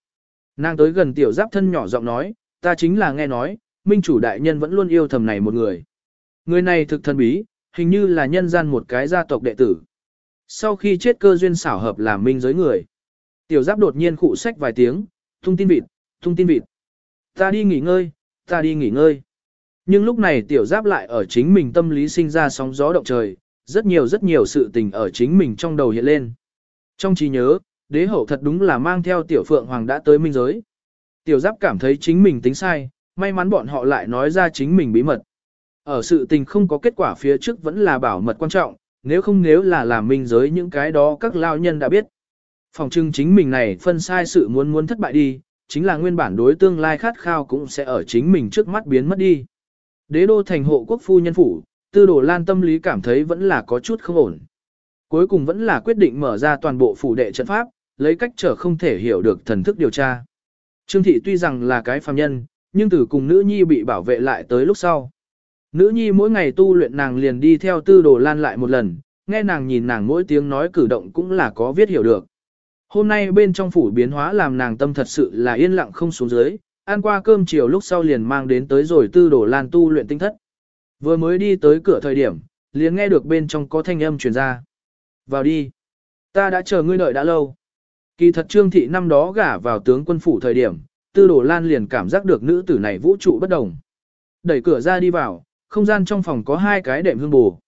Nàng tới gần tiểu giáp thân nhỏ giọng nói, ta chính là nghe nói, minh chủ đại nhân vẫn luôn yêu thầm này một người. Người này thực thần bí, hình như là nhân gian một cái gia tộc đệ tử. Sau khi chết cơ duyên xảo hợp làm minh giới người. Tiểu giáp đột nhiên khụ sách vài tiếng, tung tin vịt, tung tin vịt. Ta đi nghỉ ngơi, ta đi nghỉ ngơi. Nhưng lúc này tiểu giáp lại ở chính mình tâm lý sinh ra sóng gió động trời, rất nhiều rất nhiều sự tình ở chính mình trong đầu hiện lên. Trong trí nhớ, đế hậu thật đúng là mang theo tiểu phượng hoàng đã tới minh giới. Tiểu giáp cảm thấy chính mình tính sai, may mắn bọn họ lại nói ra chính mình bí mật. Ở sự tình không có kết quả phía trước vẫn là bảo mật quan trọng, nếu không nếu là làm minh giới những cái đó các lao nhân đã biết. Phòng trưng chính mình này phân sai sự muốn muốn thất bại đi, chính là nguyên bản đối tương lai khát khao cũng sẽ ở chính mình trước mắt biến mất đi. Đế đô thành hộ quốc phu nhân phủ, tư đồ lan tâm lý cảm thấy vẫn là có chút không ổn. Cuối cùng vẫn là quyết định mở ra toàn bộ phủ đệ trận pháp, lấy cách trở không thể hiểu được thần thức điều tra. Trương thị tuy rằng là cái phàm nhân, nhưng từ cùng nữ nhi bị bảo vệ lại tới lúc sau. Nữ nhi mỗi ngày tu luyện nàng liền đi theo tư đồ lan lại một lần, nghe nàng nhìn nàng mỗi tiếng nói cử động cũng là có viết hiểu được. Hôm nay bên trong phủ biến hóa làm nàng tâm thật sự là yên lặng không xuống dưới, ăn qua cơm chiều lúc sau liền mang đến tới rồi tư đồ lan tu luyện tinh thất. Vừa mới đi tới cửa thời điểm, liền nghe được bên trong có thanh âm truyền ra. Vào đi. Ta đã chờ ngươi đợi đã lâu. Kỳ thật trương thị năm đó gả vào tướng quân phủ thời điểm, tư đồ lan liền cảm giác được nữ tử này vũ trụ bất đồng. Đẩy cửa ra đi vào, không gian trong phòng có hai cái đệm hương bù.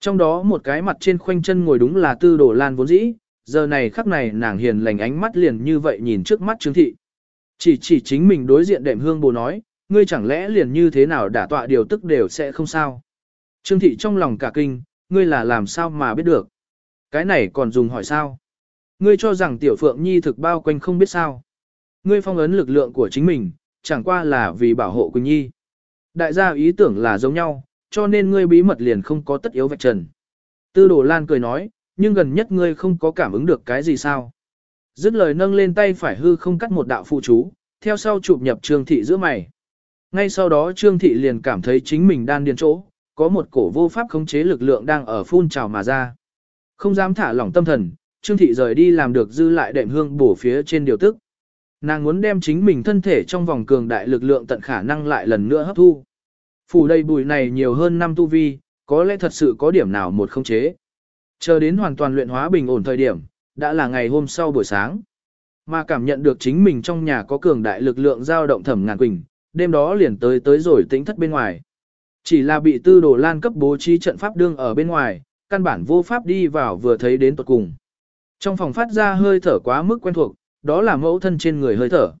Trong đó một cái mặt trên khoanh chân ngồi đúng là tư đồ lan vốn dĩ, giờ này khắc này nàng hiền lành ánh mắt liền như vậy nhìn trước mắt trương thị. Chỉ chỉ chính mình đối diện đệm hương bù nói, ngươi chẳng lẽ liền như thế nào đả tọa điều tức đều sẽ không sao. Trương thị trong lòng cả kinh, ngươi là làm sao mà biết được. Cái này còn dùng hỏi sao. Ngươi cho rằng tiểu phượng nhi thực bao quanh không biết sao. Ngươi phong ấn lực lượng của chính mình, chẳng qua là vì bảo hộ Quỳnh Nhi. Đại gia ý tưởng là giống nhau, cho nên ngươi bí mật liền không có tất yếu vạch trần. Tư đồ lan cười nói, nhưng gần nhất ngươi không có cảm ứng được cái gì sao. Dứt lời nâng lên tay phải hư không cắt một đạo phụ chú, theo sau chụp nhập trương thị giữa mày. Ngay sau đó trương thị liền cảm thấy chính mình đang điên chỗ, có một cổ vô pháp khống chế lực lượng đang ở phun trào mà ra. Không dám thả lỏng tâm thần, trương thị rời đi làm được dư lại đệm hương bổ phía trên điều tức. Nàng muốn đem chính mình thân thể trong vòng cường đại lực lượng tận khả năng lại lần nữa hấp thu. Phủ đầy bùi này nhiều hơn năm tu vi, có lẽ thật sự có điểm nào một không chế. Chờ đến hoàn toàn luyện hóa bình ổn thời điểm, đã là ngày hôm sau buổi sáng. Mà cảm nhận được chính mình trong nhà có cường đại lực lượng dao động thẩm ngàn quỳnh, đêm đó liền tới tới rồi tính thất bên ngoài. Chỉ là bị tư đồ lan cấp bố trí trận pháp đương ở bên ngoài, căn bản vô pháp đi vào vừa thấy đến tuật cùng. Trong phòng phát ra hơi thở quá mức quen thuộc, đó là mẫu thân trên người hơi thở.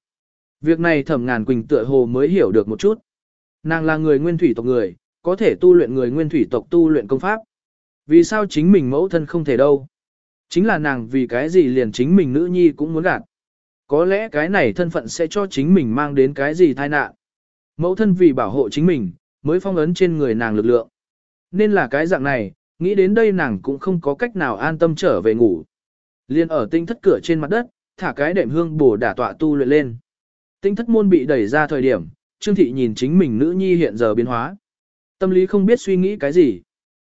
Việc này thẩm ngàn quỳnh tựa hồ mới hiểu được một chút. Nàng là người nguyên thủy tộc người, có thể tu luyện người nguyên thủy tộc tu luyện công pháp. Vì sao chính mình mẫu thân không thể đâu? Chính là nàng vì cái gì liền chính mình nữ nhi cũng muốn gạt. Có lẽ cái này thân phận sẽ cho chính mình mang đến cái gì tai nạn. Mẫu thân vì bảo hộ chính mình, mới phong ấn trên người nàng lực lượng. Nên là cái dạng này, nghĩ đến đây nàng cũng không có cách nào an tâm trở về ngủ. Liên ở tinh thất cửa trên mặt đất, thả cái đệm hương bổ đả tọa tu luyện lên. Tinh thất môn bị đẩy ra thời điểm, Trương Thị nhìn chính mình nữ nhi hiện giờ biến hóa. Tâm lý không biết suy nghĩ cái gì.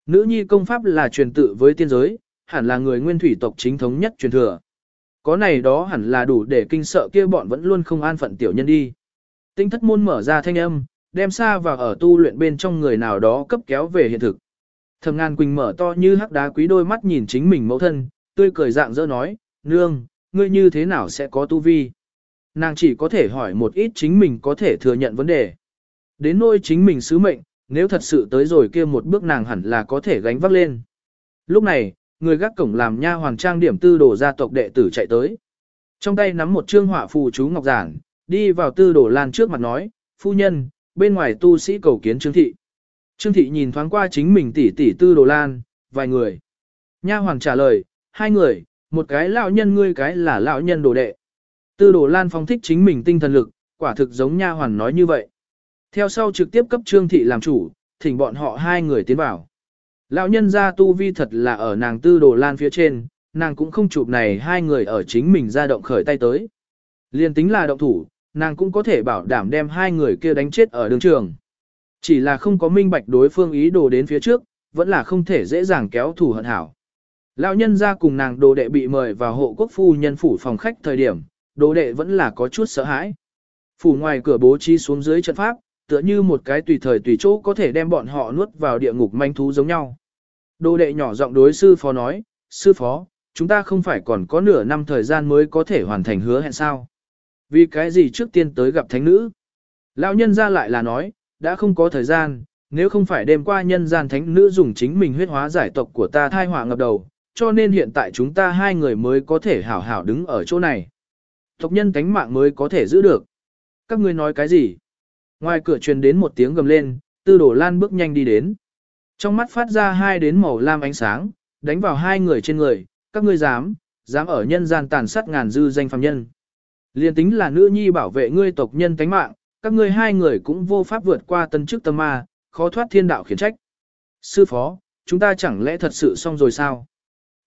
Nữ nhi công pháp là truyền tự với tiên giới, hẳn là người nguyên thủy tộc chính thống nhất truyền thừa. Có này đó hẳn là đủ để kinh sợ kia bọn vẫn luôn không an phận tiểu nhân đi. Tinh thất môn mở ra thanh âm, đem xa vào ở tu luyện bên trong người nào đó cấp kéo về hiện thực. Thẩm ngàn quỳnh mở to như hắc đá quý đôi mắt nhìn chính mình mẫu thân, tươi cười dạng dỡ nói, nương, ngươi như thế nào sẽ có tu vi? Nàng chỉ có thể hỏi một ít chính mình có thể thừa nhận vấn đề. Đến nỗi chính mình sứ mệnh, nếu thật sự tới rồi kia một bước nàng hẳn là có thể gánh vác lên. Lúc này, người gác cổng làm nha hoàng trang điểm tư đồ gia tộc đệ tử chạy tới. Trong tay nắm một trương họa phù chú ngọc giản, đi vào tư đồ lan trước mặt nói, phu nhân, bên ngoài tu sĩ cầu kiến Trương Thị. Trương Thị nhìn thoáng qua chính mình tỷ tỷ tư đồ lan, vài người. Nha hoàng trả lời, hai người, một cái lão nhân ngươi cái là lão nhân đồ đệ. Tư đồ lan phong thích chính mình tinh thần lực, quả thực giống nha hoàn nói như vậy. Theo sau trực tiếp cấp Trương Thị làm chủ, thỉnh bọn họ hai người tiến vào. Lão nhân gia tu vi thật là ở nàng tư đồ lan phía trên, nàng cũng không chụp này hai người ở chính mình ra động khởi tay tới. Liên tính là động thủ, nàng cũng có thể bảo đảm đem hai người kia đánh chết ở đường trường. Chỉ là không có minh bạch đối phương ý đồ đến phía trước, vẫn là không thể dễ dàng kéo thủ hận hảo. Lão nhân ra cùng nàng đồ đệ bị mời vào hộ quốc phu nhân phủ phòng khách thời điểm, đồ đệ vẫn là có chút sợ hãi. Phủ ngoài cửa bố trí xuống dưới trận pháp, tựa như một cái tùy thời tùy chỗ có thể đem bọn họ nuốt vào địa ngục manh thú giống nhau. Đồ đệ nhỏ giọng đối sư phó nói, sư phó, chúng ta không phải còn có nửa năm thời gian mới có thể hoàn thành hứa hẹn sao. Vì cái gì trước tiên tới gặp thánh nữ? Lão nhân ra lại là nói, đã không có thời gian, nếu không phải đêm qua nhân gian thánh nữ dùng chính mình huyết hóa giải tộc của ta thai họa ngập đầu, cho nên hiện tại chúng ta hai người mới có thể hảo hảo đứng ở chỗ này. Tộc nhân cánh mạng mới có thể giữ được. Các ngươi nói cái gì? Ngoài cửa truyền đến một tiếng gầm lên, tư đổ lan bước nhanh đi đến. Trong mắt phát ra hai đến màu lam ánh sáng, đánh vào hai người trên người, các ngươi dám, dám ở nhân gian tàn sát ngàn dư danh phàm nhân. Liên tính là nữ nhi bảo vệ ngươi tộc nhân tánh mạng, các ngươi hai người cũng vô pháp vượt qua tân chức tâm ma, khó thoát thiên đạo khiển trách. Sư phó, chúng ta chẳng lẽ thật sự xong rồi sao?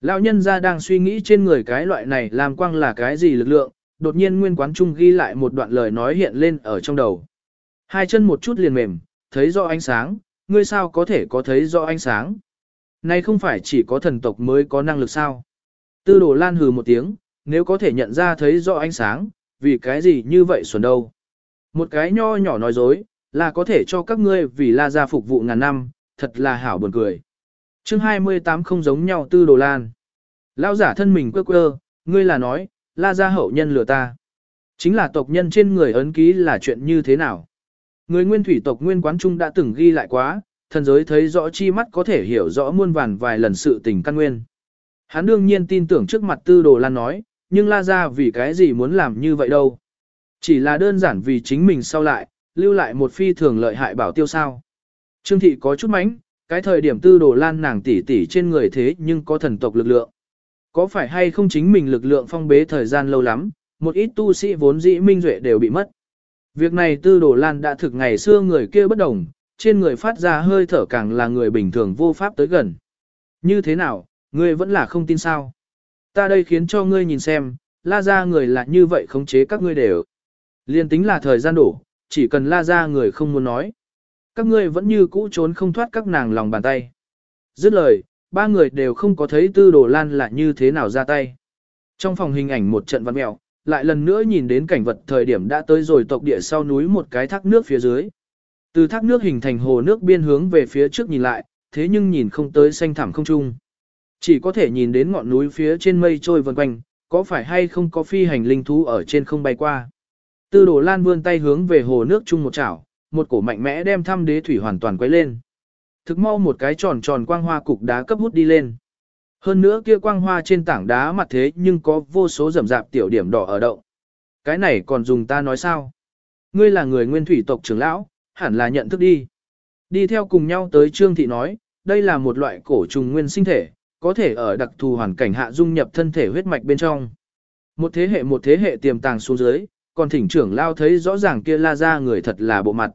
Lão nhân ra đang suy nghĩ trên người cái loại này làm quang là cái gì lực lượng, đột nhiên nguyên quán trung ghi lại một đoạn lời nói hiện lên ở trong đầu. Hai chân một chút liền mềm, thấy rõ ánh sáng, ngươi sao có thể có thấy rõ ánh sáng? Này không phải chỉ có thần tộc mới có năng lực sao? Tư đồ lan hừ một tiếng, nếu có thể nhận ra thấy rõ ánh sáng, vì cái gì như vậy xuẩn đâu? Một cái nho nhỏ nói dối, là có thể cho các ngươi vì la gia phục vụ ngàn năm, thật là hảo buồn cười chương 28 không giống nhau tư đồ lan. Lao giả thân mình quơ quơ, ngươi là nói, la gia hậu nhân lừa ta. Chính là tộc nhân trên người ấn ký là chuyện như thế nào? Người nguyên thủy tộc nguyên quán trung đã từng ghi lại quá, thần giới thấy rõ chi mắt có thể hiểu rõ muôn vàn vài lần sự tình căn nguyên. Hắn đương nhiên tin tưởng trước mặt tư đồ lan nói, nhưng la ra vì cái gì muốn làm như vậy đâu. Chỉ là đơn giản vì chính mình sau lại, lưu lại một phi thường lợi hại bảo tiêu sao. Trương thị có chút mánh, cái thời điểm tư đồ lan nàng tỷ tỷ trên người thế nhưng có thần tộc lực lượng. Có phải hay không chính mình lực lượng phong bế thời gian lâu lắm, một ít tu sĩ vốn dĩ minh duệ đều bị mất. Việc này tư đồ lan đã thực ngày xưa người kia bất đồng, trên người phát ra hơi thở càng là người bình thường vô pháp tới gần. Như thế nào, ngươi vẫn là không tin sao? Ta đây khiến cho ngươi nhìn xem, la ra người là như vậy khống chế các ngươi đều. Liên tính là thời gian đủ, chỉ cần la ra người không muốn nói. Các ngươi vẫn như cũ trốn không thoát các nàng lòng bàn tay. Dứt lời, ba người đều không có thấy tư đồ lan là như thế nào ra tay. Trong phòng hình ảnh một trận văn mèo, lại lần nữa nhìn đến cảnh vật thời điểm đã tới rồi tộc địa sau núi một cái thác nước phía dưới. Từ thác nước hình thành hồ nước biên hướng về phía trước nhìn lại, thế nhưng nhìn không tới xanh thẳm không trung. Chỉ có thể nhìn đến ngọn núi phía trên mây trôi vần quanh, có phải hay không có phi hành linh thú ở trên không bay qua. Tư đồ lan vươn tay hướng về hồ nước chung một chảo, một cổ mạnh mẽ đem thăm đế thủy hoàn toàn quấy lên. Thực mau một cái tròn tròn quang hoa cục đá cấp hút đi lên. Hơn nữa kia quang hoa trên tảng đá mặt thế nhưng có vô số rầm rạp tiểu điểm đỏ ở động. Cái này còn dùng ta nói sao? Ngươi là người nguyên thủy tộc trưởng lão, hẳn là nhận thức đi. Đi theo cùng nhau tới Trương Thị nói, đây là một loại cổ trùng nguyên sinh thể, có thể ở đặc thù hoàn cảnh hạ dung nhập thân thể huyết mạch bên trong. Một thế hệ một thế hệ tiềm tàng xuống dưới, còn thỉnh trưởng lao thấy rõ ràng kia la ra người thật là bộ mặt.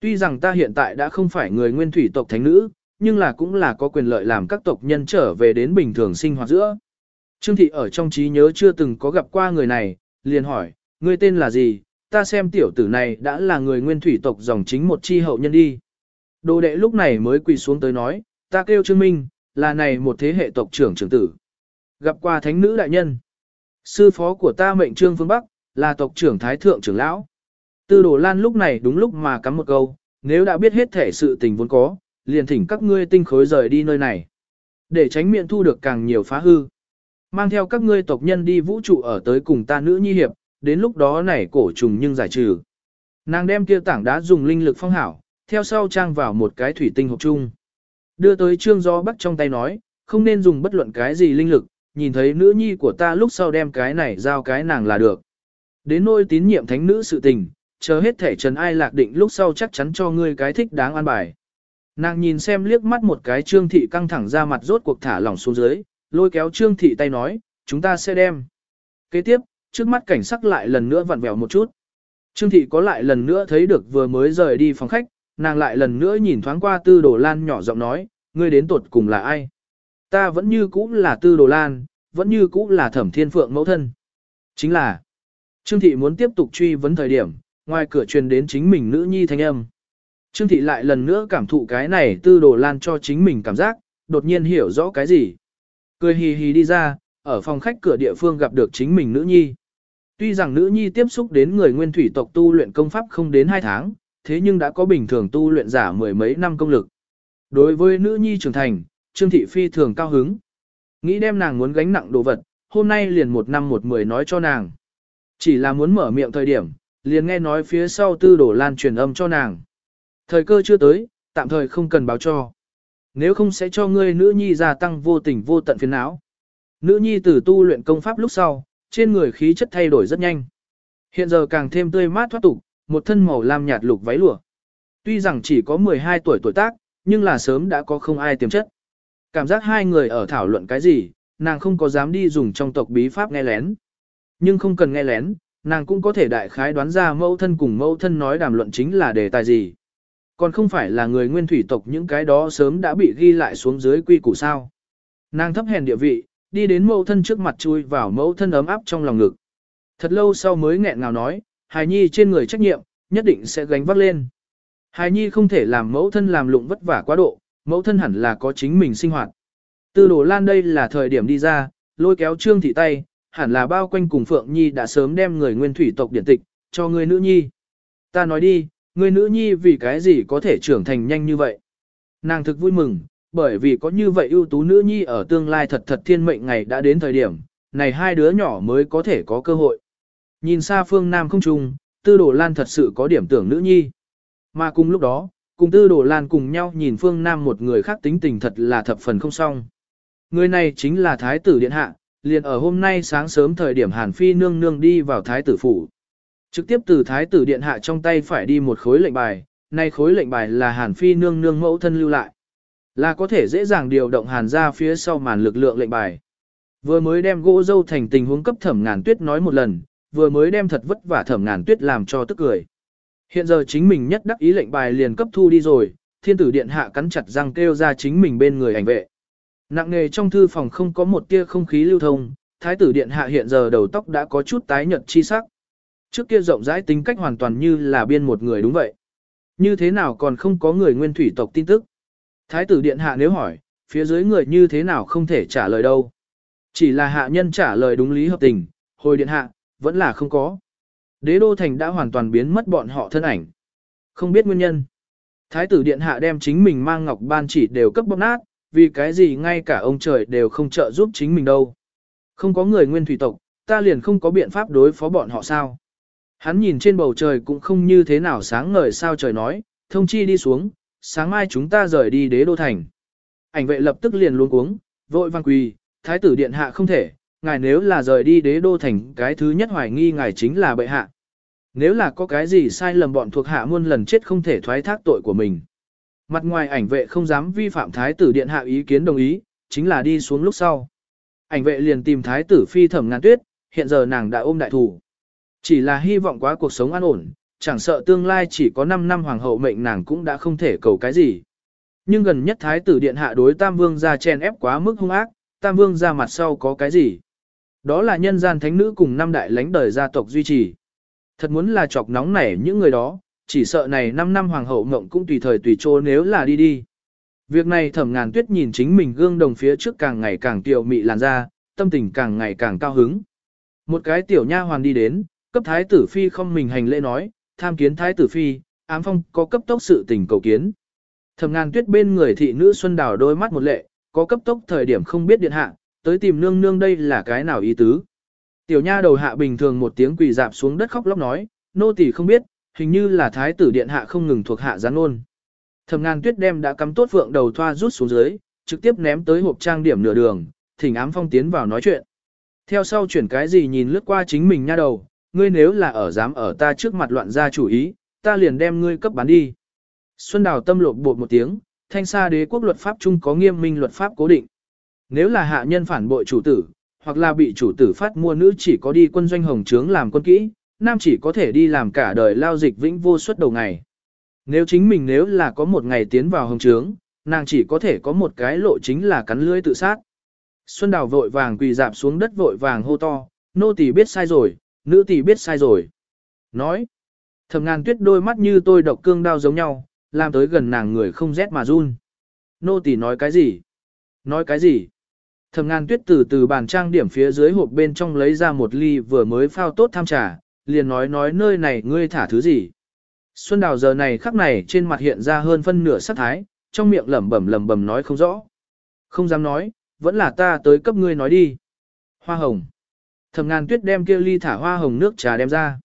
Tuy rằng ta hiện tại đã không phải người nguyên thủy tộc thánh nữ, nhưng là cũng là có quyền lợi làm các tộc nhân trở về đến bình thường sinh hoạt giữa. Trương thị ở trong trí nhớ chưa từng có gặp qua người này, liền hỏi, ngươi tên là gì, ta xem tiểu tử này đã là người nguyên thủy tộc dòng chính một chi hậu nhân đi. Đồ đệ lúc này mới quỳ xuống tới nói, ta kêu Trương Minh, là này một thế hệ tộc trưởng trưởng tử. Gặp qua thánh nữ đại nhân. Sư phó của ta mệnh Trương Phương Bắc, là tộc trưởng thái thượng trưởng lão. Tư đồ lan lúc này đúng lúc mà cắm một câu, nếu đã biết hết thể sự tình vốn có, liền thỉnh các ngươi tinh khối rời đi nơi này. Để tránh miệng thu được càng nhiều phá hư. Mang theo các ngươi tộc nhân đi vũ trụ ở tới cùng ta nữ nhi hiệp, đến lúc đó này cổ trùng nhưng giải trừ. Nàng đem kia tảng đá dùng linh lực phong hảo, theo sau trang vào một cái thủy tinh hộp chung. Đưa tới trương gió bắc trong tay nói, không nên dùng bất luận cái gì linh lực, nhìn thấy nữ nhi của ta lúc sau đem cái này giao cái nàng là được. Đến nôi tín nhiệm thánh nữ sự tình, chờ hết thể trần ai lạc định lúc sau chắc chắn cho ngươi cái thích đáng an bài. Nàng nhìn xem liếc mắt một cái trương thị căng thẳng ra mặt rốt cuộc thả lỏng xuống dưới, lôi kéo trương thị tay nói, chúng ta sẽ đem. Kế tiếp, trước mắt cảnh sắc lại lần nữa vặn vẹo một chút. Trương thị có lại lần nữa thấy được vừa mới rời đi phòng khách, nàng lại lần nữa nhìn thoáng qua tư đồ lan nhỏ giọng nói, ngươi đến tuột cùng là ai? Ta vẫn như cũ là tư đồ lan, vẫn như cũ là thẩm thiên phượng mẫu thân. Chính là, Trương thị muốn tiếp tục truy vấn thời điểm, ngoài cửa truyền đến chính mình nữ nhi thanh âm. Trương thị lại lần nữa cảm thụ cái này tư đồ lan cho chính mình cảm giác, đột nhiên hiểu rõ cái gì. Cười hì hì đi ra, ở phòng khách cửa địa phương gặp được chính mình nữ nhi. Tuy rằng nữ nhi tiếp xúc đến người nguyên thủy tộc tu luyện công pháp không đến 2 tháng, thế nhưng đã có bình thường tu luyện giả mười mấy năm công lực. Đối với nữ nhi trưởng thành, Trương Thị Phi thường cao hứng. Nghĩ đem nàng muốn gánh nặng đồ vật, hôm nay liền một năm một mười nói cho nàng. Chỉ là muốn mở miệng thời điểm, liền nghe nói phía sau tư đổ lan truyền âm cho nàng. Thời cơ chưa tới, tạm thời không cần báo cho. Nếu không sẽ cho ngươi nữ nhi gia tăng vô tình vô tận phiền não. Nữ nhi từ tu luyện công pháp lúc sau, trên người khí chất thay đổi rất nhanh. Hiện giờ càng thêm tươi mát thoát tục, một thân màu lam nhạt lục váy lụa. Tuy rằng chỉ có 12 tuổi tuổi tác, nhưng là sớm đã có không ai tiềm chất. Cảm giác hai người ở thảo luận cái gì, nàng không có dám đi dùng trong tộc bí pháp nghe lén. Nhưng không cần nghe lén, nàng cũng có thể đại khái đoán ra mẫu thân cùng mẫu thân nói đàm luận chính là đề tài gì. Còn không phải là người nguyên thủy tộc những cái đó sớm đã bị ghi lại xuống dưới quy củ sao. Nàng thấp hèn địa vị, đi đến mẫu thân trước mặt chui vào mẫu thân ấm áp trong lòng ngực. Thật lâu sau mới nghẹn ngào nói, hài nhi trên người trách nhiệm, nhất định sẽ gánh vác lên. Hài nhi không thể làm mẫu thân làm lụng vất vả quá độ, mẫu thân hẳn là có chính mình sinh hoạt. Tư đồ lan đây là thời điểm đi ra, lôi kéo trương thị tay, hẳn là bao quanh cùng Phượng Nhi đã sớm đem người nguyên thủy tộc điển tịch, cho người nữ nhi. Ta nói đi, người nữ nhi vì cái gì có thể trưởng thành nhanh như vậy. Nàng thực vui mừng, bởi vì có như vậy ưu tú nữ nhi ở tương lai thật thật thiên mệnh ngày đã đến thời điểm, này hai đứa nhỏ mới có thể có cơ hội. Nhìn xa phương Nam không trung, tư đồ lan thật sự có điểm tưởng nữ nhi. Mà cùng lúc đó, cùng tư đồ lan cùng nhau nhìn phương Nam một người khác tính tình thật là thập phần không xong. Người này chính là Thái tử Điện Hạ, liền ở hôm nay sáng sớm thời điểm Hàn Phi nương nương đi vào Thái tử phủ. Trực tiếp từ Thái tử Điện Hạ trong tay phải đi một khối lệnh bài, nay khối lệnh bài là Hàn Phi nương nương mẫu thân lưu lại. Là có thể dễ dàng điều động Hàn ra phía sau màn lực lượng lệnh bài. Vừa mới đem gỗ dâu thành tình huống cấp thẩm ngàn tuyết nói một lần, vừa mới đem thật vất vả thẩm ngàn tuyết làm cho tức cười. Hiện giờ chính mình nhất đắc ý lệnh bài liền cấp thu đi rồi, thiên tử điện hạ cắn chặt răng kêu ra chính mình bên người ảnh vệ. Nặng nghề trong thư phòng không có một tia không khí lưu thông, thái tử điện hạ hiện giờ đầu tóc đã có chút tái nhợt chi sắc. Trước kia rộng rãi tính cách hoàn toàn như là biên một người đúng vậy. Như thế nào còn không có người nguyên thủy tộc tin tức? Thái tử điện hạ nếu hỏi, phía dưới người như thế nào không thể trả lời đâu. Chỉ là hạ nhân trả lời đúng lý hợp tình, hồi điện hạ, vẫn là không có. Đế đô thành đã hoàn toàn biến mất bọn họ thân ảnh. Không biết nguyên nhân. Thái tử điện hạ đem chính mình mang ngọc ban chỉ đều cấp bóp nát, vì cái gì ngay cả ông trời đều không trợ giúp chính mình đâu. Không có người nguyên thủy tộc, ta liền không có biện pháp đối phó bọn họ sao. Hắn nhìn trên bầu trời cũng không như thế nào sáng ngời sao trời nói, thông chi đi xuống, sáng mai chúng ta rời đi đế đô thành. Ảnh vệ lập tức liền luôn cuống, vội văn quỳ, thái tử điện hạ không thể, ngài nếu là rời đi đế đô thành cái thứ nhất hoài nghi ngài chính là bệ hạ. Nếu là có cái gì sai lầm bọn thuộc hạ muôn lần chết không thể thoái thác tội của mình. Mặt ngoài ảnh vệ không dám vi phạm thái tử điện hạ ý kiến đồng ý, chính là đi xuống lúc sau. Ảnh vệ liền tìm thái tử phi thẩm ngàn tuyết, hiện giờ nàng đã ôm đại thủ. Chỉ là hy vọng quá cuộc sống an ổn, chẳng sợ tương lai chỉ có 5 năm hoàng hậu mệnh nàng cũng đã không thể cầu cái gì. Nhưng gần nhất thái tử điện hạ đối Tam Vương ra chen ép quá mức hung ác, Tam Vương ra mặt sau có cái gì? Đó là nhân gian thánh nữ cùng năm đại lãnh đời gia tộc duy trì. Thật muốn là chọc nóng nảy những người đó, chỉ sợ này 5 năm hoàng hậu mộng cũng tùy thời tùy chỗ nếu là đi đi. Việc này thẩm ngàn tuyết nhìn chính mình gương đồng phía trước càng ngày càng tiểu mị làn ra, tâm tình càng ngày càng cao hứng. Một cái tiểu nha hoàn đi đến, cấp thái tử phi không mình hành lễ nói, tham kiến thái tử phi, ám phong có cấp tốc sự tình cầu kiến. Thẩm ngàn tuyết bên người thị nữ Xuân Đào đôi mắt một lệ, có cấp tốc thời điểm không biết điện hạ, tới tìm nương nương đây là cái nào ý tứ. Tiểu nha đầu hạ bình thường một tiếng quỳ dạp xuống đất khóc lóc nói, nô tỳ không biết, hình như là thái tử điện hạ không ngừng thuộc hạ gián ôn. Thẩm ngàn tuyết đem đã cắm tốt phượng đầu thoa rút xuống dưới, trực tiếp ném tới hộp trang điểm nửa đường, thỉnh ám phong tiến vào nói chuyện. Theo sau chuyển cái gì nhìn lướt qua chính mình nha đầu, ngươi nếu là ở dám ở ta trước mặt loạn ra chủ ý, ta liền đem ngươi cấp bán đi. Xuân Đào tâm lột bột một tiếng, thanh xa đế quốc luật pháp chung có nghiêm minh luật pháp cố định. Nếu là hạ nhân phản bội chủ tử, hoặc là bị chủ tử phát mua nữ chỉ có đi quân doanh hồng trướng làm quân kỹ, nam chỉ có thể đi làm cả đời lao dịch vĩnh vô suất đầu ngày. Nếu chính mình nếu là có một ngày tiến vào hồng trướng, nàng chỉ có thể có một cái lộ chính là cắn lưỡi tự sát. Xuân Đào vội vàng quỳ dạp xuống đất vội vàng hô to, nô tỳ biết sai rồi, nữ tỳ biết sai rồi. Nói, thầm ngàn tuyết đôi mắt như tôi độc cương đao giống nhau, làm tới gần nàng người không rét mà run. Nô tỳ nói cái gì? Nói cái gì? Thầm ngàn tuyết từ từ bàn trang điểm phía dưới hộp bên trong lấy ra một ly vừa mới phao tốt tham trà, liền nói nói nơi này ngươi thả thứ gì. Xuân đào giờ này khắc này trên mặt hiện ra hơn phân nửa sắc thái, trong miệng lẩm bẩm lẩm bẩm nói không rõ. Không dám nói, vẫn là ta tới cấp ngươi nói đi. Hoa hồng. Thẩm ngàn tuyết đem kia ly thả hoa hồng nước trà đem ra.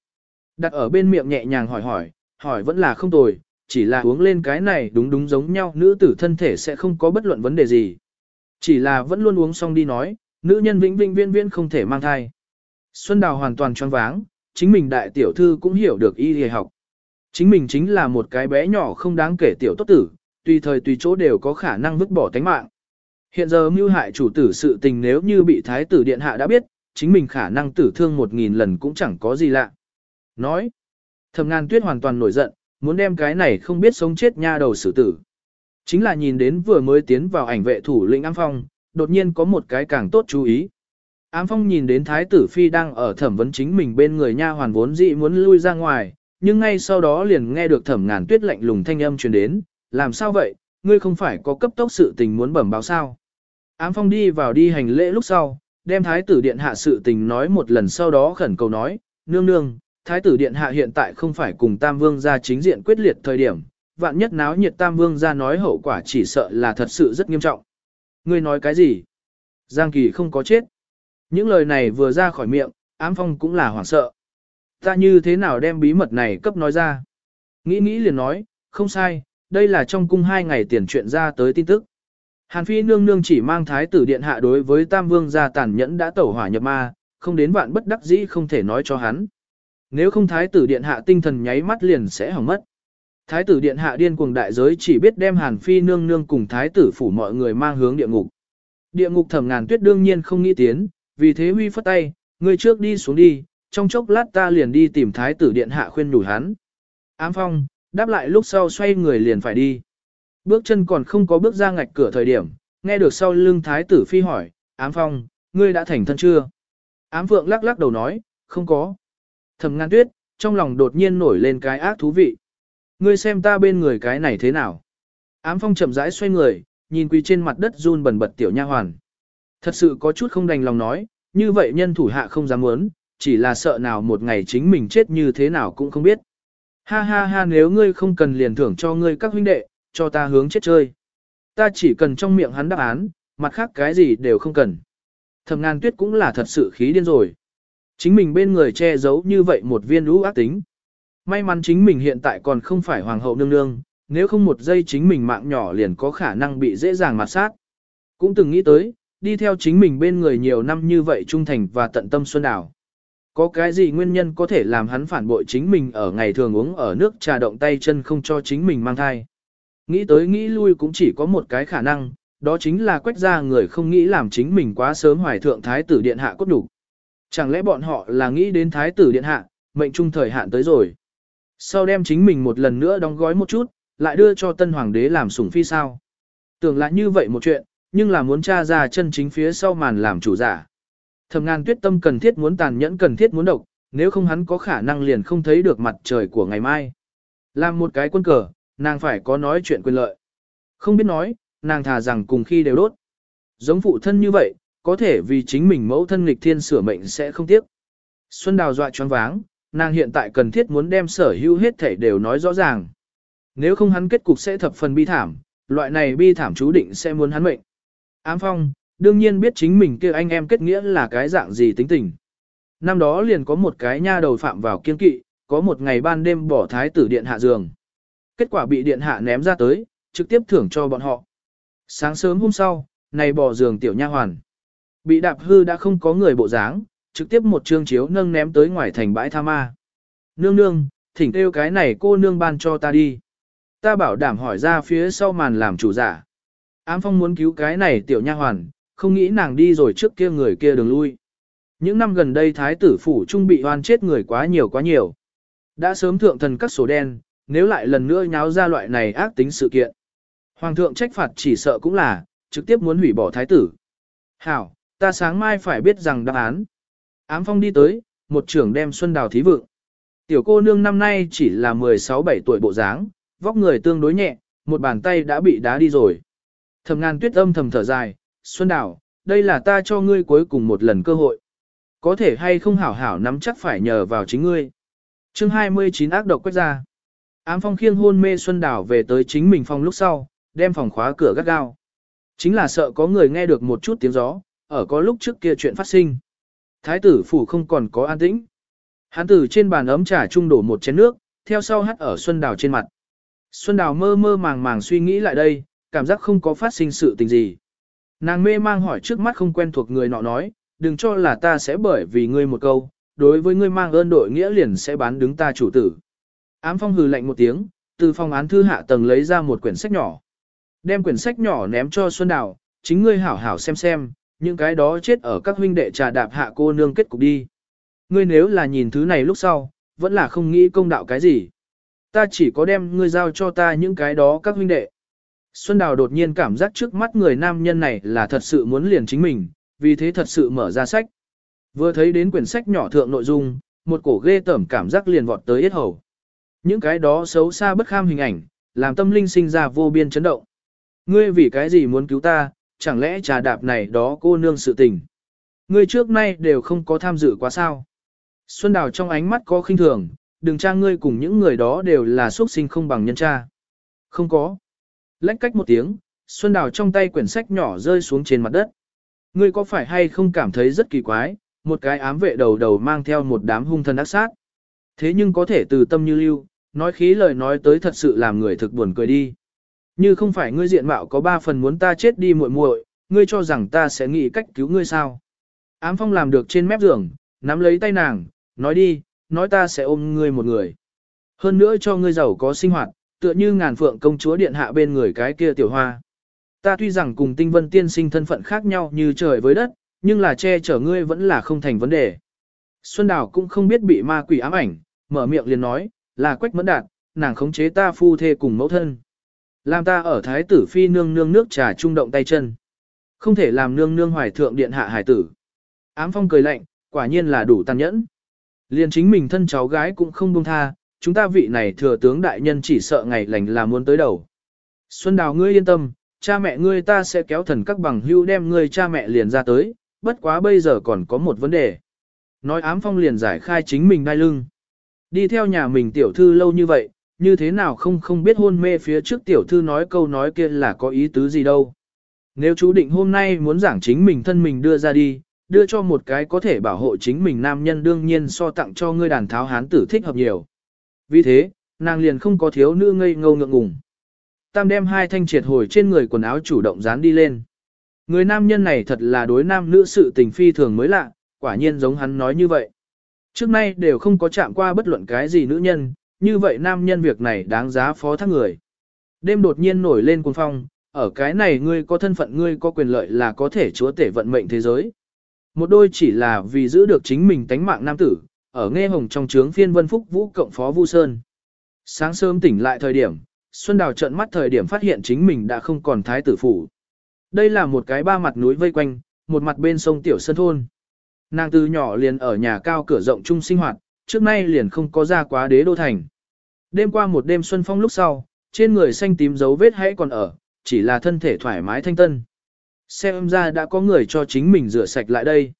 Đặt ở bên miệng nhẹ nhàng hỏi hỏi, hỏi vẫn là không tồi, chỉ là uống lên cái này đúng đúng giống nhau nữ tử thân thể sẽ không có bất luận vấn đề gì. Chỉ là vẫn luôn uống xong đi nói, nữ nhân vĩnh vĩnh viên viên không thể mang thai. Xuân Đào hoàn toàn choáng váng, chính mình đại tiểu thư cũng hiểu được y y học. Chính mình chính là một cái bé nhỏ không đáng kể tiểu tốt tử, tùy thời tùy chỗ đều có khả năng vứt bỏ tánh mạng. Hiện giờ mưu hại chủ tử sự tình nếu như bị thái tử điện hạ đã biết, chính mình khả năng tử thương một nghìn lần cũng chẳng có gì lạ. Nói, thầm ngàn tuyết hoàn toàn nổi giận, muốn đem cái này không biết sống chết nha đầu xử tử. Chính là nhìn đến vừa mới tiến vào ảnh vệ thủ lĩnh ám Phong, đột nhiên có một cái càng tốt chú ý. Ám Phong nhìn đến Thái tử Phi đang ở thẩm vấn chính mình bên người nha hoàn vốn dị muốn lui ra ngoài, nhưng ngay sau đó liền nghe được thẩm ngàn tuyết lạnh lùng thanh âm truyền đến, làm sao vậy, ngươi không phải có cấp tốc sự tình muốn bẩm báo sao. Ám Phong đi vào đi hành lễ lúc sau, đem Thái tử Điện Hạ sự tình nói một lần sau đó khẩn cầu nói, nương nương, Thái tử Điện Hạ hiện tại không phải cùng Tam Vương gia chính diện quyết liệt thời điểm, vạn nhất náo nhiệt Tam Vương gia nói hậu quả chỉ sợ là thật sự rất nghiêm trọng. Ngươi nói cái gì? Giang Kỳ không có chết. Những lời này vừa ra khỏi miệng, ám phong cũng là hoảng sợ. Ta như thế nào đem bí mật này cấp nói ra? Nghĩ nghĩ liền nói, không sai, đây là trong cung hai ngày tiền chuyện ra tới tin tức. Hàn Phi nương nương chỉ mang thái tử điện hạ đối với Tam Vương gia tàn nhẫn đã tẩu hỏa nhập ma, không đến vạn bất đắc dĩ không thể nói cho hắn. Nếu không thái tử điện hạ tinh thần nháy mắt liền sẽ hỏng mất. Thái tử điện hạ điên cuồng đại giới chỉ biết đem Hàn Phi nương nương cùng thái tử phủ mọi người mang hướng địa ngục. Địa ngục thẩm ngàn tuyết đương nhiên không nghĩ tiến, vì thế huy phất tay, người trước đi xuống đi, trong chốc lát ta liền đi tìm thái tử điện hạ khuyên đủ hắn. Ám phong, đáp lại lúc sau xoay người liền phải đi. Bước chân còn không có bước ra ngạch cửa thời điểm, nghe được sau lưng thái tử phi hỏi, ám phong, ngươi đã thành thân chưa? Ám phượng lắc lắc đầu nói, không có. Thẩm ngàn tuyết, trong lòng đột nhiên nổi lên cái ác thú vị. Ngươi xem ta bên người cái này thế nào? Ám phong chậm rãi xoay người, nhìn quỳ trên mặt đất run bẩn bật tiểu nha hoàn. Thật sự có chút không đành lòng nói, như vậy nhân thủ hạ không dám muốn, chỉ là sợ nào một ngày chính mình chết như thế nào cũng không biết. Ha ha ha nếu ngươi không cần liền thưởng cho ngươi các huynh đệ, cho ta hướng chết chơi. Ta chỉ cần trong miệng hắn đáp án, mặt khác cái gì đều không cần. Thẩm ngàn tuyết cũng là thật sự khí điên rồi. Chính mình bên người che giấu như vậy một viên lũ ác tính. May mắn chính mình hiện tại còn không phải hoàng hậu nương nương, nếu không một giây chính mình mạng nhỏ liền có khả năng bị dễ dàng mặt sát. Cũng từng nghĩ tới, đi theo chính mình bên người nhiều năm như vậy trung thành và tận tâm xuân đào. Có cái gì nguyên nhân có thể làm hắn phản bội chính mình ở ngày thường uống ở nước trà động tay chân không cho chính mình mang thai. Nghĩ tới nghĩ lui cũng chỉ có một cái khả năng, đó chính là quách ra người không nghĩ làm chính mình quá sớm hoài thượng thái tử điện hạ cốt đủ. Chẳng lẽ bọn họ là nghĩ đến thái tử điện hạ, mệnh trung thời hạn tới rồi. Sau đem chính mình một lần nữa đóng gói một chút, lại đưa cho tân hoàng đế làm sủng phi sao. Tưởng là như vậy một chuyện, nhưng là muốn tra ra chân chính phía sau màn làm chủ giả. Thẩm ngàn tuyết tâm cần thiết muốn tàn nhẫn cần thiết muốn độc, nếu không hắn có khả năng liền không thấy được mặt trời của ngày mai. Làm một cái quân cờ, nàng phải có nói chuyện quyền lợi. Không biết nói, nàng thà rằng cùng khi đều đốt. Giống phụ thân như vậy, có thể vì chính mình mẫu thân nghịch thiên sửa mệnh sẽ không tiếc. Xuân Đào dọa choáng váng, nàng hiện tại cần thiết muốn đem sở hữu hết thể đều nói rõ ràng. Nếu không hắn kết cục sẽ thập phần bi thảm, loại này bi thảm chú định sẽ muốn hắn mệnh. Ám phong, đương nhiên biết chính mình kia anh em kết nghĩa là cái dạng gì tính tình. Năm đó liền có một cái nha đầu phạm vào kiên kỵ, có một ngày ban đêm bỏ thái tử điện hạ giường. Kết quả bị điện hạ ném ra tới, trực tiếp thưởng cho bọn họ. Sáng sớm hôm sau, này bỏ giường tiểu nha hoàn. Bị đạp hư đã không có người bộ dáng, trực tiếp một trương chiếu nâng ném tới ngoài thành bãi tha ma. Nương nương, thỉnh kêu cái này cô nương ban cho ta đi. Ta bảo đảm hỏi ra phía sau màn làm chủ giả. Ám phong muốn cứu cái này tiểu nha hoàn, không nghĩ nàng đi rồi trước kia người kia đường lui. Những năm gần đây thái tử phủ trung bị hoan chết người quá nhiều quá nhiều. Đã sớm thượng thần các sổ đen, nếu lại lần nữa nháo ra loại này ác tính sự kiện. Hoàng thượng trách phạt chỉ sợ cũng là, trực tiếp muốn hủy bỏ thái tử. Hảo, ta sáng mai phải biết rằng đáp án. Ám phong đi tới, một trưởng đem Xuân Đào thí vượng. Tiểu cô nương năm nay chỉ là 16-17 tuổi bộ dáng, vóc người tương đối nhẹ, một bàn tay đã bị đá đi rồi. Thầm ngàn tuyết âm thầm thở dài, Xuân Đào, đây là ta cho ngươi cuối cùng một lần cơ hội. Có thể hay không hảo hảo nắm chắc phải nhờ vào chính ngươi. chương 29 ác độc quét ra. Ám phong khiêng hôn mê Xuân Đào về tới chính mình phòng lúc sau, đem phòng khóa cửa gắt gao. Chính là sợ có người nghe được một chút tiếng gió, ở có lúc trước kia chuyện phát sinh. Thái tử phủ không còn có an tĩnh. Hán tử trên bàn ấm trà trung đổ một chén nước, theo sau hắt ở Xuân Đào trên mặt. Xuân Đào mơ mơ màng màng suy nghĩ lại đây, cảm giác không có phát sinh sự tình gì. Nàng mê mang hỏi trước mắt không quen thuộc người nọ nói, đừng cho là ta sẽ bởi vì ngươi một câu, đối với ngươi mang ơn đội nghĩa liền sẽ bán đứng ta chủ tử. Ám phong hừ lạnh một tiếng, từ phòng án thư hạ tầng lấy ra một quyển sách nhỏ. Đem quyển sách nhỏ ném cho Xuân Đào, chính ngươi hảo hảo xem xem, những cái đó chết ở các huynh đệ trà đạp hạ cô nương kết cục đi. Ngươi nếu là nhìn thứ này lúc sau, vẫn là không nghĩ công đạo cái gì. Ta chỉ có đem ngươi giao cho ta những cái đó các huynh đệ. Xuân Đào đột nhiên cảm giác trước mắt người nam nhân này là thật sự muốn liền chính mình, vì thế thật sự mở ra sách. Vừa thấy đến quyển sách nhỏ thượng nội dung, một cổ ghê tởm cảm giác liền vọt tới yết hầu. Những cái đó xấu xa bất kham hình ảnh, làm tâm linh sinh ra vô biên chấn động. Ngươi vì cái gì muốn cứu ta, chẳng lẽ trà đạp này đó cô nương sự tình. Ngươi trước nay đều không có tham dự quá sao. Xuân Đào trong ánh mắt có khinh thường, đừng cha ngươi cùng những người đó đều là xuất sinh không bằng nhân cha. Không có. Lách cách một tiếng, Xuân Đào trong tay quyển sách nhỏ rơi xuống trên mặt đất. Ngươi có phải hay không cảm thấy rất kỳ quái, một cái ám vệ đầu đầu mang theo một đám hung thần ác sát. Thế nhưng có thể từ tâm như lưu, nói khí lời nói tới thật sự làm người thực buồn cười đi. Như không phải ngươi diện mạo có ba phần muốn ta chết đi muội muội, ngươi cho rằng ta sẽ nghĩ cách cứu ngươi sao. Ám phong làm được trên mép giường, nắm lấy tay nàng, nói đi, nói ta sẽ ôm ngươi một người. Hơn nữa cho ngươi giàu có sinh hoạt, tựa như ngàn phượng công chúa điện hạ bên người cái kia tiểu hoa. Ta tuy rằng cùng tinh vân tiên sinh thân phận khác nhau như trời với đất, nhưng là che chở ngươi vẫn là không thành vấn đề. Xuân Đào cũng không biết bị ma quỷ ám ảnh, mở miệng liền nói, là quách mẫn đạt, nàng khống chế ta phu thê cùng mẫu thân. Làm ta ở thái tử phi nương nương nước trà trung động tay chân. Không thể làm nương nương hoài thượng điện hạ hải tử. Ám phong cười lạnh, quả nhiên là đủ tàn nhẫn. Liền chính mình thân cháu gái cũng không buông tha, chúng ta vị này thừa tướng đại nhân chỉ sợ ngày lành là muốn tới đầu. Xuân đào ngươi yên tâm, cha mẹ ngươi ta sẽ kéo thần các bằng hưu đem ngươi cha mẹ liền ra tới, bất quá bây giờ còn có một vấn đề. Nói ám phong liền giải khai chính mình đai lưng. Đi theo nhà mình tiểu thư lâu như vậy, như thế nào không không biết hôn mê phía trước tiểu thư nói câu nói kia là có ý tứ gì đâu. Nếu chú định hôm nay muốn giảng chính mình thân mình đưa ra đi, đưa cho một cái có thể bảo hộ chính mình nam nhân đương nhiên so tặng cho ngươi đàn tháo hán tử thích hợp nhiều. Vì thế, nàng liền không có thiếu nữ ngây ngâu ngượng ngùng. Tam đem hai thanh triệt hồi trên người quần áo chủ động dán đi lên. Người nam nhân này thật là đối nam nữ sự tình phi thường mới lạ, quả nhiên giống hắn nói như vậy. Trước nay đều không có chạm qua bất luận cái gì nữ nhân, như vậy nam nhân việc này đáng giá phó thác người. Đêm đột nhiên nổi lên cuồng phong, ở cái này ngươi có thân phận ngươi có quyền lợi là có thể chúa tể vận mệnh thế giới. Một đôi chỉ là vì giữ được chính mình tánh mạng nam tử, ở nghe hồng trong trướng phiên vân phúc vũ cộng phó Vu Sơn. Sáng sớm tỉnh lại thời điểm, Xuân Đào trợn mắt thời điểm phát hiện chính mình đã không còn thái tử phủ. Đây là một cái ba mặt núi vây quanh, một mặt bên sông Tiểu Sơn Thôn. Nàng từ nhỏ liền ở nhà cao cửa rộng chung sinh hoạt, trước nay liền không có ra quá đế đô thành. Đêm qua một đêm xuân phong lúc sau, trên người xanh tím dấu vết hãy còn ở, chỉ là thân thể thoải mái thanh tân. Xem ra đã có người cho chính mình rửa sạch lại đây.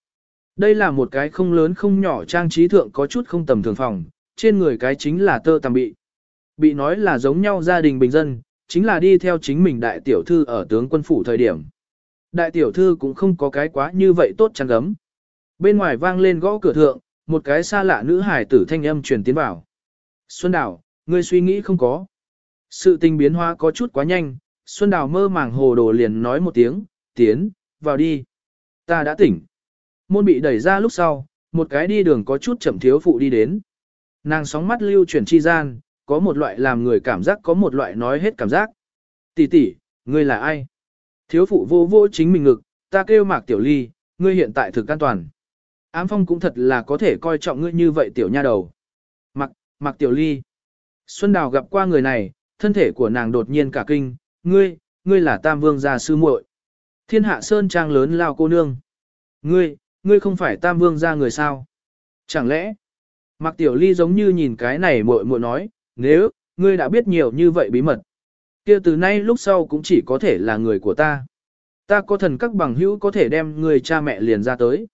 Đây là một cái không lớn không nhỏ trang trí thượng có chút không tầm thường phòng, trên người cái chính là tơ tằm bị. Bị nói là giống nhau gia đình bình dân, chính là đi theo chính mình đại tiểu thư ở tướng quân phủ thời điểm. Đại tiểu thư cũng không có cái quá như vậy tốt chăn gấm. Bên ngoài vang lên gõ cửa thượng, một cái xa lạ nữ hải tử thanh âm truyền tiến vào. Xuân Đào, ngươi suy nghĩ không có. Sự tình biến hóa có chút quá nhanh, Xuân Đào mơ màng hồ đồ liền nói một tiếng, tiến, vào đi. Ta đã tỉnh. Môn bị đẩy ra lúc sau, một cái đi đường có chút chậm thiếu phụ đi đến. Nàng sóng mắt lưu chuyển chi gian, có một loại làm người cảm giác có một loại nói hết cảm giác. Tỷ tỷ, ngươi là ai? Thiếu phụ vô vô chính mình ngực, ta kêu mạc tiểu ly, ngươi hiện tại thực an toàn. Ám phong cũng thật là có thể coi trọng ngươi như vậy tiểu nha đầu. Mạc, mạc tiểu ly. Xuân Đào gặp qua người này, thân thể của nàng đột nhiên cả kinh, ngươi, ngươi là tam vương gia sư muội. Thiên hạ sơn trang lớn lao cô nương. Ngươi, ngươi không phải tam vương gia người sao? Chẳng lẽ, Mạc Tiểu Ly giống như nhìn cái này muội muội nói, nếu, ngươi đã biết nhiều như vậy bí mật, kia từ nay lúc sau cũng chỉ có thể là người của ta. Ta có thần các bằng hữu có thể đem người cha mẹ liền ra tới.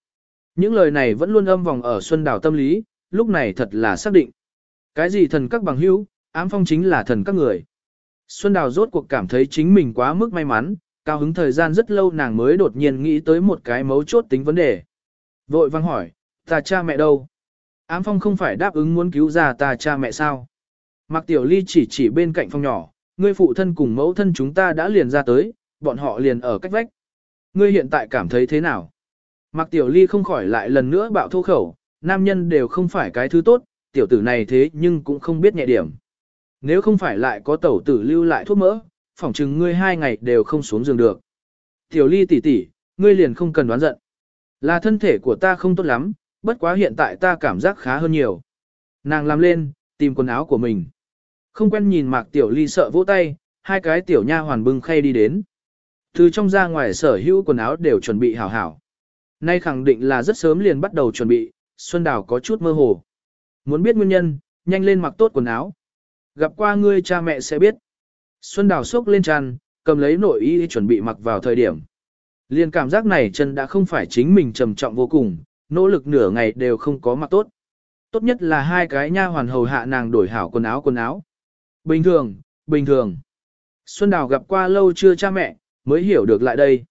Những lời này vẫn luôn âm vòng ở Xuân Đào tâm lý, lúc này thật là xác định. Cái gì thần các bằng hữu, ám phong chính là thần các người. Xuân Đào rốt cuộc cảm thấy chính mình quá mức may mắn, cao hứng thời gian rất lâu nàng mới đột nhiên nghĩ tới một cái mấu chốt tính vấn đề. Vội vang hỏi, ta cha mẹ đâu? Ám phong không phải đáp ứng muốn cứu ra ta cha mẹ sao? Mạc Tiểu Ly chỉ chỉ bên cạnh phong nhỏ, ngươi phụ thân cùng mẫu thân chúng ta đã liền ra tới, bọn họ liền ở cách vách. Ngươi hiện tại cảm thấy thế nào? Mạc Tiểu Ly không khỏi lại lần nữa bạo thô khẩu, nam nhân đều không phải cái thứ tốt, tiểu tử này thế nhưng cũng không biết nhẹ điểm. Nếu không phải lại có tẩu tử lưu lại thuốc mỡ, phỏng chừng ngươi hai ngày đều không xuống giường được. Tiểu Ly tỷ tỷ, ngươi liền không cần đoán giận. Là thân thể của ta không tốt lắm, bất quá hiện tại ta cảm giác khá hơn nhiều. Nàng làm lên, tìm quần áo của mình. Không quen nhìn Mạc Tiểu Ly sợ vỗ tay, hai cái tiểu nha hoàn bưng khay đi đến. Từ trong ra ngoài sở hữu quần áo đều chuẩn bị hảo hảo. Nay khẳng định là rất sớm liền bắt đầu chuẩn bị, Xuân Đào có chút mơ hồ. Muốn biết nguyên nhân, nhanh lên mặc tốt quần áo. Gặp qua ngươi cha mẹ sẽ biết. Xuân Đào sốc lên tràn, cầm lấy nội y chuẩn bị mặc vào thời điểm. Liên cảm giác này chân đã không phải chính mình trầm trọng vô cùng, nỗ lực nửa ngày đều không có mặc tốt. Tốt nhất là hai cái nha hoàn hầu hạ nàng đổi hảo quần áo quần áo. Bình thường, bình thường. Xuân Đào gặp qua lâu chưa cha mẹ, mới hiểu được lại đây.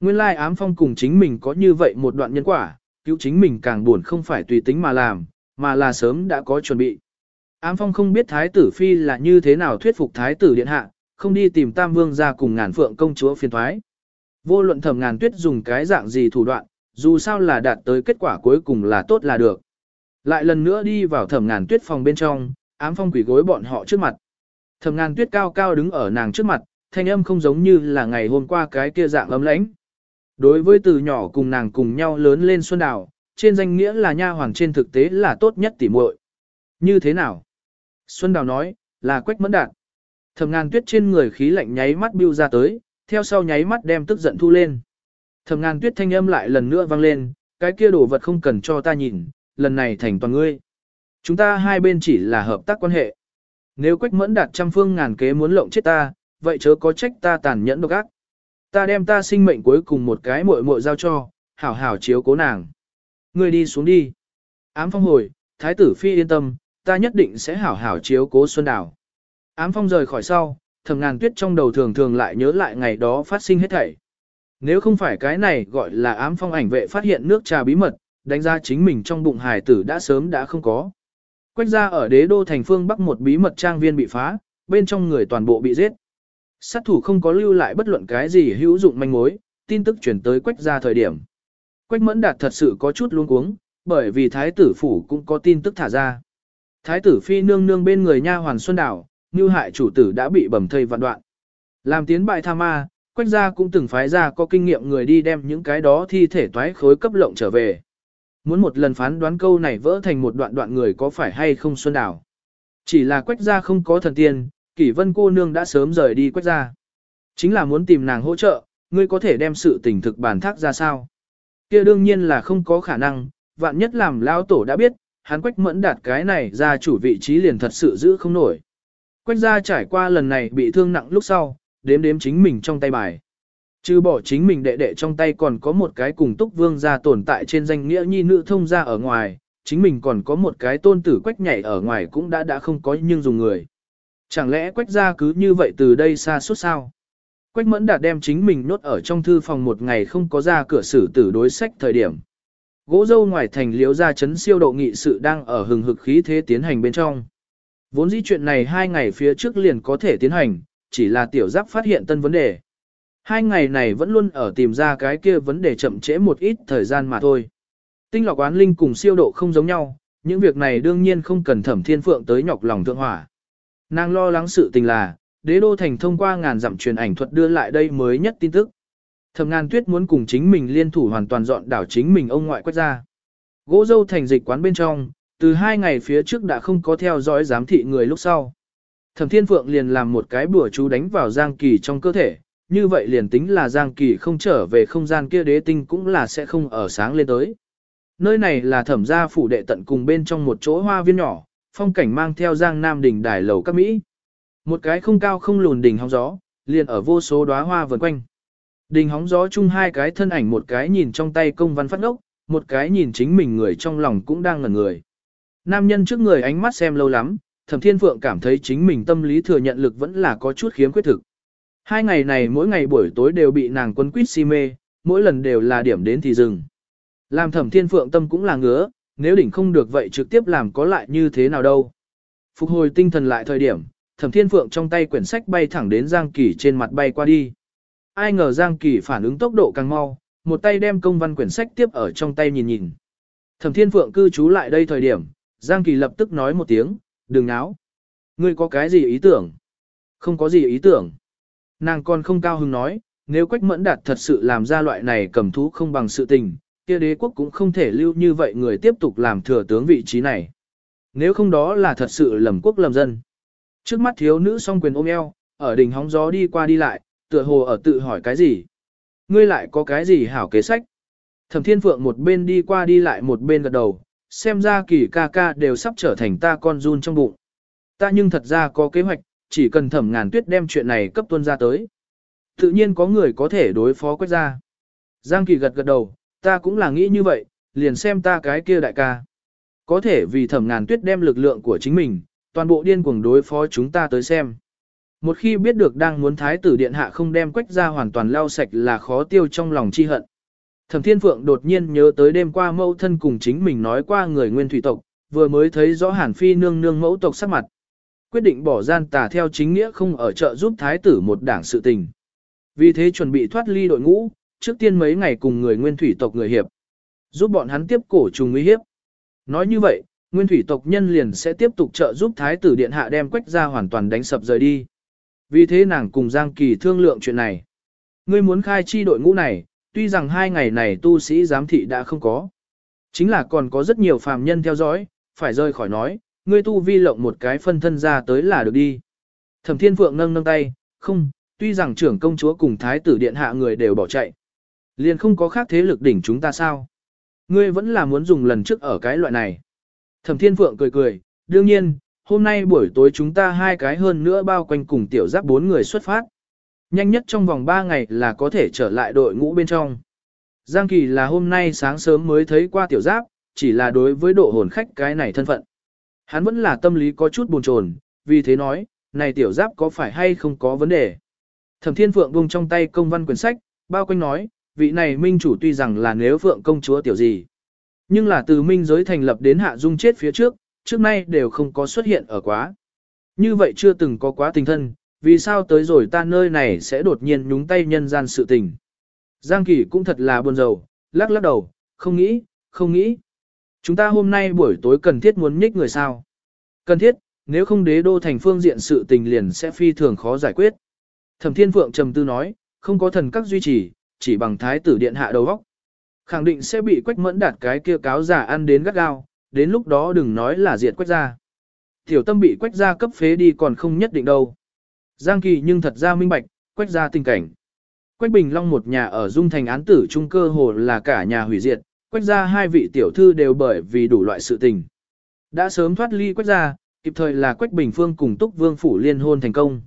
Nguyên lai ám phong cùng chính mình có như vậy một đoạn nhân quả, cứu chính mình càng buồn không phải tùy tính mà làm, mà là sớm đã có chuẩn bị. Ám phong không biết thái tử phi là như thế nào thuyết phục thái tử điện hạ, không đi tìm tam vương ra cùng ngàn phượng công chúa phiền thoái. Vô luận thẩm ngàn tuyết dùng cái dạng gì thủ đoạn, dù sao là đạt tới kết quả cuối cùng là tốt là được. Lại lần nữa đi vào thẩm ngàn tuyết phòng bên trong, ám phong quỷ gối bọn họ trước mặt. Thẩm ngàn tuyết cao cao đứng ở nàng trước mặt, thanh âm không giống như là ngày hôm qua cái kia dạng ấm lãnh. Đối với từ nhỏ cùng nàng cùng nhau lớn lên Xuân Đào, trên danh nghĩa là nha hoàng trên thực tế là tốt nhất tỉ muội. Như thế nào? Xuân Đào nói, là quách mẫn đạt. Thẩm ngàn tuyết trên người khí lạnh nháy mắt biêu ra tới, theo sau nháy mắt đem tức giận thu lên. Thẩm ngàn tuyết thanh âm lại lần nữa vang lên, cái kia đồ vật không cần cho ta nhìn, lần này thành toàn ngươi. Chúng ta hai bên chỉ là hợp tác quan hệ. Nếu quách mẫn đạt trăm phương ngàn kế muốn lộng chết ta, vậy chớ có trách ta tàn nhẫn độc ác. Ta đem ta sinh mệnh cuối cùng một cái muội muội giao cho, hảo hảo chiếu cố nàng. Ngươi đi xuống đi. Ám phong hồi, thái tử phi yên tâm, ta nhất định sẽ hảo hảo chiếu cố Xuân Đào. Ám phong rời khỏi sau, thầm ngàn tuyết trong đầu thường thường lại nhớ lại ngày đó phát sinh hết thảy. Nếu không phải cái này gọi là ám phong ảnh vệ phát hiện nước trà bí mật, đánh ra chính mình trong bụng Hải tử đã sớm đã không có. Quách ra ở đế đô thành phương Bắc một bí mật trang viên bị phá, bên trong người toàn bộ bị giết. Sát thủ không có lưu lại bất luận cái gì hữu dụng manh mối, tin tức chuyển tới quách ra thời điểm. Quách mẫn đạt thật sự có chút luống cuống, bởi vì thái tử phủ cũng có tin tức thả ra. Thái tử phi nương nương bên người nha hoàn Xuân Đảo, như hại chủ tử đã bị bầm thây vạn đoạn. Làm tiến bại tha ma, quách gia cũng từng phái ra có kinh nghiệm người đi đem những cái đó thi thể toái khối cấp lộng trở về. Muốn một lần phán đoán câu này vỡ thành một đoạn đoạn người có phải hay không Xuân Đảo. Chỉ là quách gia không có thần tiên, kỷ vân cô nương đã sớm rời đi quách gia. Chính là muốn tìm nàng hỗ trợ, ngươi có thể đem sự tình thực bản thác ra sao. kia đương nhiên là không có khả năng, vạn nhất làm lao tổ đã biết, hắn quách mẫn đạt cái này ra chủ vị trí liền thật sự giữ không nổi. Quách gia trải qua lần này bị thương nặng lúc sau, đếm đếm chính mình trong tay bài. Chứ bỏ chính mình đệ đệ trong tay còn có một cái cùng túc vương gia tồn tại trên danh nghĩa nhi nữ thông gia ở ngoài, chính mình còn có một cái tôn tử quách nhảy ở ngoài cũng đã đã không có nhưng dùng người. Chẳng lẽ quách gia cứ như vậy từ đây xa suốt sao? Quách mẫn đạt đem chính mình nốt ở trong thư phòng một ngày không có ra cửa xử tử đối sách thời điểm. Gỗ dâu ngoài thành liếu ra chấn siêu độ nghị sự đang ở hừng hực khí thế tiến hành bên trong. Vốn dĩ chuyện này hai ngày phía trước liền có thể tiến hành, chỉ là tiểu giáp phát hiện tân vấn đề. Hai ngày này vẫn luôn ở tìm ra cái kia vấn đề chậm trễ một ít thời gian mà thôi. Tinh lọc oán linh cùng siêu độ không giống nhau, những việc này đương nhiên không cần thẩm thiên phượng tới nhọc lòng thượng hỏa. Nàng lo lắng sự tình là, đế đô thành thông qua ngàn dặm truyền ảnh thuật đưa lại đây mới nhất tin tức. Thẩm ngàn tuyết muốn cùng chính mình liên thủ hoàn toàn dọn đảo chính mình ông ngoại quét ra. Gỗ dâu thành dịch quán bên trong, từ hai ngày phía trước đã không có theo dõi giám thị người lúc sau. Thẩm Thiên Phượng liền làm một cái bùa chú đánh vào Giang Kỳ trong cơ thể, như vậy liền tính là Giang Kỳ không trở về không gian kia đế tinh cũng là sẽ không ở sáng lên tới. Nơi này là thẩm gia phủ đệ tận cùng bên trong một chỗ hoa viên nhỏ, phong cảnh mang theo Giang Nam đỉnh đài lầu các Mỹ. Một cái không cao không lùn đỉnh hóng gió, liền ở vô số đóa hoa vần quanh. Đỉnh hóng gió chung hai cái thân ảnh một cái nhìn trong tay công văn phát ngốc, một cái nhìn chính mình người trong lòng cũng đang ngẩn người. Nam nhân trước người ánh mắt xem lâu lắm, Thẩm Thiên Phượng cảm thấy chính mình tâm lý thừa nhận lực vẫn là có chút khiếm khuyết thực. Hai ngày này mỗi ngày buổi tối đều bị nàng quấn quýt si mê, mỗi lần đều là điểm đến thì dừng. Làm Thẩm Thiên Phượng tâm cũng là ngứa, nếu đỉnh không được vậy trực tiếp làm có lại như thế nào đâu. Phục hồi tinh thần lại thời điểm, Thẩm Thiên Phượng trong tay quyển sách bay thẳng đến Giang Kỳ trên mặt bay qua đi. Ai ngờ Giang Kỳ phản ứng tốc độ càng mau, một tay đem công văn quyển sách tiếp ở trong tay nhìn nhìn. Thẩm Thiên Phượng cư trú lại đây thời điểm, Giang Kỳ lập tức nói một tiếng, đừng náo. Ngươi có cái gì ý tưởng? Không có gì ý tưởng. Nàng còn không cao hứng nói, nếu Quách Mẫn Đạt thật sự làm ra loại này cầm thú không bằng sự tình, kia đế quốc cũng không thể lưu như vậy người tiếp tục làm thừa tướng vị trí này. Nếu không đó là thật sự lầm quốc lầm dân. Trước mắt thiếu nữ song quyền ôm eo, ở đỉnh hóng gió đi qua đi lại, tựa hồ ở tự hỏi cái gì. Ngươi lại có cái gì hảo kế sách. Thẩm Thiên Phượng một bên đi qua đi lại một bên gật đầu, xem ra kỳ ca ca đều sắp trở thành ta con run trong bụng. Ta nhưng thật ra có kế hoạch, chỉ cần thẩm ngàn tuyết đem chuyện này cấp tuân ra tới. Tự nhiên có người có thể đối phó quét ra. Giang kỳ gật gật đầu, ta cũng là nghĩ như vậy, liền xem ta cái kia đại ca. Có thể vì thẩm ngàn tuyết đem lực lượng của chính mình, toàn bộ điên cuồng đối phó chúng ta tới xem. Một khi biết được đang muốn thái tử điện hạ không đem quách ra hoàn toàn lau sạch là khó tiêu trong lòng chi hận. Thẩm Thiên Phượng đột nhiên nhớ tới đêm qua mẫu thân cùng chính mình nói qua người nguyên thủy tộc, vừa mới thấy rõ Hàn Phi nương nương mẫu tộc sắc mặt. Quyết định bỏ gian tà theo chính nghĩa không ở chợ giúp thái tử một đảng sự tình. Vì thế chuẩn bị thoát ly đội ngũ, trước tiên mấy ngày cùng người nguyên thủy tộc người hiệp. Giúp bọn hắn tiếp cổ trùng nguy hiếp. Nói như vậy, nguyên thủy tộc nhân liền sẽ tiếp tục trợ giúp thái tử điện hạ đem quách ra hoàn toàn đánh sập rời đi. Vì thế nàng cùng Giang Kỳ thương lượng chuyện này. Ngươi muốn khai chi đội ngũ này, tuy rằng hai ngày này tu sĩ giám thị đã không có. Chính là còn có rất nhiều phàm nhân theo dõi, phải rơi khỏi nói, ngươi tu vi lộng một cái phân thân ra tới là được đi. Thẩm Thiên Phượng nâng nâng tay, không, tuy rằng trưởng công chúa cùng thái tử điện hạ người đều bỏ chạy. Liền không có khác thế lực đỉnh chúng ta sao. Ngươi vẫn là muốn dùng lần trước ở cái loại này. Thẩm Thiên Phượng cười cười, đương nhiên, hôm nay buổi tối chúng ta hai cái hơn nữa bao quanh cùng tiểu giáp bốn người xuất phát. Nhanh nhất trong vòng 3 ngày là có thể trở lại đội ngũ bên trong. Giang Kỳ là hôm nay sáng sớm mới thấy qua tiểu giáp, chỉ là đối với độ hồn khách cái này thân phận. Hắn vẫn là tâm lý có chút buồn chồn, vì thế nói, này tiểu giáp có phải hay không có vấn đề. Thẩm Thiên Phượng buông trong tay công văn quyển sách, bao quanh nói, vị này minh chủ tuy rằng là nếu Phượng công chúa tiểu gì. Nhưng là từ minh giới thành lập đến hạ dung chết phía trước, trước nay đều không có xuất hiện ở quá. Như vậy chưa từng có quá tình thân, vì sao tới rồi ta nơi này sẽ đột nhiên nhúng tay nhân gian sự tình. Giang Kỳ cũng thật là buồn rầu, lắc lắc đầu, không nghĩ, không nghĩ. Chúng ta hôm nay buổi tối cần thiết muốn nhích người sao? Cần thiết, nếu không đế đô thành phương diện sự tình liền sẽ phi thường khó giải quyết. Thẩm Thiên Phượng trầm tư nói, không có thần các duy trì, chỉ bằng thái tử điện hạ đầu góc. Khẳng định sẽ bị quách mẫn đạt cái kia cáo giả ăn đến gắt gao, đến lúc đó đừng nói là diệt quách gia. Tiểu tâm bị quách gia cấp phế đi còn không nhất định đâu. Giang Kỳ nhưng thật ra minh bạch, quách ra tình cảnh. Quách Bình Long một nhà ở dung thành án tử trung cơ hồ là cả nhà hủy diệt, quách ra hai vị tiểu thư đều bởi vì đủ loại sự tình. Đã sớm thoát ly quách ra, kịp thời là quách Bình Phương cùng Túc Vương Phủ liên hôn thành công.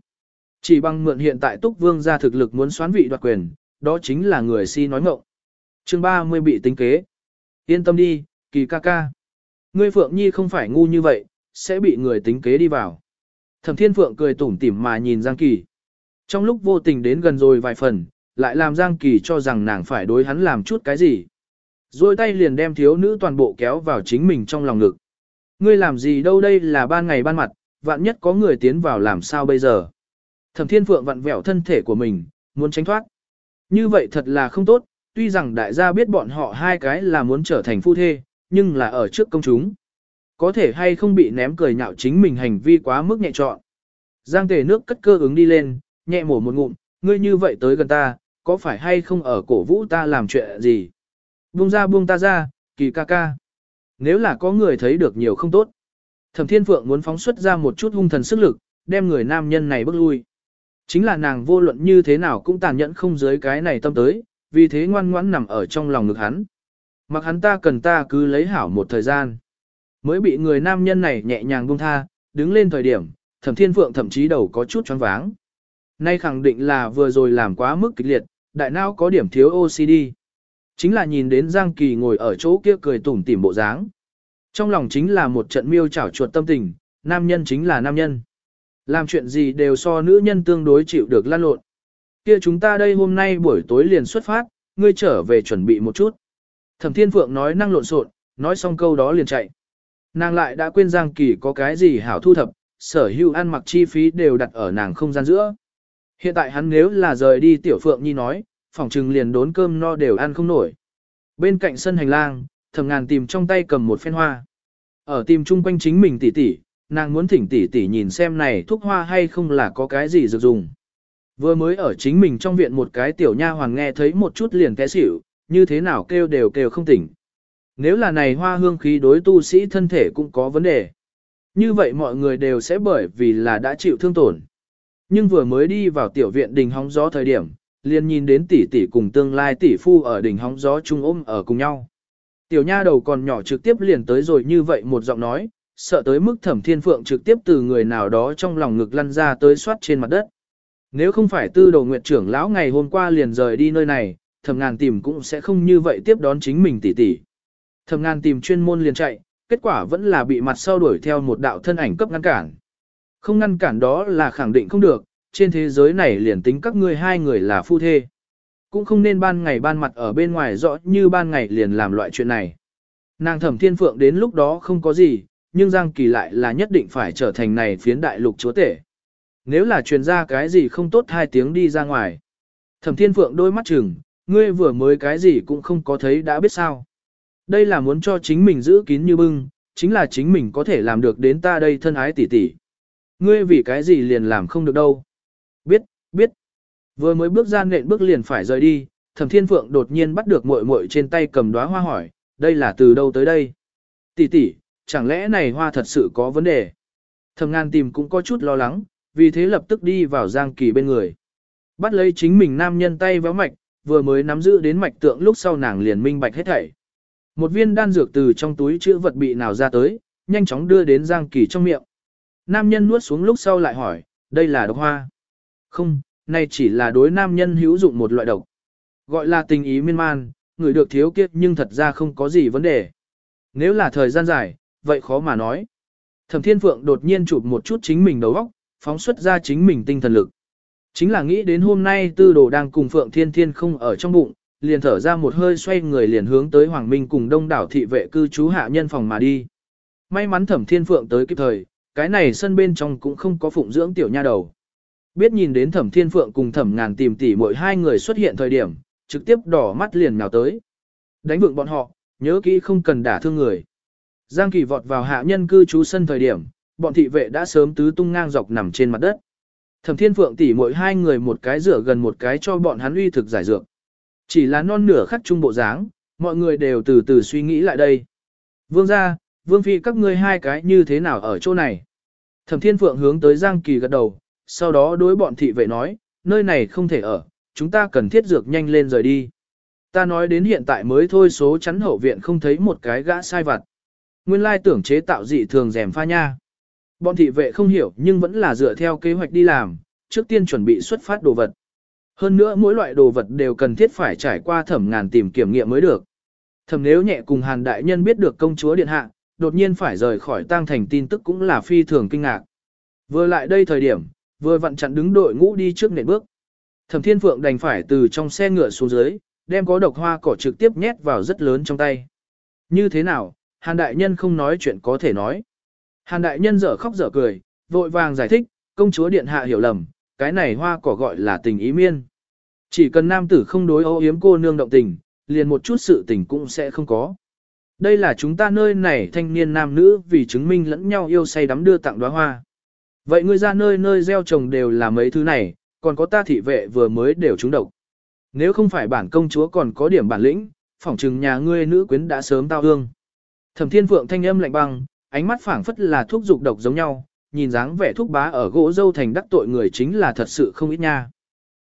Chỉ bằng mượn hiện tại Túc Vương ra thực lực muốn xoán vị đoạt quyền, đó chính là người si nói ngộng. chương 30 bị tính kế. Yên tâm đi, kỳ ca ca. Ngươi Phượng Nhi không phải ngu như vậy, sẽ bị người tính kế đi vào. Thẩm Thiên Phượng cười tủm tỉm mà nhìn Giang Kỳ. Trong lúc vô tình đến gần rồi vài phần, lại làm Giang Kỳ cho rằng nàng phải đối hắn làm chút cái gì. Rồi tay liền đem thiếu nữ toàn bộ kéo vào chính mình trong lòng ngực. Ngươi làm gì đâu đây là ban ngày ban mặt, vạn nhất có người tiến vào làm sao bây giờ. Thẩm Thiên Phượng vặn vẹo thân thể của mình, muốn tránh thoát. Như vậy thật là không tốt, tuy rằng đại gia biết bọn họ hai cái là muốn trở thành phu thê, nhưng là ở trước công chúng. Có thể hay không bị ném cười nhạo chính mình hành vi quá mức nhẹ trọn. Giang tề nước cất cơ ứng đi lên, nhẹ mổ một ngụm, ngươi như vậy tới gần ta, có phải hay không ở cổ vũ ta làm chuyện gì? Buông ra buông ta ra, kỳ ca ca. Nếu là có người thấy được nhiều không tốt. Thẩm Thiên Phượng muốn phóng xuất ra một chút hung thần sức lực, đem người nam nhân này bước lui. Chính là nàng vô luận như thế nào cũng tàn nhẫn không dưới cái này tâm tới, vì thế ngoan ngoãn nằm ở trong lòng ngực hắn. Mặc hắn ta cần ta cứ lấy hảo một thời gian. Mới bị người nam nhân này nhẹ nhàng buông tha, đứng lên thời điểm, Thẩm Thiên Phượng thậm chí đầu có chút choáng váng. Nay khẳng định là vừa rồi làm quá mức kịch liệt, đại não có điểm thiếu OCD. Chính là nhìn đến Giang Kỳ ngồi ở chỗ kia cười tủm tỉm bộ dáng. Trong lòng chính là một trận miêu chảo chuột tâm tình, nam nhân chính là nam nhân. Làm chuyện gì đều so nữ nhân tương đối chịu được lan lộn. Kia chúng ta đây hôm nay buổi tối liền xuất phát, ngươi trở về chuẩn bị một chút. Thẩm Thiên Phượng nói năng lộn xộn, nói xong câu đó liền chạy. Nàng lại đã quên Giang Kỳ có cái gì hảo thu thập, sở hữu ăn mặc chi phí đều đặt ở nàng không gian giữa. Hiện tại hắn nếu là rời đi Tiểu Phượng Nhi nói, phòng trừng liền đốn cơm no đều ăn không nổi. Bên cạnh sân hành lang, thầm ngàn tìm trong tay cầm một phen hoa. Ở tìm chung quanh chính mình tỉ tỉ, nàng muốn thỉnh tỉ tỉ nhìn xem này thuốc hoa hay không là có cái gì dược dùng. Vừa mới ở chính mình trong viện một cái tiểu nha hoàng nghe thấy một chút liền té xỉu, như thế nào kêu đều kêu không tỉnh. Nếu là này hoa hương khí đối tu sĩ thân thể cũng có vấn đề. Như vậy mọi người đều sẽ bởi vì là đã chịu thương tổn. Nhưng vừa mới đi vào tiểu viện đình hóng gió thời điểm, liền nhìn đến tỷ tỷ cùng tương lai tỷ phu ở đỉnh hóng gió chung ôm ở cùng nhau. Tiểu nha đầu còn nhỏ trực tiếp liền tới rồi như vậy một giọng nói, sợ tới mức thẩm thiên phượng trực tiếp từ người nào đó trong lòng ngực lăn ra tới soát trên mặt đất. Nếu không phải tư đầu nguyện trưởng lão ngày hôm qua liền rời đi nơi này, thẩm ngàn tìm cũng sẽ không như vậy tiếp đón chính mình tỷ tỷ. Thẩm ngàn tìm chuyên môn liền chạy, kết quả vẫn là bị mặt sau đuổi theo một đạo thân ảnh cấp ngăn cản. Không ngăn cản đó là khẳng định không được, trên thế giới này liền tính các ngươi hai người là phu thê. Cũng không nên ban ngày ban mặt ở bên ngoài rõ như ban ngày liền làm loại chuyện này. Nàng thẩm thiên phượng đến lúc đó không có gì, nhưng Giang Kỳ lại là nhất định phải trở thành này phiến đại lục chúa tể. Nếu là truyền ra cái gì không tốt hai tiếng đi ra ngoài. Thẩm thiên phượng đôi mắt chừng, ngươi vừa mới cái gì cũng không có thấy đã biết sao. Đây là muốn cho chính mình giữ kín như bưng, chính là chính mình có thể làm được đến ta đây thân ái tỷ tỷ. Ngươi vì cái gì liền làm không được đâu. Biết, biết. Vừa mới bước ra nện bước liền phải rời đi, Thẩm Thiên Phượng đột nhiên bắt được muội muội trên tay cầm đóa hoa hỏi, đây là từ đâu tới đây? Tỷ tỷ, chẳng lẽ này hoa thật sự có vấn đề? Thẩm Ngàn tìm cũng có chút lo lắng, vì thế lập tức đi vào Giang Kỳ bên người. Bắt lấy chính mình nam nhân tay véo mạch, vừa mới nắm giữ đến mạch tượng lúc sau nàng liền minh bạch hết thảy. Một viên đan dược từ trong túi chữ vật bị nào ra tới, nhanh chóng đưa đến Giang Kỳ trong miệng. Nam nhân nuốt xuống lúc sau lại hỏi, đây là độc hoa. Không, này chỉ là đối nam nhân hữu dụng một loại độc. Gọi là tình ý miên man, người được thiếu kiếp nhưng thật ra không có gì vấn đề. Nếu là thời gian dài, vậy khó mà nói. Thẩm Thiên Phượng đột nhiên chụp một chút chính mình đầu óc, phóng xuất ra chính mình tinh thần lực. Chính là nghĩ đến hôm nay tư đồ đang cùng Phượng Thiên Thiên không ở trong bụng, liền thở ra một hơi xoay người liền hướng tới Hoàng Minh cùng đông đảo thị vệ cư trú hạ nhân phòng mà đi. May mắn Thẩm Thiên Phượng tới kịp thời, cái này sân bên trong cũng không có phụng dưỡng tiểu nha đầu. Biết nhìn đến thẩm thiên phượng cùng thẩm ngàn tìm tỉ mỗi hai người xuất hiện thời điểm, trực tiếp đỏ mắt liền nào tới. Đánh vượng bọn họ, nhớ kỹ không cần đả thương người. Giang kỳ vọt vào hạ nhân cư trú sân thời điểm, bọn thị vệ đã sớm tứ tung ngang dọc nằm trên mặt đất. Thẩm thiên phượng tỉ mỗi hai người một cái rửa gần một cái cho bọn hắn uy thực giải dược. Chỉ là non nửa khắc trung bộ dáng, mọi người đều từ từ suy nghĩ lại đây. Vương gia, vương phi các ngươi hai cái như thế nào ở chỗ này? Thẩm thiên phượng hướng tới Giang kỳ gật đầu, sau đó đối bọn thị vệ nói, nơi này không thể ở, chúng ta cần thiết dược nhanh lên rời đi. Ta nói đến hiện tại mới thôi số chắn hậu viện không thấy một cái gã sai vặt. Nguyên lai tưởng chế tạo dị thường rèm pha nha. Bọn thị vệ không hiểu nhưng vẫn là dựa theo kế hoạch đi làm, trước tiên chuẩn bị xuất phát đồ vật. Hơn nữa mỗi loại đồ vật đều cần thiết phải trải qua thẩm ngàn tìm kiểm nghiệm mới được. Thẩm nếu nhẹ cùng hàn đại nhân biết được công chúa điện hạ, đột nhiên phải rời khỏi tang thành tin tức cũng là phi thường kinh ngạc. Vừa lại đây thời điểm, Vừa vặn chặn đứng đội ngũ đi trước nền bước. Thẩm Thiên Phượng đành phải từ trong xe ngựa xuống dưới, đem có độc hoa cỏ trực tiếp nhét vào rất lớn trong tay. Như thế nào, Hàn Đại Nhân không nói chuyện có thể nói. Hàn Đại Nhân dở khóc dở cười, vội vàng giải thích, công chúa Điện Hạ hiểu lầm, cái này hoa cỏ gọi là tình ý miên. Chỉ cần nam tử không đối âu yếm cô nương động tình, liền một chút sự tình cũng sẽ không có. Đây là chúng ta nơi này thanh niên nam nữ vì chứng minh lẫn nhau yêu say đắm đưa tặng đóa hoa. Vậy ngươi ra nơi nơi gieo trồng đều là mấy thứ này, còn có ta thị vệ vừa mới đều trúng độc. Nếu không phải bản công chúa còn có điểm bản lĩnh, phỏng chừng nhà ngươi nữ quyến đã sớm tao hương. Thẩm Thiên Phượng thanh âm lạnh băng, ánh mắt phảng phất là thuốc dục độc giống nhau, nhìn dáng vẻ thuốc bá ở gỗ dâu thành đắc tội người chính là thật sự không ít nha.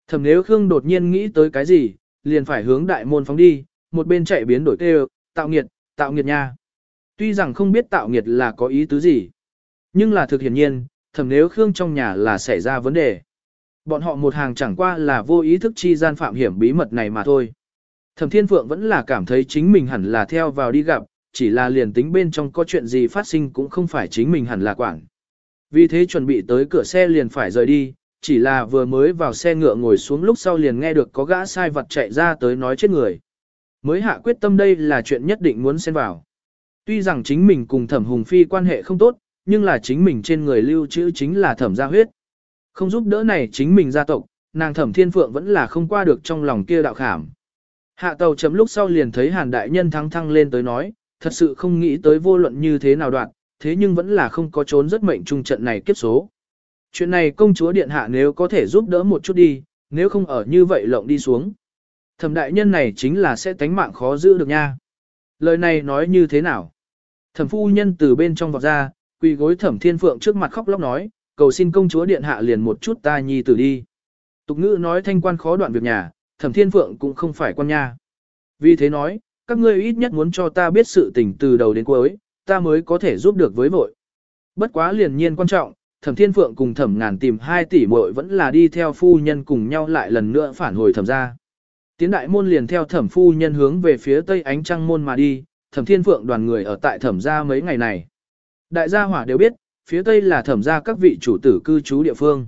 Thẩm Nếu Khương đột nhiên nghĩ tới cái gì, liền phải hướng đại môn phóng đi, một bên chạy biến đổi kêu, tạo nghiệt, tạo nghiệt nha. Tuy rằng không biết tạo nghiệt là có ý tứ gì, nhưng là thực hiển nhiên, thẩm nếu Khương trong nhà là xảy ra vấn đề. Bọn họ một hàng chẳng qua là vô ý thức chi gian phạm hiểm bí mật này mà thôi. Thẩm Thiên Phượng vẫn là cảm thấy chính mình hẳn là theo vào đi gặp, chỉ là liền tính bên trong có chuyện gì phát sinh cũng không phải chính mình hẳn là quản. Vì thế chuẩn bị tới cửa xe liền phải rời đi, chỉ là vừa mới vào xe ngựa ngồi xuống lúc sau liền nghe được có gã sai vật chạy ra tới nói chết người. Mới hạ quyết tâm đây là chuyện nhất định muốn xen vào. Tuy rằng chính mình cùng thẩm hùng phi quan hệ không tốt, nhưng là chính mình trên người lưu trữ chính là thẩm gia huyết. Không giúp đỡ này chính mình gia tộc, nàng thẩm thiên phượng vẫn là không qua được trong lòng kia đạo khảm. Hạ tàu chấm lúc sau liền thấy hàn đại nhân thăng thăng lên tới nói, thật sự không nghĩ tới vô luận như thế nào đoạn, thế nhưng vẫn là không có trốn rất mệnh trung trận này kiếp số. Chuyện này công chúa điện hạ nếu có thể giúp đỡ một chút đi, nếu không ở như vậy lộng đi xuống. Thẩm đại nhân này chính là sẽ tánh mạng khó giữ được nha. Lời này nói như thế nào? Thẩm phu nhân từ bên trong vọt ra, quỳ gối thẩm thiên phượng trước mặt khóc lóc nói, cầu xin công chúa điện hạ liền một chút ta nhi tử đi. Tục ngữ nói thanh quan khó đoạn việc nhà, thẩm thiên phượng cũng không phải quan nha. Vì thế nói, các ngươi ít nhất muốn cho ta biết sự tình từ đầu đến cuối, ta mới có thể giúp được với vội. Bất quá liền nhiên quan trọng, thẩm thiên phượng cùng thẩm ngàn tìm 2 tỷ muội vẫn là đi theo phu nhân cùng nhau lại lần nữa phản hồi thẩm ra. Tiến đại môn liền theo thẩm phu nhân hướng về phía tây ánh trăng môn mà đi, thẩm thiên phượng đoàn người ở tại thẩm gia mấy ngày này. Đại gia hỏa đều biết, phía tây là thẩm gia các vị chủ tử cư trú địa phương.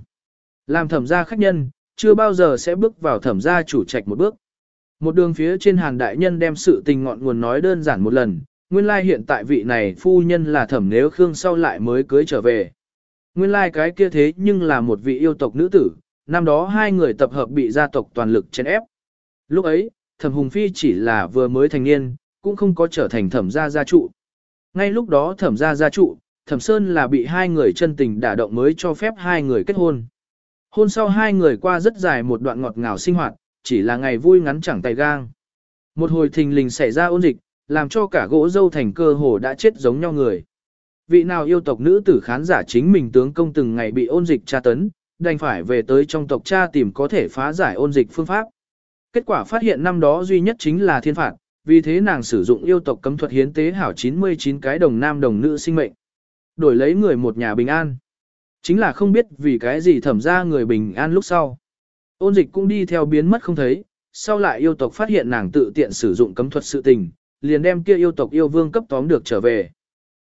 Làm thẩm gia khách nhân, chưa bao giờ sẽ bước vào thẩm gia chủ trạch một bước. Một đường phía trên hàn đại nhân đem sự tình ngọn nguồn nói đơn giản một lần, nguyên lai hiện tại vị này phu nhân là thẩm nếu khương sau lại mới cưới trở về. Nguyên lai cái kia thế nhưng là một vị yêu tộc nữ tử, năm đó hai người tập hợp bị gia tộc toàn lực chèn ép. Lúc ấy, thẩm hùng phi chỉ là vừa mới thành niên, cũng không có trở thành thẩm gia gia trụ. Ngay lúc đó thẩm gia gia trụ, thẩm sơn là bị hai người chân tình đả động mới cho phép hai người kết hôn. Hôn sau hai người qua rất dài một đoạn ngọt ngào sinh hoạt, chỉ là ngày vui ngắn chẳng tay gang. Một hồi thình lình xảy ra ôn dịch, làm cho cả gỗ dâu thành cơ hồ đã chết giống nhau người. Vị nào yêu tộc nữ tử khán giả chính mình tướng công từng ngày bị ôn dịch tra tấn, đành phải về tới trong tộc cha tìm có thể phá giải ôn dịch phương pháp. Kết quả phát hiện năm đó duy nhất chính là thiên phạt, vì thế nàng sử dụng yêu tộc cấm thuật hiến tế hảo 99 cái đồng nam đồng nữ sinh mệnh. Đổi lấy người một nhà bình an. Chính là không biết vì cái gì thẩm ra người bình an lúc sau. Ôn dịch cũng đi theo biến mất không thấy, sau lại yêu tộc phát hiện nàng tự tiện sử dụng cấm thuật sự tình, liền đem kia yêu tộc yêu vương cấp tóm được trở về.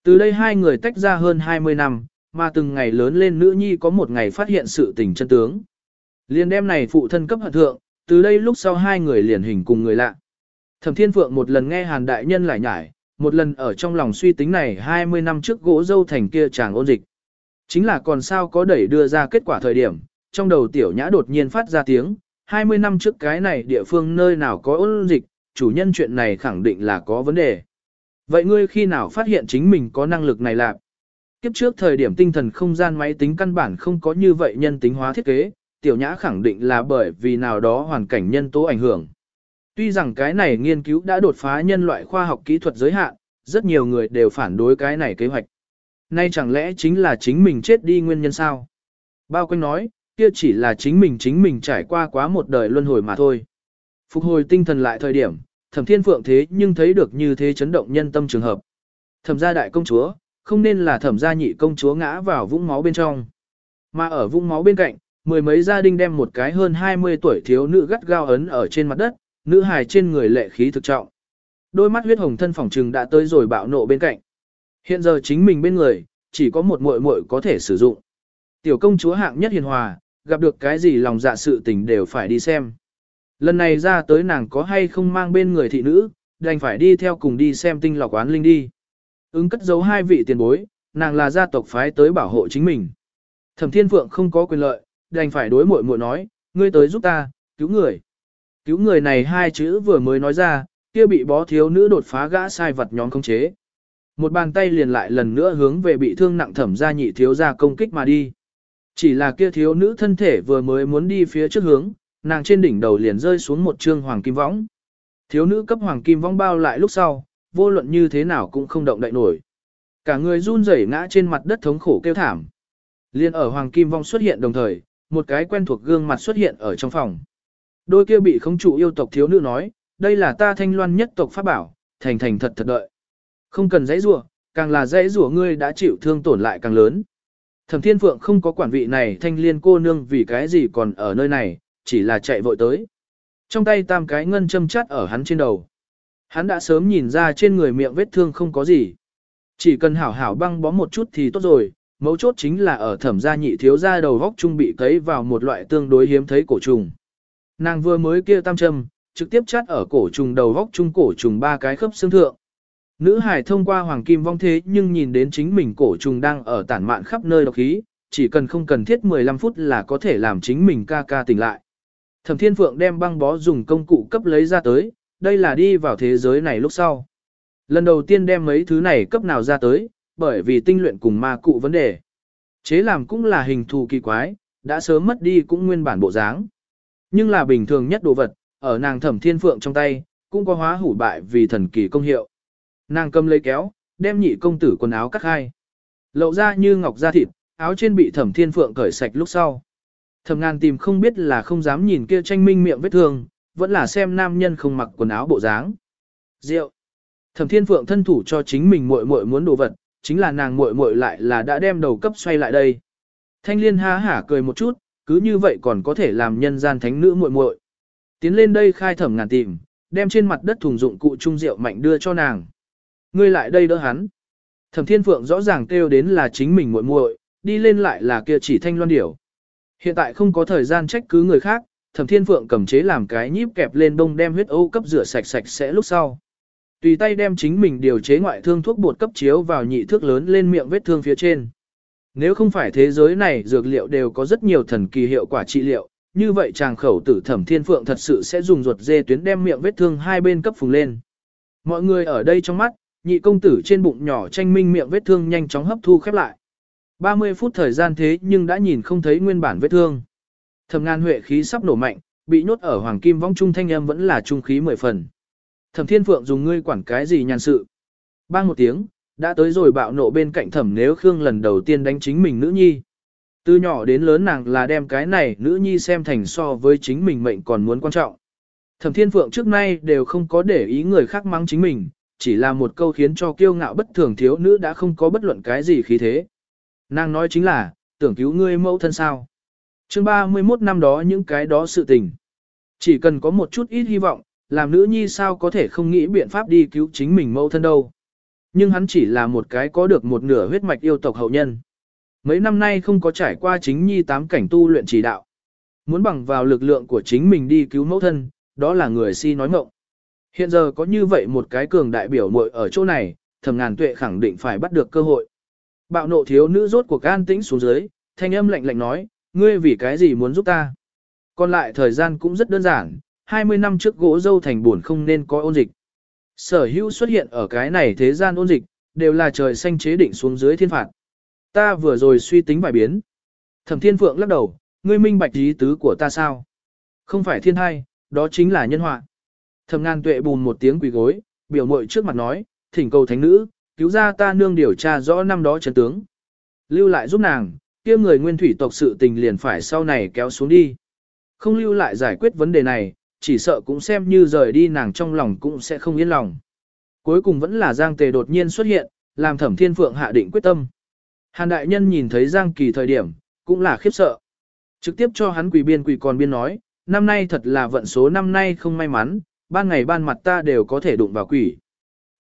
Từ đây hai người tách ra hơn 20 năm, mà từng ngày lớn lên nữ nhi có một ngày phát hiện sự tình chân tướng. Liền đem này phụ thân cấp hận thượng, từ đây lúc sau hai người liền hình cùng người lạ. Thẩm Thiên Phượng một lần nghe Hàn Đại Nhân lại nhải, một lần ở trong lòng suy tính này 20 năm trước gỗ dâu thành kia chàng ôn dịch. Chính là còn sao có đẩy đưa ra kết quả thời điểm, trong đầu tiểu nhã đột nhiên phát ra tiếng, 20 năm trước cái này địa phương nơi nào có ôn dịch, chủ nhân chuyện này khẳng định là có vấn đề. Vậy ngươi khi nào phát hiện chính mình có năng lực này lạc? Kiếp trước thời điểm tinh thần không gian máy tính căn bản không có như vậy nhân tính hóa thiết kế, tiểu nhã khẳng định là bởi vì nào đó hoàn cảnh nhân tố ảnh hưởng. Tuy rằng cái này nghiên cứu đã đột phá nhân loại khoa học kỹ thuật giới hạn, rất nhiều người đều phản đối cái này kế hoạch. Nay chẳng lẽ chính là chính mình chết đi nguyên nhân sao? Bao quanh nói, kia chỉ là chính mình chính mình trải qua quá một đời luân hồi mà thôi. Phục hồi tinh thần lại thời điểm, thẩm thiên phượng thế nhưng thấy được như thế chấn động nhân tâm trường hợp. Thẩm gia đại công chúa, không nên là thẩm gia nhị công chúa ngã vào vũng máu bên trong. Mà ở vũng máu bên cạnh, mười mấy gia đình đem một cái hơn 20 tuổi thiếu nữ gắt gao ấn ở trên mặt đất, nữ hài trên người lệ khí thực trọng. Đôi mắt huyết hồng thân phòng trừng đã tới rồi bạo nộ bên cạnh. Hiện giờ chính mình bên người, chỉ có một muội muội có thể sử dụng. Tiểu công chúa hạng nhất hiền hòa, gặp được cái gì lòng dạ sự tình đều phải đi xem. Lần này ra tới nàng có hay không mang bên người thị nữ, đành phải đi theo cùng đi xem tinh lọc oán linh đi. Ứng cất giấu hai vị tiền bối, nàng là gia tộc phái tới bảo hộ chính mình. Thẩm Thiên Phượng không có quyền lợi, đành phải đối muội muội nói, ngươi tới giúp ta, cứu người. Cứu người này hai chữ vừa mới nói ra, kia bị bó thiếu nữ đột phá gã sai vật nhóm không chế. Một bàn tay liền lại lần nữa hướng về bị thương nặng thẩm gia nhị thiếu gia công kích mà đi. Chỉ là kia thiếu nữ thân thể vừa mới muốn đi phía trước hướng, nàng trên đỉnh đầu liền rơi xuống một trương hoàng kim võng. Thiếu nữ cấp hoàng kim võng bao lại lúc sau, vô luận như thế nào cũng không động đậy nổi. Cả người run rẩy ngã trên mặt đất thống khổ kêu thảm. Liên ở hoàng kim vong xuất hiện đồng thời, một cái quen thuộc gương mặt xuất hiện ở trong phòng. Đôi kia bị không chủ yêu tộc thiếu nữ nói, đây là ta thanh loan nhất tộc pháp bảo, thành thành thật thật đợi. Không cần dãy rủa, càng là dãy rủa ngươi đã chịu thương tổn lại càng lớn. Thẩm Thiên Phượng không có quản vị này thanh liên cô nương vì cái gì còn ở nơi này, chỉ là chạy vội tới. Trong tay tam cái ngân châm chắt ở hắn trên đầu. Hắn đã sớm nhìn ra trên người miệng vết thương không có gì. Chỉ cần hảo hảo băng bó một chút thì tốt rồi, mấu chốt chính là ở thẩm gia nhị thiếu gia đầu góc trung bị cấy vào một loại tương đối hiếm thấy cổ trùng. Nàng vừa mới kia tam châm, trực tiếp chắt ở cổ trùng đầu góc trung cổ trùng ba cái khớp xương thượng. Nữ hải thông qua hoàng kim vong thế nhưng nhìn đến chính mình cổ trùng đang ở tản mạn khắp nơi độc khí, chỉ cần không cần thiết 15 phút là có thể làm chính mình ca ca tỉnh lại. Thẩm Thiên Phượng đem băng bó dùng công cụ cấp lấy ra tới, đây là đi vào thế giới này lúc sau. Lần đầu tiên đem mấy thứ này cấp nào ra tới, bởi vì tinh luyện cùng ma cụ vấn đề. Chế làm cũng là hình thù kỳ quái, đã sớm mất đi cũng nguyên bản bộ dáng. Nhưng là bình thường nhất đồ vật, ở nàng thẩm thiên phượng trong tay, cũng có hóa hủ bại vì thần kỳ công hiệu. Nàng cầm lấy kéo, đem nhị công tử quần áo cắt hai. Lậu ra như ngọc da thịt, áo trên bị thẩm thiên phượng cởi sạch lúc sau. Thẩm ngàn tìm không biết là không dám nhìn kia tranh minh miệng vết thương, vẫn là xem nam nhân không mặc quần áo bộ dáng. Rượu. Thẩm Thiên Phượng thân thủ cho chính mình muội muội muốn đồ vật, chính là nàng muội muội lại là đã đem đầu cấp xoay lại đây. Thanh Liên ha hả cười một chút, cứ như vậy còn có thể làm nhân gian thánh nữ muội muội. Tiến lên đây khai thẩm ngàn tìm, đem trên mặt đất thùng dụng cụ trung rượu mạnh đưa cho nàng. Ngươi lại đây đỡ hắn. Thẩm Thiên Phượng rõ ràng kêu đến là chính mình muội muội, đi lên lại là kia chỉ thanh loan điểu. Hiện tại không có thời gian trách cứ người khác, Thẩm Thiên Phượng cầm chế làm cái nhíp kẹp lên đông đem huyết ô cấp rửa sạch sạch sẽ lúc sau. Tùy tay đem chính mình điều chế ngoại thương thuốc bột cấp chiếu vào nhị thước lớn lên miệng vết thương phía trên. Nếu không phải thế giới này dược liệu đều có rất nhiều thần kỳ hiệu quả trị liệu, như vậy chàng khẩu tử thẩm thiên phượng thật sự sẽ dùng ruột dê tuyến đem miệng vết thương hai bên cấp phùng lên. Mọi người ở đây trong mắt, nhị công tử trên bụng nhỏ tranh minh miệng vết thương nhanh chóng hấp thu khép lại. 30 phút thời gian thế nhưng đã nhìn không thấy nguyên bản vết thương. Thẩm ngàn huệ khí sắp nổ mạnh, bị nhốt ở hoàng kim vong trung thanh âm vẫn là trung khí mười phần. Thẩm Thiên Phượng dùng ngươi quản cái gì nhàn sự. Bang một tiếng, đã tới rồi bạo nộ bên cạnh thẩm nếu Khương lần đầu tiên đánh chính mình nữ nhi. Từ nhỏ đến lớn nàng là đem cái này nữ nhi xem thành so với chính mình mệnh còn muốn quan trọng. Thẩm Thiên Phượng trước nay đều không có để ý người khác mắng chính mình, chỉ là một câu khiến cho kiêu ngạo bất thường thiếu nữ đã không có bất luận cái gì khí thế. Nàng nói chính là, tưởng cứu ngươi mẫu thân sao. chương 31 năm đó những cái đó sự tình. Chỉ cần có một chút ít hy vọng, làm nữ nhi sao có thể không nghĩ biện pháp đi cứu chính mình mẫu thân đâu. Nhưng hắn chỉ là một cái có được một nửa huyết mạch yêu tộc hậu nhân. Mấy năm nay không có trải qua chính nhi tám cảnh tu luyện chỉ đạo. Muốn bằng vào lực lượng của chính mình đi cứu mẫu thân, đó là người si nói mộng. Hiện giờ có như vậy một cái cường đại biểu muội ở chỗ này, thầm ngàn tuệ khẳng định phải bắt được cơ hội. Bạo nộ thiếu nữ rốt cuộc an tĩnh xuống dưới, thanh âm lạnh lạnh nói, ngươi vì cái gì muốn giúp ta? Còn lại thời gian cũng rất đơn giản, 20 năm trước gỗ dâu thành buồn không nên có ôn dịch. Sở hữu xuất hiện ở cái này thế gian ôn dịch, đều là trời xanh chế định xuống dưới thiên phạt. Ta vừa rồi suy tính vài biến. Thẩm thiên phượng lắc đầu, ngươi minh bạch ý tứ của ta sao? Không phải thiên thai, đó chính là nhân họa. Thẩm ngàn tuệ bùn một tiếng quỳ gối, biểu mội trước mặt nói, thỉnh cầu thánh nữ, cứu ra ta nương điều tra rõ năm đó chân tướng. Lưu lại giúp nàng, kia người nguyên thủy tộc sự tình liền phải sau này kéo xuống đi. Không lưu lại giải quyết vấn đề này, chỉ sợ cũng xem như rời đi nàng trong lòng cũng sẽ không yên lòng. Cuối cùng vẫn là Giang Tề đột nhiên xuất hiện, làm Thẩm Thiên Phượng hạ định quyết tâm. Hàn đại nhân nhìn thấy Giang Kỳ thời điểm, cũng là khiếp sợ. Trực tiếp cho hắn quỷ biên quỷ còn biên nói, năm nay thật là vận số năm nay không may mắn, ban ngày ban mặt ta đều có thể đụng vào quỷ.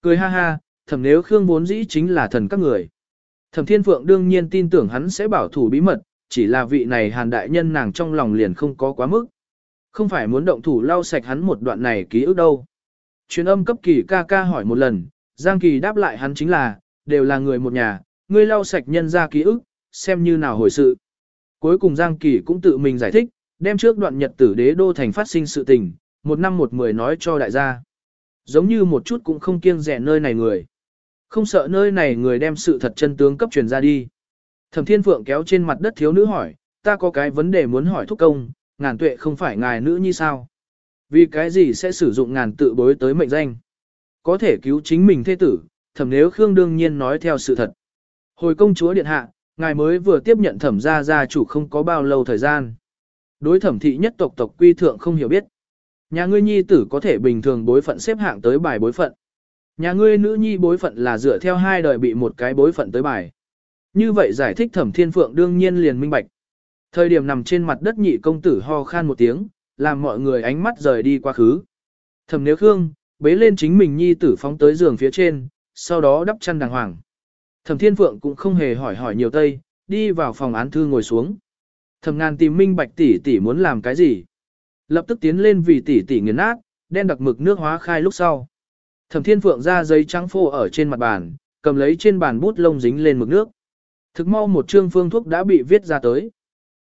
Cười ha ha, thẩm nếu Khương vốn dĩ chính là thần các người. Thẩm Thiên Phượng đương nhiên tin tưởng hắn sẽ bảo thủ bí mật, chỉ là vị này hàn đại nhân nàng trong lòng liền không có quá mức. Không phải muốn động thủ lau sạch hắn một đoạn này ký ức đâu. Truyền âm cấp kỳ ca ca hỏi một lần, Giang Kỳ đáp lại hắn chính là, đều là người một nhà, ngươi lau sạch nhân ra ký ức, xem như nào hồi sự. Cuối cùng Giang Kỳ cũng tự mình giải thích, đem trước đoạn nhật tử đế đô thành phát sinh sự tình, một năm một mười nói cho đại gia. Giống như một chút cũng không kiêng rẻ nơi này người. Không sợ nơi này người đem sự thật chân tướng cấp truyền ra đi. Thẩm Thiên Phượng kéo trên mặt đất thiếu nữ hỏi, ta có cái vấn đề muốn hỏi thúc công, ngàn tuệ không phải ngài nữ như sao? Vì cái gì sẽ sử dụng ngàn tự bối tới mệnh danh? Có thể cứu chính mình thế tử, thẩm nếu Khương đương nhiên nói theo sự thật. Hồi công chúa điện hạ, ngài mới vừa tiếp nhận thẩm gia gia chủ không có bao lâu thời gian. Đối thẩm thị nhất tộc tộc quy thượng không hiểu biết. Nhà ngươi nhi tử có thể bình thường bối phận xếp hạng tới bài bối phận. Nhà ngươi nữ nhi bối phận là dựa theo hai đời bị một cái bối phận tới bài. Như vậy giải thích thẩm thiên phượng đương nhiên liền minh bạch. Thời điểm nằm trên mặt đất nhị công tử ho khan một tiếng, làm mọi người ánh mắt rời đi quá khứ. Thẩm nếu khương, bế lên chính mình nhi tử phóng tới giường phía trên, sau đó đắp chăn đàng hoàng. Thẩm thiên phượng cũng không hề hỏi hỏi nhiều tây, đi vào phòng án thư ngồi xuống. Thẩm ngàn tìm minh bạch tỷ tỷ muốn làm cái gì. Lập tức tiến lên vì tỷ tỷ nghiền nát, đen đặc mực nước hóa khai lúc sau. Thẩm thiên phượng ra giấy trắng phô ở trên mặt bàn, cầm lấy trên bàn bút lông dính lên mực nước. Thực mau một chương phương thuốc đã bị viết ra tới.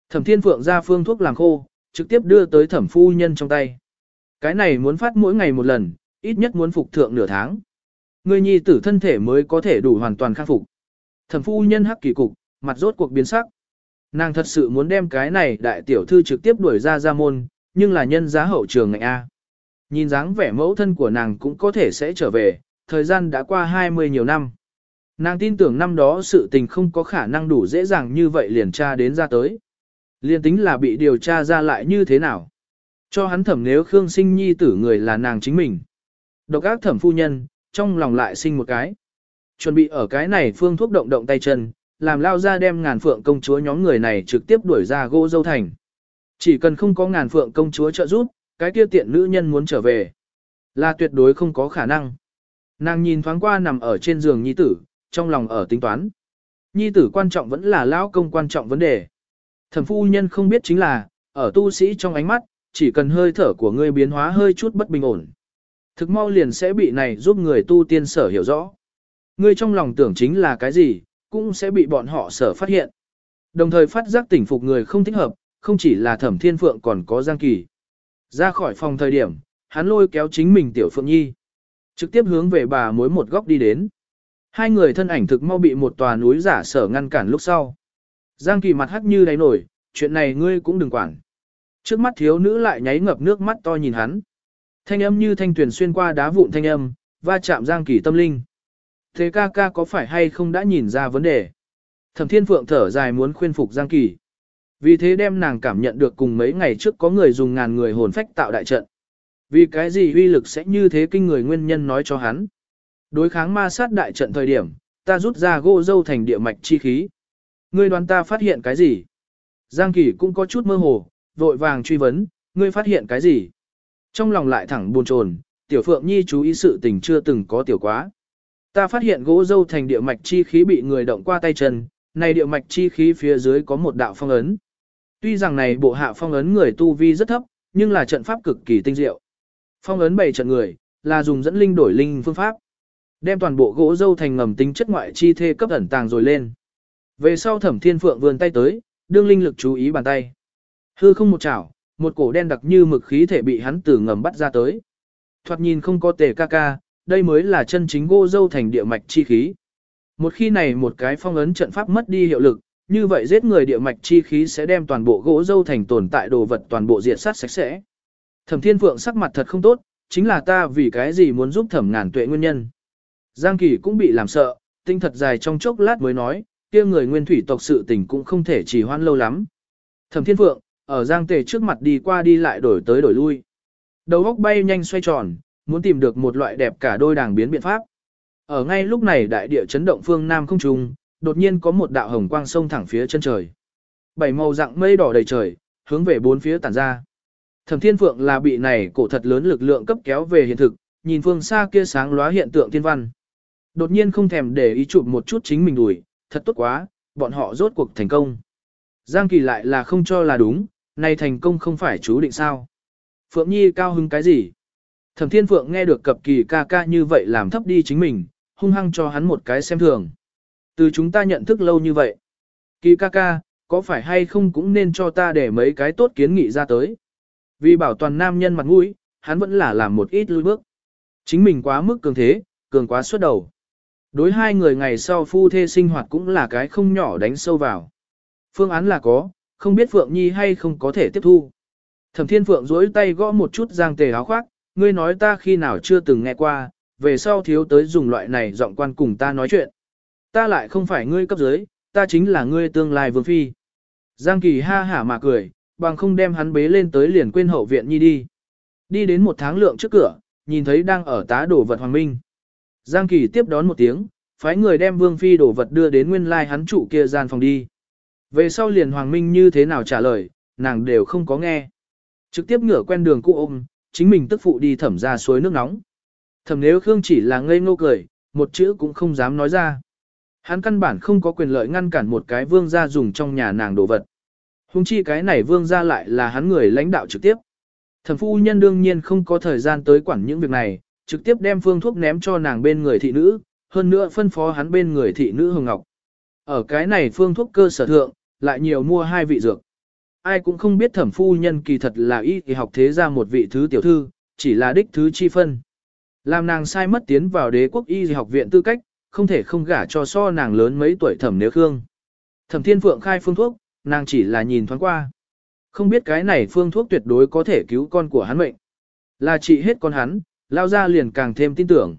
Thẩm thiên phượng ra phương thuốc làm khô, trực tiếp đưa tới thẩm phu nhân trong tay. Cái này muốn phát mỗi ngày một lần, ít nhất muốn phục thượng nửa tháng. Người nhi tử thân thể mới có thể đủ hoàn toàn khắc phục. Thẩm phu nhân hắc kỳ cục, mặt rốt cuộc biến sắc. Nàng thật sự muốn đem cái này đại tiểu thư trực tiếp đuổi ra ra môn, nhưng là nhân giá hậu trường ngạnh A. Nhìn dáng vẻ mẫu thân của nàng cũng có thể sẽ trở về, thời gian đã qua 20 nhiều năm. Nàng tin tưởng năm đó sự tình không có khả năng đủ dễ dàng như vậy liền tra đến ra tới. Liên tính là bị điều tra ra lại như thế nào. Cho hắn thẩm nếu Khương sinh nhi tử người là nàng chính mình. Độc ác thẩm phu nhân, trong lòng lại sinh một cái. Chuẩn bị ở cái này phương thuốc động động tay chân, làm lao ra đem ngàn phượng công chúa nhóm người này trực tiếp đuổi ra gỗ dâu thành. Chỉ cần không có ngàn phượng công chúa trợ giúp, cái kia tiện nữ nhân muốn trở về. Là tuyệt đối không có khả năng. Nàng nhìn thoáng qua nằm ở trên giường nhi tử, trong lòng ở tính toán. Nhi tử quan trọng vẫn là lão công quan trọng vấn đề. Thẩm phu nhân không biết chính là, ở tu sĩ trong ánh mắt, chỉ cần hơi thở của ngươi biến hóa hơi chút bất bình ổn. Thực mau liền sẽ bị này giúp người tu tiên sở hiểu rõ. Ngươi trong lòng tưởng chính là cái gì, cũng sẽ bị bọn họ sở phát hiện. Đồng thời phát giác tỉnh phục người không thích hợp, không chỉ là thẩm thiên phượng còn có giang kỳ. Ra khỏi phòng thời điểm, hắn lôi kéo chính mình tiểu phượng nhi. Trực tiếp hướng về bà mối một góc đi đến. Hai người thân ảnh thực mau bị một tòa núi giả sở ngăn cản lúc sau. Giang kỳ mặt hắc như đáy nổi, chuyện này ngươi cũng đừng quản. Trước mắt thiếu nữ lại nháy ngập nước mắt to nhìn hắn. Thanh âm như thanh tuyển xuyên qua đá vụn thanh âm, va chạm Giang kỳ tâm linh. Thế ca ca có phải hay không đã nhìn ra vấn đề? Thẩm thiên phượng thở dài muốn khuyên phục Giang kỳ. Vì thế đem nàng cảm nhận được cùng mấy ngày trước có người dùng ngàn người hồn phách tạo đại trận. Vì cái gì uy lực sẽ như thế kinh người nguyên nhân nói cho hắn. Đối kháng ma sát đại trận thời điểm, ta rút ra gỗ dâu thành địa mạch chi khí. Ngươi đoán ta phát hiện cái gì? Giang Kỳ cũng có chút mơ hồ, vội vàng truy vấn, ngươi phát hiện cái gì? Trong lòng lại thẳng buồn chồn, tiểu phượng nhi chú ý sự tình chưa từng có tiểu quá. Ta phát hiện gỗ dâu thành địa mạch chi khí bị người động qua tay chân, này địa mạch chi khí phía dưới có một đạo phong ấn. Tuy rằng này bộ hạ phong ấn người tu vi rất thấp, nhưng là trận pháp cực kỳ tinh diệu. Phong ấn bảy trận người, là dùng dẫn linh đổi linh phương pháp. Đem toàn bộ gỗ dâu thành ngầm tính chất ngoại chi thê cấp ẩn tàng rồi lên. Về sau thẩm thiên phượng vươn tay tới, đương linh lực chú ý bàn tay. Hư không một chảo, một cổ đen đặc như mực khí thể bị hắn từ ngầm bắt ra tới. Thoạt nhìn không có tề ca ca, đây mới là chân chính gỗ dâu thành địa mạch chi khí. Một khi này một cái phong ấn trận pháp mất đi hiệu lực, như vậy giết người địa mạch chi khí sẽ đem toàn bộ gỗ dâu thành tồn tại đồ vật toàn bộ diệt sát sạch sẽ. Thẩm Thiên Phượng sắc mặt thật không tốt, chính là ta vì cái gì muốn giúp Thẩm Ngàn Tuệ nguyên nhân. Giang Kỳ cũng bị làm sợ, tinh thật dài trong chốc lát mới nói, kia người nguyên thủy tộc sự tình cũng không thể chỉ hoan lâu lắm. Thẩm Thiên Phượng, ở Giang Tề trước mặt đi qua đi lại đổi tới đổi lui. Đầu óc bay nhanh xoay tròn, muốn tìm được một loại đẹp cả đôi đảng biến biện pháp. Ở ngay lúc này đại địa chấn động phương Nam không trung, đột nhiên có một đạo hồng quang sông thẳng phía chân trời. Bảy màu dạng mây đỏ đầy trời, hướng về bốn phía tản ra. Thẩm Thiên Phượng là bị này cổ thật lớn lực lượng cấp kéo về hiện thực, nhìn phương xa kia sáng lóa hiện tượng thiên văn. Đột nhiên không thèm để ý chụp một chút chính mình đuổi, thật tốt quá, bọn họ rốt cuộc thành công. Giang Kỳ lại là không cho là đúng, này thành công không phải chú định sao. Phượng Nhi cao hứng cái gì? Thẩm Thiên Phượng nghe được cập kỳ ca ca như vậy làm thấp đi chính mình, hung hăng cho hắn một cái xem thường. Từ chúng ta nhận thức lâu như vậy. Kỳ ca ca, có phải hay không cũng nên cho ta để mấy cái tốt kiến nghị ra tới. Vì bảo toàn nam nhân mặt mũi, hắn vẫn là làm một ít lùi bước. Chính mình quá mức cường thế, cường quá suốt đầu. Đối hai người ngày sau phu thê sinh hoạt cũng là cái không nhỏ đánh sâu vào. Phương án là có, không biết Phượng Nhi hay không có thể tiếp thu. Thẩm Thiên Phượng duỗi tay gõ một chút giang tề áo khoác, ngươi nói ta khi nào chưa từng nghe qua, về sau thiếu tới dùng loại này giọng quan cùng ta nói chuyện. Ta lại không phải ngươi cấp dưới, ta chính là ngươi tương lai vương phi. Giang Kỳ ha hả mà cười, bằng không đem hắn bế lên tới liền quên hậu viện nhi đi. Đi đến một tháng lượng trước cửa, nhìn thấy đang ở tá đổ vật Hoàng Minh. Giang Kỳ tiếp đón một tiếng, phái người đem vương phi đổ vật đưa đến nguyên lai hắn trụ kia gian phòng đi. Về sau liền Hoàng Minh như thế nào trả lời, nàng đều không có nghe. Trực tiếp ngửa quen đường cũ ôm, chính mình tức phụ đi thẩm ra suối nước nóng. Thẩm nếu Khương chỉ là ngây ngô cười, một chữ cũng không dám nói ra. Hắn căn bản không có quyền lợi ngăn cản một cái vương gia dùng trong nhà nàng đồ vật. Hùng chi cái này vương gia lại là hắn người lãnh đạo trực tiếp. Thẩm phu nhân đương nhiên không có thời gian tới quản những việc này, trực tiếp đem phương thuốc ném cho nàng bên người thị nữ, hơn nữa phân phó hắn bên người thị nữ Hồng Ngọc. Ở cái này phương thuốc cơ sở thượng, lại nhiều mua hai vị dược. Ai cũng không biết thẩm phu nhân kỳ thật là y thì học thế ra một vị thứ tiểu thư, chỉ là đích thứ chi phân. Làm nàng sai mất tiến vào đế quốc y học viện tư cách, không thể không gả cho so nàng lớn mấy tuổi thẩm nếu khương. Thẩm thiên phượng khai phương thuốc, nàng chỉ là nhìn thoáng qua. Không biết cái này phương thuốc tuyệt đối có thể cứu con của hắn mệnh. Là trị hết con hắn, lao ra liền càng thêm tin tưởng.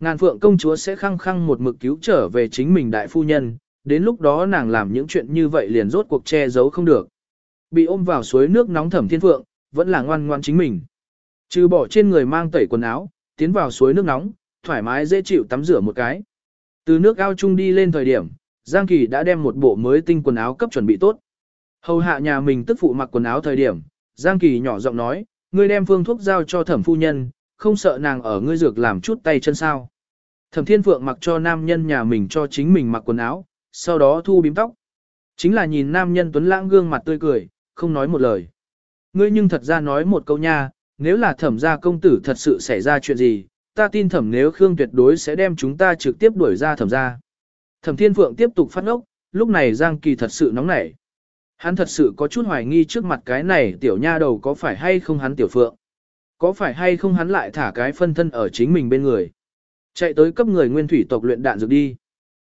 Ngàn phượng công chúa sẽ khăng khăng một mực cứu trở về chính mình đại phu nhân, đến lúc đó nàng làm những chuyện như vậy liền rốt cuộc che giấu không được. Bị ôm vào suối nước nóng thẩm thiên phượng, vẫn là ngoan ngoan chính mình. Trừ bỏ trên người mang tẩy quần áo, tiến vào suối nước nóng, thoải mái dễ chịu tắm rửa một cái. Từ nước ao chung đi lên thời điểm, Giang Kỳ đã đem một bộ mới tinh quần áo cấp chuẩn bị tốt. Hầu hạ nhà mình tức phụ mặc quần áo thời điểm, Giang Kỳ nhỏ giọng nói, ngươi đem phương thuốc giao cho thẩm phu nhân, không sợ nàng ở ngươi dược làm chút tay chân sao. Thẩm Thiên Phượng mặc cho nam nhân nhà mình cho chính mình mặc quần áo, sau đó thu bím tóc. Chính là nhìn nam nhân tuấn lãng gương mặt tươi cười, không nói một lời. Ngươi nhưng thật ra nói một câu nha, nếu là thẩm gia công tử thật sự xảy ra chuyện gì, ta tin thẩm nếu Khương tuyệt đối sẽ đem chúng ta trực tiếp đuổi ra thẩm gia. Thẩm Thiên Phượng tiếp tục phát ngốc, lúc này Giang Kỳ thật sự nóng nảy. Hắn thật sự có chút hoài nghi trước mặt cái này tiểu nha đầu có phải hay không hắn tiểu phượng. Có phải hay không hắn lại thả cái phân thân ở chính mình bên người. Chạy tới cấp người nguyên thủy tộc luyện đạn dược đi.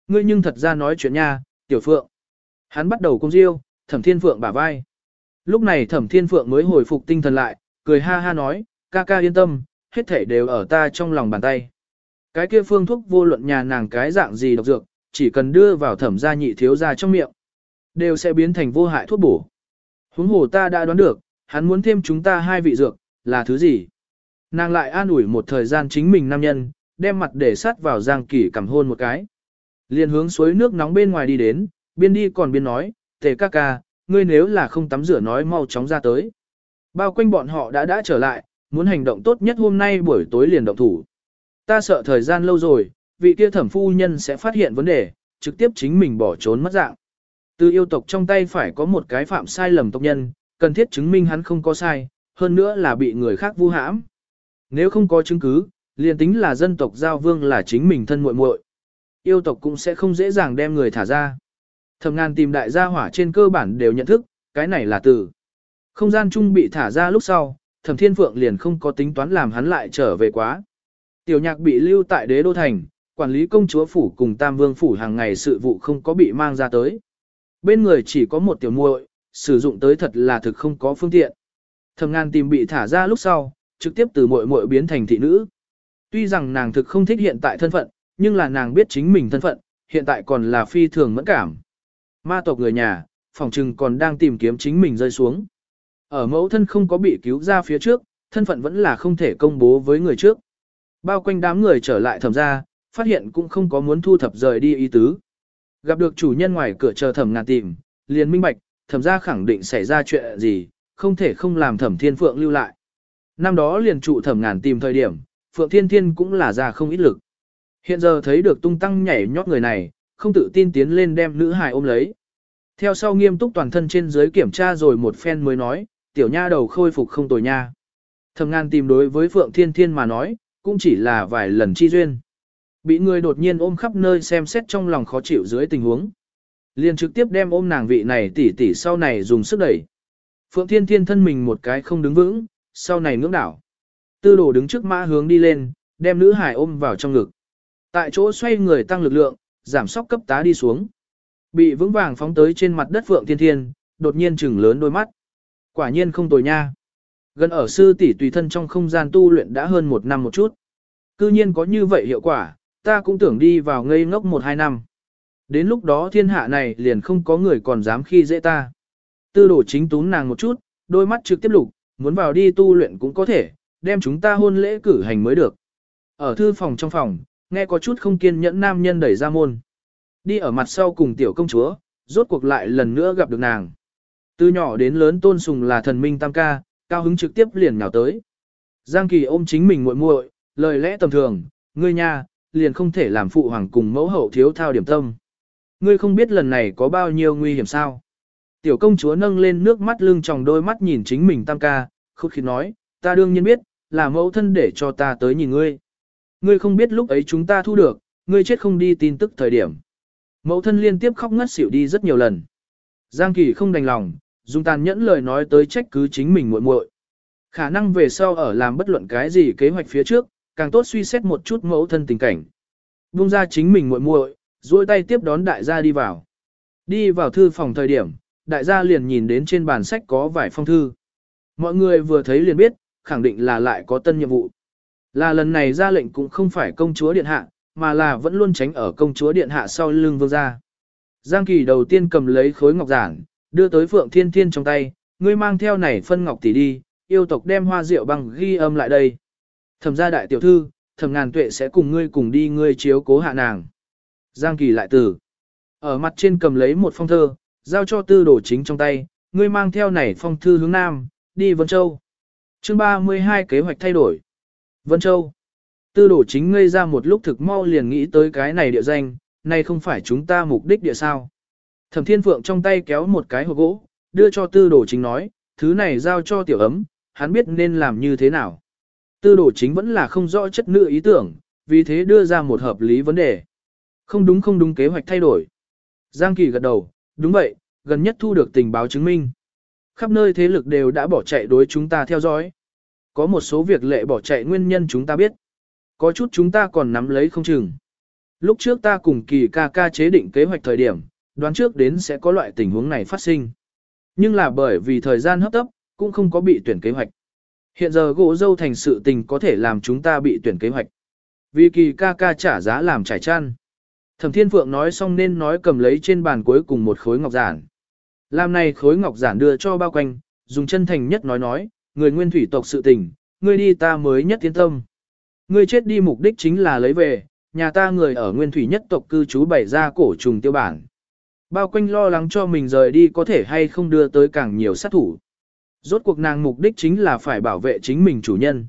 Ngươi nhưng thật ra nói chuyện nha, tiểu phượng. Hắn bắt đầu công diêu, thẩm thiên phượng bả vai. Lúc này thẩm thiên phượng mới hồi phục tinh thần lại, cười ha ha nói, ca ca yên tâm, hết thể đều ở ta trong lòng bàn tay. Cái kia phương thuốc vô luận nhà nàng cái dạng gì độc dược, chỉ cần đưa vào thẩm gia nhị thiếu gia trong miệng, đều sẽ biến thành vô hại thuốc bổ. Huống hồ ta đã đoán được, hắn muốn thêm chúng ta hai vị dược, là thứ gì? Nàng lại an ủi một thời gian chính mình nam nhân, đem mặt để sát vào Giang Kỳ cầm hôn một cái. Liền hướng suối nước nóng bên ngoài đi đến, biên đi còn biên nói, tề ca ca, ngươi nếu là không tắm rửa nói mau chóng ra tới. Bao quanh bọn họ đã đã trở lại, muốn hành động tốt nhất hôm nay buổi tối liền động thủ. Ta sợ thời gian lâu rồi, vị kia thẩm phu nhân sẽ phát hiện vấn đề, trực tiếp chính mình bỏ trốn mất dạng. Từ yêu tộc trong tay phải có một cái phạm sai lầm tộc nhân, cần thiết chứng minh hắn không có sai, hơn nữa là bị người khác vu hãm. Nếu không có chứng cứ, liền tính là dân tộc giao vương là chính mình thân muội muội, yêu tộc cũng sẽ không dễ dàng đem người thả ra. Thẩm ngàn tìm đại gia hỏa trên cơ bản đều nhận thức, cái này là từ. Không gian chung bị thả ra lúc sau, thẩm thiên phượng liền không có tính toán làm hắn lại trở về quá. Tiểu nhạc bị lưu tại đế đô thành, quản lý công chúa phủ cùng tam vương phủ hàng ngày sự vụ không có bị mang ra tới. Bên người chỉ có một tiểu muội, sử dụng tới thật là thực không có phương tiện. Thẩm ngàn tìm bị thả ra lúc sau, trực tiếp từ muội muội biến thành thị nữ. Tuy rằng nàng thực không thích hiện tại thân phận, nhưng là nàng biết chính mình thân phận, hiện tại còn là phi thường mẫn cảm. Ma tộc người nhà, phòng trừng còn đang tìm kiếm chính mình rơi xuống. Ở mẫu thân không có bị cứu ra phía trước, thân phận vẫn là không thể công bố với người trước. Bao quanh đám người trở lại thẩm ra, phát hiện cũng không có muốn thu thập rời đi ý tứ. Gặp được chủ nhân ngoài cửa chờ thẩm ngàn tìm, liền minh bạch, thẩm ra khẳng định xảy ra chuyện gì, không thể không làm thẩm thiên phượng lưu lại. Năm đó liền trụ thẩm ngàn tìm thời điểm, phượng thiên thiên cũng là ra không ít lực. Hiện giờ thấy được tung tăng nhảy nhót người này, không tự tin tiến lên đem nữ hài ôm lấy. Theo sau nghiêm túc toàn thân trên dưới kiểm tra rồi một phen mới nói, tiểu nha đầu khôi phục không tồi nha. Thẩm ngàn tìm đối với Phượng Thiên Thiên mà nói, cũng chỉ là vài lần chi duyên. Bị người đột nhiên ôm khắp nơi xem xét trong lòng khó chịu dưới tình huống. liền trực tiếp đem ôm nàng vị này tỉ tỉ sau này dùng sức đẩy. Phượng Thiên Thiên thân mình một cái không đứng vững, sau này ngưỡng đảo. Tư đồ đứng trước mã hướng đi lên, đem nữ hải ôm vào trong ngực. Tại chỗ xoay người tăng lực lượng, giảm sóc cấp tá đi xuống. Bị vững vàng phóng tới trên mặt đất Phượng Thiên Thiên, đột nhiên trừng lớn đôi mắt. Quả nhiên không tồi nha. Gần ở sư tỷ tùy thân trong không gian tu luyện đã hơn một năm một chút. Cư nhiên có như vậy hiệu quả, ta cũng tưởng đi vào ngây ngốc một hai năm. Đến lúc đó thiên hạ này liền không có người còn dám khi dễ ta. Tư đổ chính tún nàng một chút, đôi mắt trực tiếp lục, muốn vào đi tu luyện cũng có thể, đem chúng ta hôn lễ cử hành mới được. Ở thư phòng trong phòng, nghe có chút không kiên nhẫn nam nhân đẩy ra môn. Đi ở mặt sau cùng tiểu công chúa, rốt cuộc lại lần nữa gặp được nàng. Từ nhỏ đến lớn tôn sùng là thần minh tam ca, cao hứng trực tiếp liền nhào tới. Giang Kỳ ôm chính mình muội muội, lời lẽ tầm thường, ngươi nha, liền không thể làm phụ hoàng cùng mẫu hậu thiếu thao điểm tâm. Ngươi không biết lần này có bao nhiêu nguy hiểm sao. Tiểu công chúa nâng lên nước mắt lưng tròng đôi mắt nhìn chính mình tam ca, khúc khi nói, ta đương nhiên biết, là mẫu thân để cho ta tới nhìn ngươi. Ngươi không biết lúc ấy chúng ta thu được, ngươi chết không đi tin tức thời điểm. Mẫu thân liên tiếp khóc ngất xỉu đi rất nhiều lần. Giang Kỳ không đành lòng, dùng tàn nhẫn lời nói tới trách cứ chính mình muội muội. Khả năng về sau ở làm bất luận cái gì kế hoạch phía trước, càng tốt suy xét một chút mẫu thân tình cảnh. Buông ra chính mình muội muội, duỗi tay tiếp đón đại gia đi vào. Đi vào thư phòng thời điểm, đại gia liền nhìn đến trên bàn sách có vài phong thư. Mọi người vừa thấy liền biết, khẳng định là lại có tân nhiệm vụ. Là lần này ra lệnh cũng không phải công chúa điện hạ, mà là vẫn luôn tránh ở công chúa điện hạ sau lưng vương gia. Giang Kỳ đầu tiên cầm lấy khối ngọc giản, đưa tới Phượng Thiên Thiên trong tay, ngươi mang theo này phân ngọc tỷ đi, yêu tộc đem hoa rượu bằng ghi âm lại đây. Thẩm gia đại tiểu thư, thẩm ngàn tuệ sẽ cùng ngươi cùng đi ngươi chiếu cố hạ nàng. Giang Kỳ lại từ. Ở mặt trên cầm lấy một phong thơ, giao cho tư đồ chính trong tay, ngươi mang theo này phong thư hướng nam, đi Vân Châu. Chương 32 kế hoạch thay đổi. Vân Châu. Tư đồ chính ngây ra một lúc thực mau liền nghĩ tới cái này địa danh, này không phải chúng ta mục đích địa sao. Thẩm Thiên Phượng trong tay kéo một cái hộp gỗ, đưa cho tư đồ chính nói, thứ này giao cho tiểu ấm, hắn biết nên làm như thế nào. Tư đồ chính vẫn là không rõ chất nữ ý tưởng, vì thế đưa ra một hợp lý vấn đề. Không đúng không đúng kế hoạch thay đổi. Giang Kỳ gật đầu, đúng vậy, gần nhất thu được tình báo chứng minh. Khắp nơi thế lực đều đã bỏ chạy đối chúng ta theo dõi. Có một số việc lệ bỏ chạy nguyên nhân chúng ta biết. Có chút chúng ta còn nắm lấy không chừng. Lúc trước ta cùng kỳ ca ca chế định kế hoạch thời điểm, đoán trước đến sẽ có loại tình huống này phát sinh. Nhưng là bởi vì thời gian hấp tấp, cũng không có bị tuyển kế hoạch. Hiện giờ gỗ dâu thành sự tình có thể làm chúng ta bị tuyển kế hoạch. Vì kỳ ca ca trả giá làm trải chăn. Thẩm Thiên Phượng nói xong nên nói cầm lấy trên bàn cuối cùng một khối ngọc giản. Làm này khối ngọc giản đưa cho bao quanh, dùng chân thành nhất nói nói, người nguyên thủy tộc sự tình, ngươi đi ta mới nhất tiến tâm. Ngươi chết đi mục đích chính là lấy về, nhà ta người ở nguyên thủy nhất tộc cư trú bày ra cổ trùng tiêu bản. Bao quanh lo lắng cho mình rời đi có thể hay không đưa tới càng nhiều sát thủ. Rốt cuộc nàng mục đích chính là phải bảo vệ chính mình chủ nhân.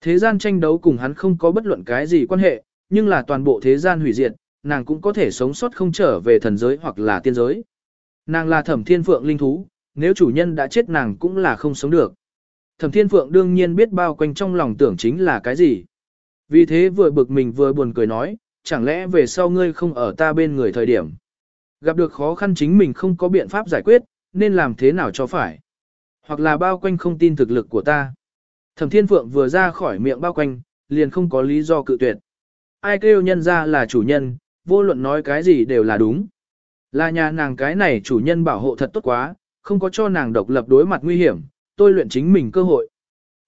Thế gian tranh đấu cùng hắn không có bất luận cái gì quan hệ, nhưng là toàn bộ thế gian hủy diệt, nàng cũng có thể sống sót không trở về thần giới hoặc là tiên giới. Nàng là thẩm thiên phượng linh thú, nếu chủ nhân đã chết nàng cũng là không sống được. Thẩm thiên phượng đương nhiên biết bao quanh trong lòng tưởng chính là cái gì. Vì thế vừa bực mình vừa buồn cười nói, chẳng lẽ về sau ngươi không ở ta bên người thời điểm. Gặp được khó khăn chính mình không có biện pháp giải quyết, nên làm thế nào cho phải. Hoặc là bao quanh không tin thực lực của ta. Thẩm Thiên Phượng vừa ra khỏi miệng bao quanh, liền không có lý do cự tuyệt. Ai kêu nhân ra là chủ nhân, vô luận nói cái gì đều là đúng. Là nhà nàng cái này chủ nhân bảo hộ thật tốt quá, không có cho nàng độc lập đối mặt nguy hiểm, tôi luyện chính mình cơ hội.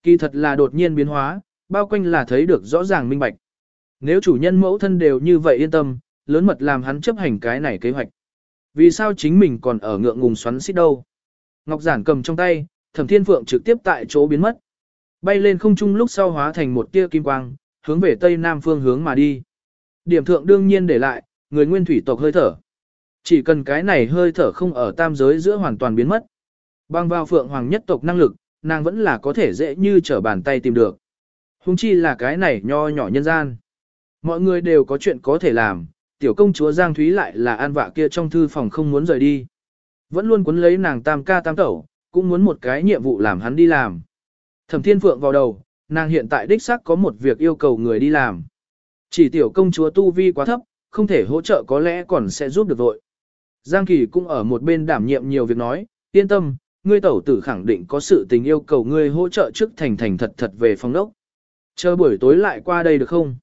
Kỳ thật là đột nhiên biến hóa, bao quanh là thấy được rõ ràng minh bạch. Nếu chủ nhân mẫu thân đều như vậy yên tâm, lớn mật làm hắn chấp hành cái này kế hoạch. Vì sao chính mình còn ở ngượng ngùng xoắn xít đâu? Ngọc giản cầm trong tay, thẩm thiên phượng trực tiếp tại chỗ biến mất. Bay lên không trung lúc sau hóa thành một tia kim quang, hướng về tây nam phương hướng mà đi. Điểm thượng đương nhiên để lại, người nguyên thủy tộc hơi thở. Chỉ cần cái này hơi thở không ở tam giới giữa hoàn toàn biến mất. Bang vào phượng hoàng nhất tộc năng lực, nàng vẫn là có thể dễ như trở bàn tay tìm được. Hùng chi là cái này nho nhỏ nhân gian. Mọi người đều có chuyện có thể làm, tiểu công chúa Giang Thúy lại là an vạ kia trong thư phòng không muốn rời đi. Vẫn luôn cuốn lấy nàng tam ca tam tẩu, cũng muốn một cái nhiệm vụ làm hắn đi làm. Thẩm Thiên Phượng vào đầu, nàng hiện tại đích xác có một việc yêu cầu người đi làm. Chỉ tiểu công chúa tu vi quá thấp, không thể hỗ trợ có lẽ còn sẽ giúp được vội. Giang Kỳ cũng ở một bên đảm nhiệm nhiều việc nói, yên tâm, ngươi tẩu tử khẳng định có sự tình yêu cầu ngươi hỗ trợ trước thành thành thật thật về phòng đốc. Chờ buổi tối lại qua đây được không?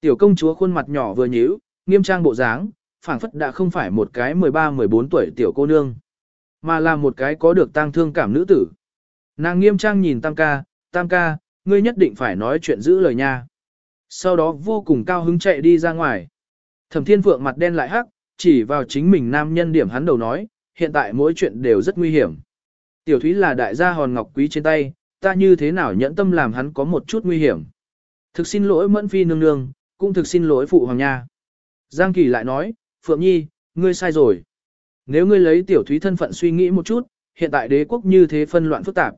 Tiểu công chúa khuôn mặt nhỏ vừa nhíu, nghiêm trang bộ dáng, phảng phất đã không phải một cái 13-14 tuổi tiểu cô nương, mà là một cái có được tang thương cảm nữ tử. Nàng nghiêm trang nhìn Tam ca, Tam ca, ngươi nhất định phải nói chuyện giữ lời nha. Sau đó vô cùng cao hứng chạy đi ra ngoài. Thẩm Thiên Phượng mặt đen lại hắc, chỉ vào chính mình nam nhân điểm hắn đầu nói, hiện tại mỗi chuyện đều rất nguy hiểm. Tiểu Thúy là đại gia hòn ngọc quý trên tay, ta như thế nào nhẫn tâm làm hắn có một chút nguy hiểm. Thực xin lỗi Mẫn Phi nương nương, cũng thực xin lỗi Phụ Hoàng Nha. Giang Kỳ lại nói, Phượng Nhi, ngươi sai rồi. Nếu ngươi lấy Tiểu Thúy thân phận suy nghĩ một chút, hiện tại đế quốc như thế phân loạn phức tạp.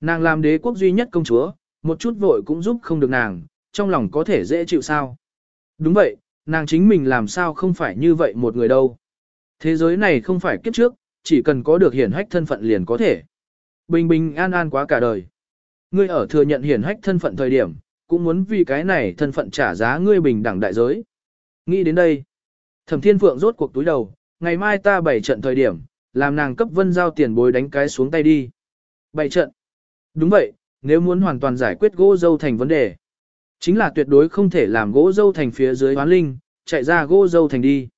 Nàng làm đế quốc duy nhất công chúa, một chút vội cũng giúp không được nàng, trong lòng có thể dễ chịu sao. Đúng vậy, nàng chính mình làm sao không phải như vậy một người đâu. Thế giới này không phải kiếp trước, chỉ cần có được hiển hách thân phận liền có thể. Bình bình an an quá cả đời. Ngươi ở thừa nhận hiển hách thân phận thời điểm, cũng muốn vì cái này thân phận trả giá ngươi bình đẳng đại giới. Nghĩ đến đây, Thẩm Thiên Phượng rốt cuộc túi đầu, ngày mai ta bảy trận thời điểm, làm nàng cấp vân giao tiền bối đánh cái xuống tay đi. Bảy trận. Đúng vậy, nếu muốn hoàn toàn giải quyết gỗ dâu thành vấn đề, chính là tuyệt đối không thể làm gỗ dâu thành phía dưới hoán linh, chạy ra gỗ dâu thành đi.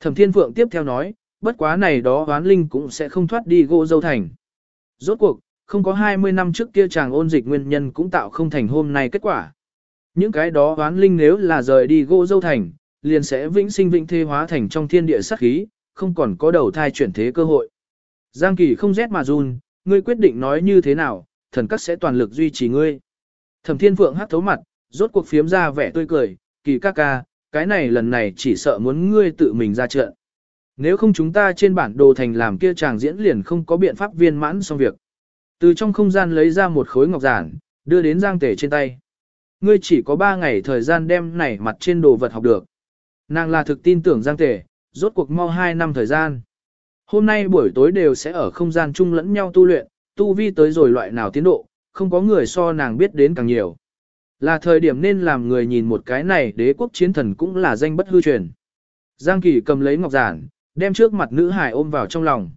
Thẩm Thiên Phượng tiếp theo nói, bất quá này đó hoán linh cũng sẽ không thoát đi gỗ dâu thành. Rốt cuộc, không có 20 năm trước kia chàng ôn dịch nguyên nhân cũng tạo không thành hôm nay kết quả. Những cái đó hoán linh nếu là rời đi gỗ dâu thành, liền sẽ vĩnh sinh vĩnh thế hóa thành trong thiên địa sát khí, không còn có đầu thai chuyển thế cơ hội. Giang Kỳ không rét mà run, ngươi quyết định nói như thế nào, thần các sẽ toàn lực duy trì ngươi. Thẩm Thiên Phượng hắt thấu mặt, rốt cuộc phiếm ra vẻ tươi cười, Kỳ ca ca, cái này lần này chỉ sợ muốn ngươi tự mình ra trận. Nếu không chúng ta trên bản đồ thành làm kia chàng diễn liền không có biện pháp viên mãn xong việc. Từ trong không gian lấy ra một khối ngọc giản, đưa đến Giang Tể trên tay. Ngươi chỉ có 3 ngày thời gian đem này mặt trên đồ vật học được. Nàng là thực tin tưởng Giang Tể, rốt cuộc mau 2 năm thời gian. Hôm nay buổi tối đều sẽ ở không gian chung lẫn nhau tu luyện, tu vi tới rồi loại nào tiến độ, không có người so nàng biết đến càng nhiều. Là thời điểm nên làm người nhìn một cái này đế quốc chiến thần cũng là danh bất hư truyền. Giang Kỳ cầm lấy ngọc giản, đem trước mặt nữ hải ôm vào trong lòng.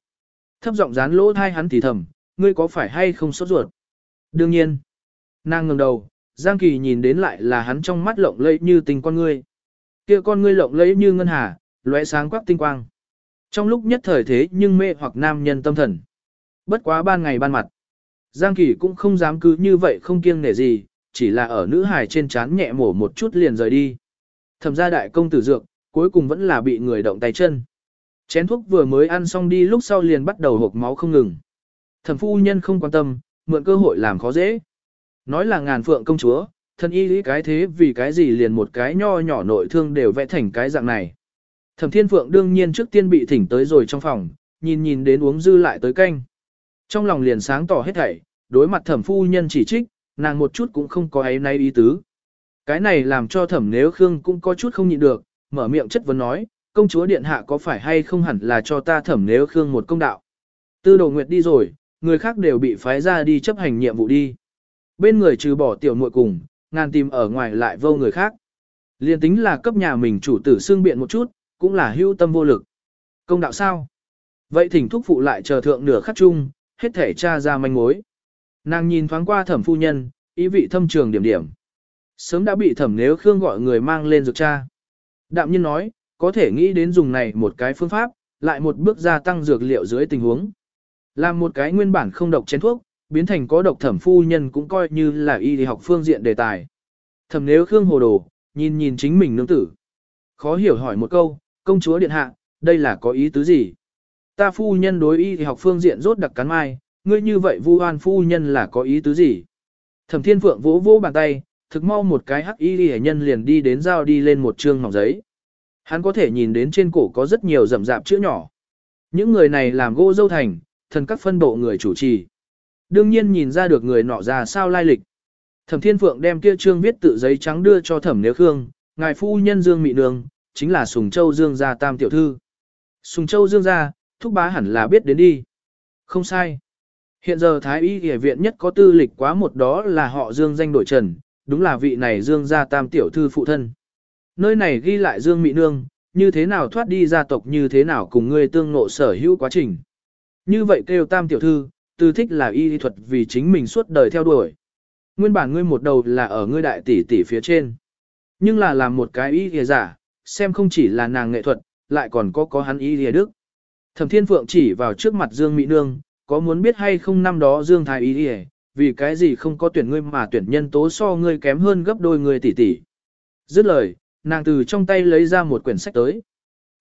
Thấp giọng dán lỗ thai hắn thì thầm, ngươi có phải hay không sốt ruột? Đương nhiên. Nàng ngẩng đầu, Giang Kỳ nhìn đến lại là hắn trong mắt lộng lẫy như tình con ngươi. Kia con ngươi lộng lẫy như ngân hà, lóe sáng quắc tinh quang. Trong lúc nhất thời thế nhưng mê hoặc nam nhân tâm thần. Bất quá ban ngày ban mặt. Giang Kỳ cũng không dám cứ như vậy không kiêng nể gì, chỉ là ở nữ hài trên trán nhẹ mổ một chút liền rời đi. Thẩm gia đại công tử dược, cuối cùng vẫn là bị người động tay chân. Chén thuốc vừa mới ăn xong đi lúc sau liền bắt đầu hộp máu không ngừng. Thẩm phu nhân không quan tâm, mượn cơ hội làm khó dễ. Nói là ngàn phượng công chúa, thân y lý cái thế vì cái gì liền một cái nho nhỏ nội thương đều vẽ thành cái dạng này. Thẩm thiên phượng đương nhiên trước tiên bị thỉnh tới rồi trong phòng, nhìn nhìn đến uống dư lại tới canh. Trong lòng liền sáng tỏ hết thảy, đối mặt thẩm phu nhân chỉ trích, nàng một chút cũng không có ấy nay ý tứ. Cái này làm cho thẩm nếu Khương cũng có chút không nhịn được, mở miệng chất vấn nói, công chúa điện hạ có phải hay không hẳn là cho ta thẩm nếu Khương một công đạo. Tư đồ nguyệt đi rồi, người khác đều bị phái ra đi chấp hành nhiệm vụ đi. Bên người trừ bỏ tiểu muội cùng, ngàn tìm ở ngoài lại vô người khác. Liên tính là cấp nhà mình chủ tử xương biện một chút, cũng là hưu tâm vô lực. Công đạo sao? Vậy thỉnh thúc phụ lại chờ thượng nửa khắc chung, hết thể tra ra manh mối. Nàng nhìn thoáng qua thẩm phu nhân, ý vị thâm trường điểm điểm. Sớm đã bị thẩm nếu Khương gọi người mang lên dược cha. Đạm nhiên nói, có thể nghĩ đến dùng này một cái phương pháp, lại một bước gia tăng dược liệu dưới tình huống. Làm một cái nguyên bản không độc chén thuốc, biến thành có độc thẩm phu nhân cũng coi như là y học phương diện đề tài. Thẩm nếu Khương hồ đồ, nhìn nhìn chính mình nương tử. Khó hiểu hỏi một câu, công chúa điện hạ, đây là có ý tứ gì? Ta phu nhân đối y học phương diện rốt đặc cắn mai, ngươi như vậy vu oan phu nhân là có ý tứ gì? Thẩm thiên phượng vỗ vỗ bàn tay, thực mau một cái hắc y hệ nhân liền đi đến giao đi lên một trương mỏng giấy. Hắn có thể nhìn đến trên cổ có rất nhiều rậm rạp chữ nhỏ. Những người này làm gỗ dâu thành, thần các phân bộ người chủ trì. Đương nhiên nhìn ra được người nọ ra sao lai lịch. Thẩm Thiên Phượng đem kia trương viết tự giấy trắng đưa cho Thẩm Nếu Khương, ngài phu nhân Dương Mị Nương, chính là Sùng Châu Dương gia tam tiểu thư. Sùng Châu Dương gia, thúc bá hẳn là biết đến đi. Không sai. Hiện giờ Thái Y Y viện nhất có tư lịch quá một đó là họ Dương danh đổi trần, đúng là vị này Dương gia tam tiểu thư phụ thân. Nơi này ghi lại Dương Mị Nương, như thế nào thoát đi gia tộc như thế nào cùng ngươi tương ngộ sở hữu quá trình. Như vậy kêu tam tiểu thư, từ thích là y thuật vì chính mình suốt đời theo đuổi. Nguyên bản ngươi một đầu là ở ngươi đại tỷ tỷ phía trên. Nhưng là làm một cái y thìa giả, xem không chỉ là nàng nghệ thuật, lại còn có có hắn y thìa đức. Thẩm Thiên Phượng chỉ vào trước mặt Dương Mỹ Nương, có muốn biết hay không năm đó Dương Thái y thìa, vì cái gì không có tuyển ngươi mà tuyển nhân tố so ngươi kém hơn gấp đôi người tỷ tỷ. Dứt lời, nàng từ trong tay lấy ra một quyển sách tới.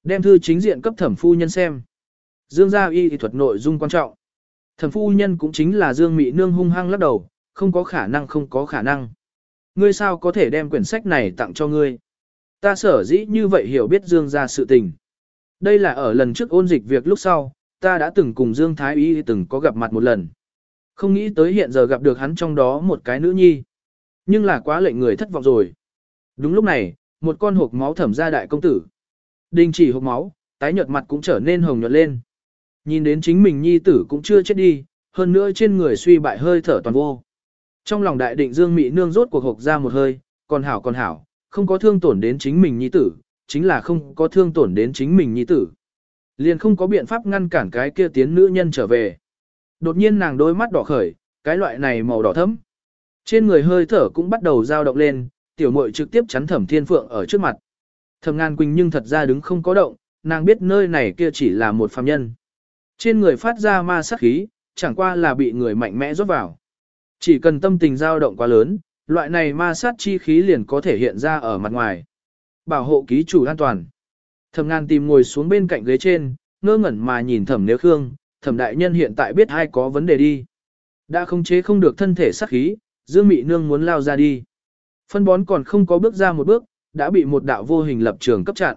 Đem thư chính diện cấp thẩm phu nhân xem. Dương gia y thì thuật nội dung quan trọng. Thẩm phu nhân cũng chính là Dương Mị Nương hung hăng lắc đầu, không có khả năng không có khả năng. Ngươi sao có thể đem quyển sách này tặng cho ngươi? Ta sở dĩ như vậy hiểu biết Dương gia sự tình. Đây là ở lần trước ôn dịch việc lúc sau, ta đã từng cùng Dương Thái Y từng có gặp mặt một lần. Không nghĩ tới hiện giờ gặp được hắn trong đó một cái nữ nhi. Nhưng là quá lệnh người thất vọng rồi. Đúng lúc này, một con hộp máu thẩm ra đại công tử. Đình chỉ hộp máu, tái nhợt mặt cũng trở nên hồng nhuận lên. Nhìn đến chính mình nhi tử cũng chưa chết đi, hơn nữa trên người suy bại hơi thở toàn vô. Trong lòng đại định Dương Mị nương rốt cuộc hộc ra một hơi, còn hảo còn hảo, không có thương tổn đến chính mình nhi tử, chính là không có thương tổn đến chính mình nhi tử. Liền không có biện pháp ngăn cản cái kia tiến nữ nhân trở về. Đột nhiên nàng đôi mắt đỏ khởi, cái loại này màu đỏ thẫm. Trên người hơi thở cũng bắt đầu dao động lên, tiểu muội trực tiếp chắn Thẩm Thiên Phượng ở trước mặt. Thẩm Ngàn Quỳnh nhưng thật ra đứng không có động, nàng biết nơi này kia chỉ là một phàm nhân. Trên người phát ra ma sát khí, chẳng qua là bị người mạnh mẽ rót vào. Chỉ cần tâm tình dao động quá lớn, loại này ma sát chi khí liền có thể hiện ra ở mặt ngoài. Bảo hộ ký chủ an toàn. Thẩm Ngàn tìm ngồi xuống bên cạnh ghế trên, ngơ ngẩn mà nhìn Thẩm Nếu Khương, thẩm đại nhân hiện tại biết ai có vấn đề đi. Đã không chế không được thân thể sát khí, Dương Mị Nương muốn lao ra đi. Phân bón còn không có bước ra một bước, đã bị một đạo vô hình lập trường cấp chặn.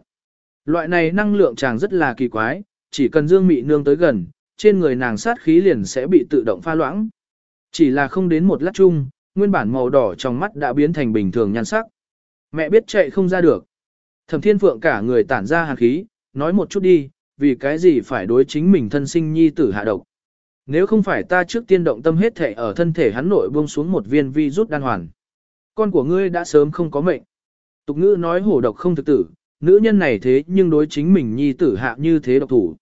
Loại này năng lượng chàng rất là kỳ quái, chỉ cần Dương Mị Nương tới gần, trên người nàng sát khí liền sẽ bị tự động pha loãng. Chỉ là không đến một lát chung, nguyên bản màu đỏ trong mắt đã biến thành bình thường nhan sắc. Mẹ biết chạy không ra được. Thẩm Thiên Phượng cả người tản ra hàn khí, nói một chút đi, vì cái gì phải đối chính mình thân sinh nhi tử hạ độc. Nếu không phải ta trước tiên động tâm hết thể ở thân thể hắn nội buông xuống một viên vi rút đan hoàn. Con của ngươi đã sớm không có mệnh. Tục ngữ nói hổ độc không thực tử, nữ nhân này thế nhưng đối chính mình nhi tử hạ như thế độc thủ.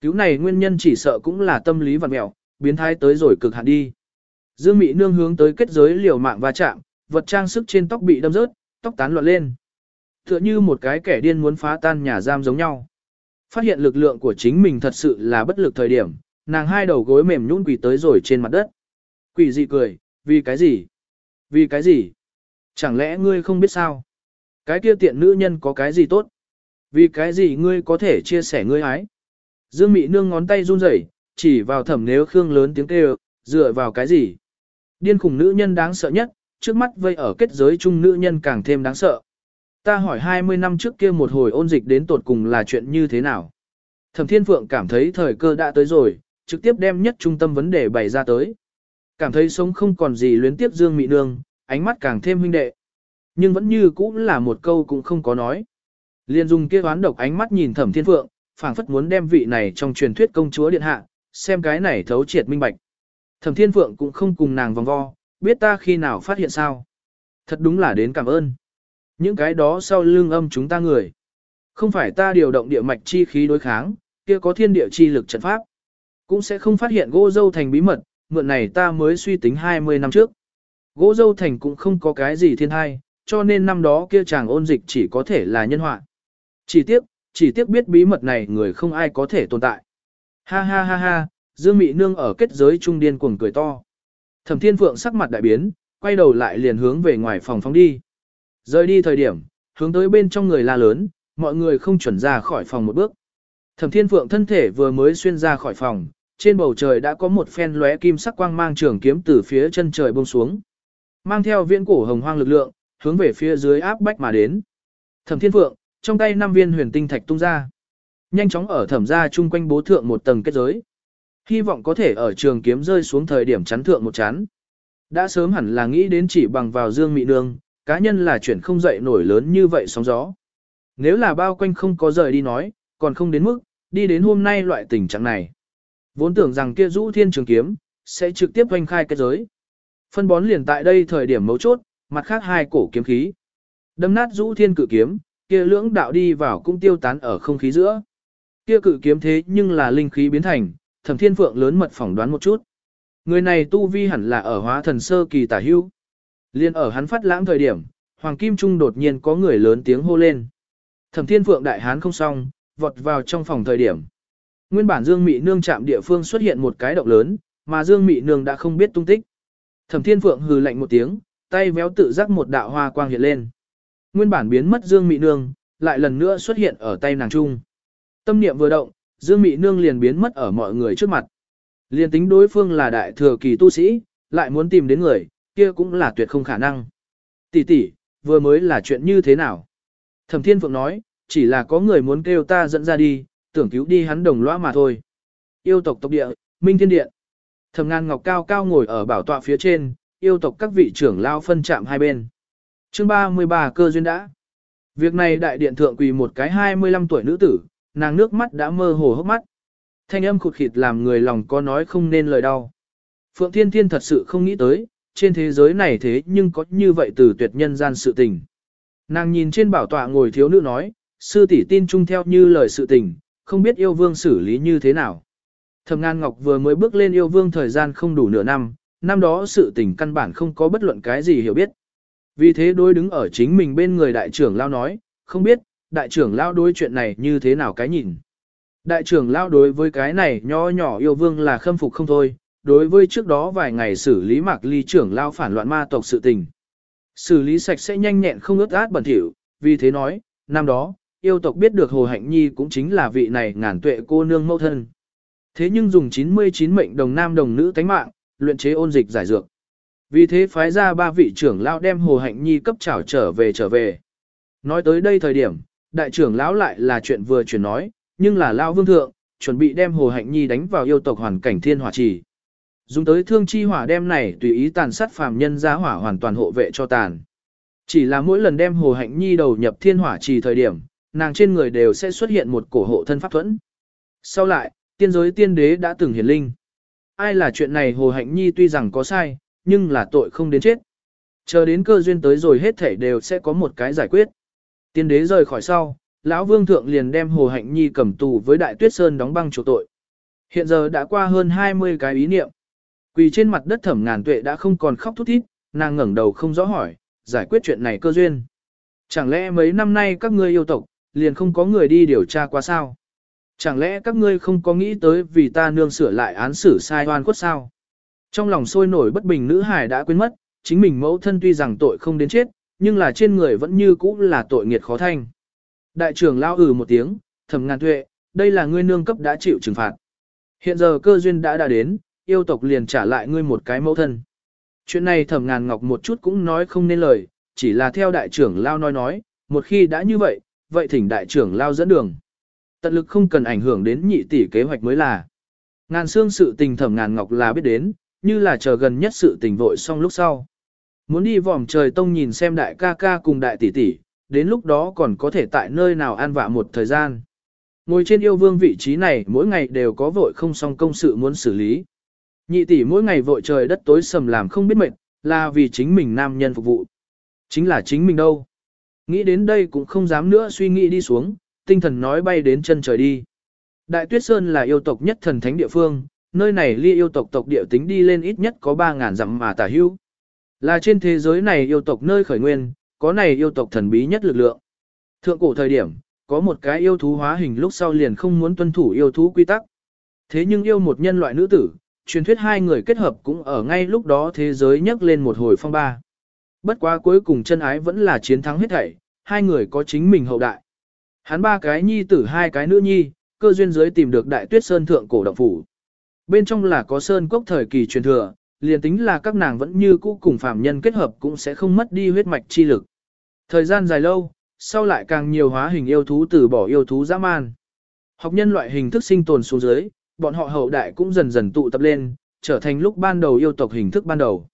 Cứu này nguyên nhân chỉ sợ cũng là tâm lý vật mẹo, biến thái tới rồi cực hạn đi. Dương Mị nương hướng tới kết giới liều mạng va chạm, vật trang sức trên tóc bị đâm rớt, tóc tán loạn lên. Tựa như một cái kẻ điên muốn phá tan nhà giam giống nhau. Phát hiện lực lượng của chính mình thật sự là bất lực thời điểm, nàng hai đầu gối mềm nhũn quỳ tới rồi trên mặt đất. Quỷ dị cười, vì cái gì? Vì cái gì? Chẳng lẽ ngươi không biết sao? Cái kia tiện nữ nhân có cái gì tốt? Vì cái gì ngươi có thể chia sẻ ngươi ái? Dương Mị nương ngón tay run rẩy, chỉ vào thẩm nếu khương lớn tiếng kêu, dựa vào cái gì? Điên khủng nữ nhân đáng sợ nhất, trước mắt vây ở kết giới chung nữ nhân càng thêm đáng sợ. Ta hỏi 20 năm trước kia một hồi ôn dịch đến tột cùng là chuyện như thế nào? Thẩm Thiên Phượng cảm thấy thời cơ đã tới rồi, trực tiếp đem nhất trung tâm vấn đề bày ra tới. Cảm thấy sống không còn gì luyến tiếp Dương Mị Nương, ánh mắt càng thêm huynh đệ. Nhưng vẫn như cũng là một câu cũng không có nói. Liên dùng kia oán độc ánh mắt nhìn Thẩm Thiên Phượng, phảng phất muốn đem vị này trong truyền thuyết công chúa điện hạ, xem cái này thấu triệt minh bạch. Thẩm Thiên Phượng cũng không cùng nàng vòng vo, biết ta khi nào phát hiện sao. Thật đúng là đến cảm ơn. Những cái đó sau lưng âm chúng ta người. Không phải ta điều động địa mạch chi khí đối kháng, kia có thiên địa chi lực trận pháp. Cũng sẽ không phát hiện gỗ dâu thành bí mật, mượn này ta mới suy tính 20 năm trước. Gỗ dâu thành cũng không có cái gì thiên thai, cho nên năm đó kia chàng ôn dịch chỉ có thể là nhân họa. Chỉ tiếc, chỉ tiếc biết bí mật này người không ai có thể tồn tại. Ha ha ha ha, Dương Mị Nương ở kết giới trung điên cuồng cười to. Thẩm Thiên Phượng sắc mặt đại biến, quay đầu lại liền hướng về ngoài phòng phóng đi. Rời đi thời điểm, hướng tới bên trong người la lớn, mọi người không chuẩn ra khỏi phòng một bước. Thẩm Thiên Phượng thân thể vừa mới xuyên ra khỏi phòng, trên bầu trời đã có một phen lóe kim sắc quang mang trường kiếm từ phía chân trời buông xuống. Mang theo viễn cổ hồng hoang lực lượng, hướng về phía dưới áp bách mà đến. Thẩm Thiên Phượng, trong tay năm viên huyền tinh thạch tung ra. Nhanh chóng ở thẩm gia chung quanh bố thượng một tầng kết giới. Hy vọng có thể ở trường kiếm rơi xuống thời điểm chắn thượng một chắn. Đã sớm hẳn là nghĩ đến chỉ bằng vào Dương Mị Nương, cá nhân là chuyển không dậy nổi lớn như vậy sóng gió. Nếu là bao quanh không có rời đi nói, còn không đến mức, đi đến hôm nay loại tình trạng này. Vốn tưởng rằng kia rũ thiên trường kiếm, sẽ trực tiếp quanh khai kết giới. Phân bón liền tại đây thời điểm mấu chốt, mặt khác hai cổ kiếm khí. Đâm nát rũ thiên cự kiếm, kia lưỡng đạo đi vào cũng tiêu tán ở không khí giữa. Kia cự kiếm thế nhưng là linh khí biến thành, thẩm thiên phượng lớn mật phỏng đoán một chút. Người này tu vi hẳn là ở hóa thần sơ kỳ tả hưu. Liên ở hắn phát lãng thời điểm, Hoàng Kim Trung đột nhiên có người lớn tiếng hô lên. Thẩm thiên phượng đại hán không xong, vọt vào trong phòng thời điểm. Nguyên bản Dương Mị Nương chạm địa phương xuất hiện một cái động lớn, mà Dương Mị Nương đã không biết tung tích. Thẩm Thiên Phượng hừ lạnh một tiếng, tay véo tự giác một đạo hoa quang hiện lên. Nguyên bản biến mất Dương Mị Nương, lại lần nữa xuất hiện ở tay nàng trung. Tâm niệm vừa động, Dương Mị Nương liền biến mất ở mọi người trước mặt. Liền tính đối phương là đại thừa kỳ tu sĩ, lại muốn tìm đến người, kia cũng là tuyệt không khả năng. Tỷ tỷ, vừa mới là chuyện như thế nào? Thẩm Thiên Phượng nói, chỉ là có người muốn kêu ta dẫn ra đi, tưởng cứu đi hắn đồng lõa mà thôi. Yêu tộc tộc địa, Minh Thiên Điện. Thẩm Ngàn Ngọc cao cao ngồi ở bảo tọa phía trên, yêu tộc các vị trưởng lao phân chạm hai bên. Chương 33 cơ duyên đã. Việc này đại điện thượng quỳ một cái 25 tuổi nữ tử, nàng nước mắt đã mơ hồ hốc mắt. Thanh âm khụt khịt làm người lòng có nói không nên lời đau. Phượng Thiên Thiên thật sự không nghĩ tới, trên thế giới này thế nhưng có như vậy từ tuyệt nhân gian sự tình. Nàng nhìn trên bảo tọa ngồi thiếu nữ nói, sư tỷ tin chung theo như lời sự tình, không biết yêu vương xử lý như thế nào. Thẩm Ngan Ngọc vừa mới bước lên yêu vương thời gian không đủ nửa năm, năm đó sự tình căn bản không có bất luận cái gì hiểu biết. Vì thế đối đứng ở chính mình bên người đại trưởng lao nói, không biết, đại trưởng lao đối chuyện này như thế nào cái nhìn. Đại trưởng lao đối với cái này nho nhỏ yêu vương là khâm phục không thôi, đối với trước đó vài ngày xử lý mạc ly trưởng lao phản loạn ma tộc sự tình. Xử lý sạch sẽ nhanh nhẹn không ướt át bẩn thỉu, vì thế nói, năm đó, yêu tộc biết được Hồ Hạnh Nhi cũng chính là vị này ngàn tuệ cô nương mẫu thân. Thế nhưng dùng 99 mệnh đồng nam đồng nữ tánh mạng, luyện chế ôn dịch giải dược. Vì thế phái ra ba vị trưởng lão đem Hồ Hạnh Nhi cấp trảo trở về trở về. Nói tới đây thời điểm, đại trưởng lão lại là chuyện vừa chuyển nói, nhưng là lão vương thượng, chuẩn bị đem Hồ Hạnh Nhi đánh vào yêu tộc hoàn cảnh thiên hỏa trì. Dùng tới thương chi hỏa đem này tùy ý tàn sát phàm nhân giá hỏa hoàn toàn hộ vệ cho tàn. Chỉ là mỗi lần đem Hồ Hạnh Nhi đầu nhập thiên hỏa trì thời điểm, nàng trên người đều sẽ xuất hiện một cổ hộ thân pháp thuẫn. Sau lại, tiên giới tiên đế đã từng hiển linh. Ai là chuyện này Hồ Hạnh Nhi tuy rằng có sai, nhưng là tội không đến chết. Chờ đến cơ duyên tới rồi hết thảy đều sẽ có một cái giải quyết. Tiên đế rời khỏi sau, lão vương thượng liền đem Hồ Hạnh Nhi cầm tù với Đại Tuyết Sơn đóng băng chủ tội. Hiện giờ đã qua hơn 20 cái ý niệm. Quỳ trên mặt đất thẩm ngàn tuệ đã không còn khóc thút thít, nàng ngẩng đầu không rõ hỏi, giải quyết chuyện này cơ duyên. Chẳng lẽ mấy năm nay các ngươi yêu tộc, liền không có người đi điều tra qua sao? Chẳng lẽ các ngươi không có nghĩ tới vì ta nương sửa lại án xử sai oan khuất sao? Trong lòng sôi nổi bất bình nữ hải đã quên mất, chính mình mẫu thân tuy rằng tội không đến chết, nhưng là trên người vẫn như cũ là tội nghiệt khó thanh. Đại trưởng lao ừ một tiếng, thầm ngàn tuệ, đây là ngươi nương cấp đã chịu trừng phạt. Hiện giờ cơ duyên đã đã đến, yêu tộc liền trả lại ngươi một cái mẫu thân. Chuyện này thẩm ngàn ngọc một chút cũng nói không nên lời, chỉ là theo đại trưởng lao nói nói, một khi đã như vậy, vậy thỉnh đại trưởng lao dẫn đường. Tận lực không cần ảnh hưởng đến nhị tỷ kế hoạch mới là. Ngàn xương sự tình thẩm ngàn ngọc là biết đến, như là chờ gần nhất sự tình vội xong lúc sau. Muốn đi vòm trời tông nhìn xem đại ca ca cùng đại tỷ tỷ, đến lúc đó còn có thể tại nơi nào an vạ một thời gian. Ngồi trên yêu vương vị trí này mỗi ngày đều có vội không xong công sự muốn xử lý. Nhị tỷ mỗi ngày vội trời đất tối sầm làm không biết mệt, là vì chính mình nam nhân phục vụ. Chính là chính mình đâu. Nghĩ đến đây cũng không dám nữa suy nghĩ đi xuống, tinh thần nói bay đến chân trời đi. Đại Tuyết Sơn là yêu tộc nhất thần thánh địa phương, nơi này ly yêu tộc tộc địa tính đi lên ít nhất có 3.000 dặm mà tả hữu. Là trên thế giới này yêu tộc nơi khởi nguyên, có này yêu tộc thần bí nhất lực lượng. Thượng cổ thời điểm, có một cái yêu thú hóa hình lúc sau liền không muốn tuân thủ yêu thú quy tắc. Thế nhưng yêu một nhân loại nữ tử, truyền thuyết hai người kết hợp cũng ở ngay lúc đó thế giới nhấc lên một hồi phong ba. Bất quá cuối cùng chân ái vẫn là chiến thắng hết thảy, hai người có chính mình hậu đại. Hắn ba cái nhi tử hai cái nữ nhi, cơ duyên dưới tìm được đại tuyết sơn thượng cổ động phủ. Bên trong là có sơn cốc thời kỳ truyền thừa, liền tính là các nàng vẫn như cũ cùng phạm nhân kết hợp cũng sẽ không mất đi huyết mạch chi lực. Thời gian dài lâu, sau lại càng nhiều hóa hình yêu thú từ bỏ yêu thú dã man. Học nhân loại hình thức sinh tồn xuống dưới, bọn họ hậu đại cũng dần dần tụ tập lên, trở thành lúc ban đầu yêu tộc hình thức ban đầu.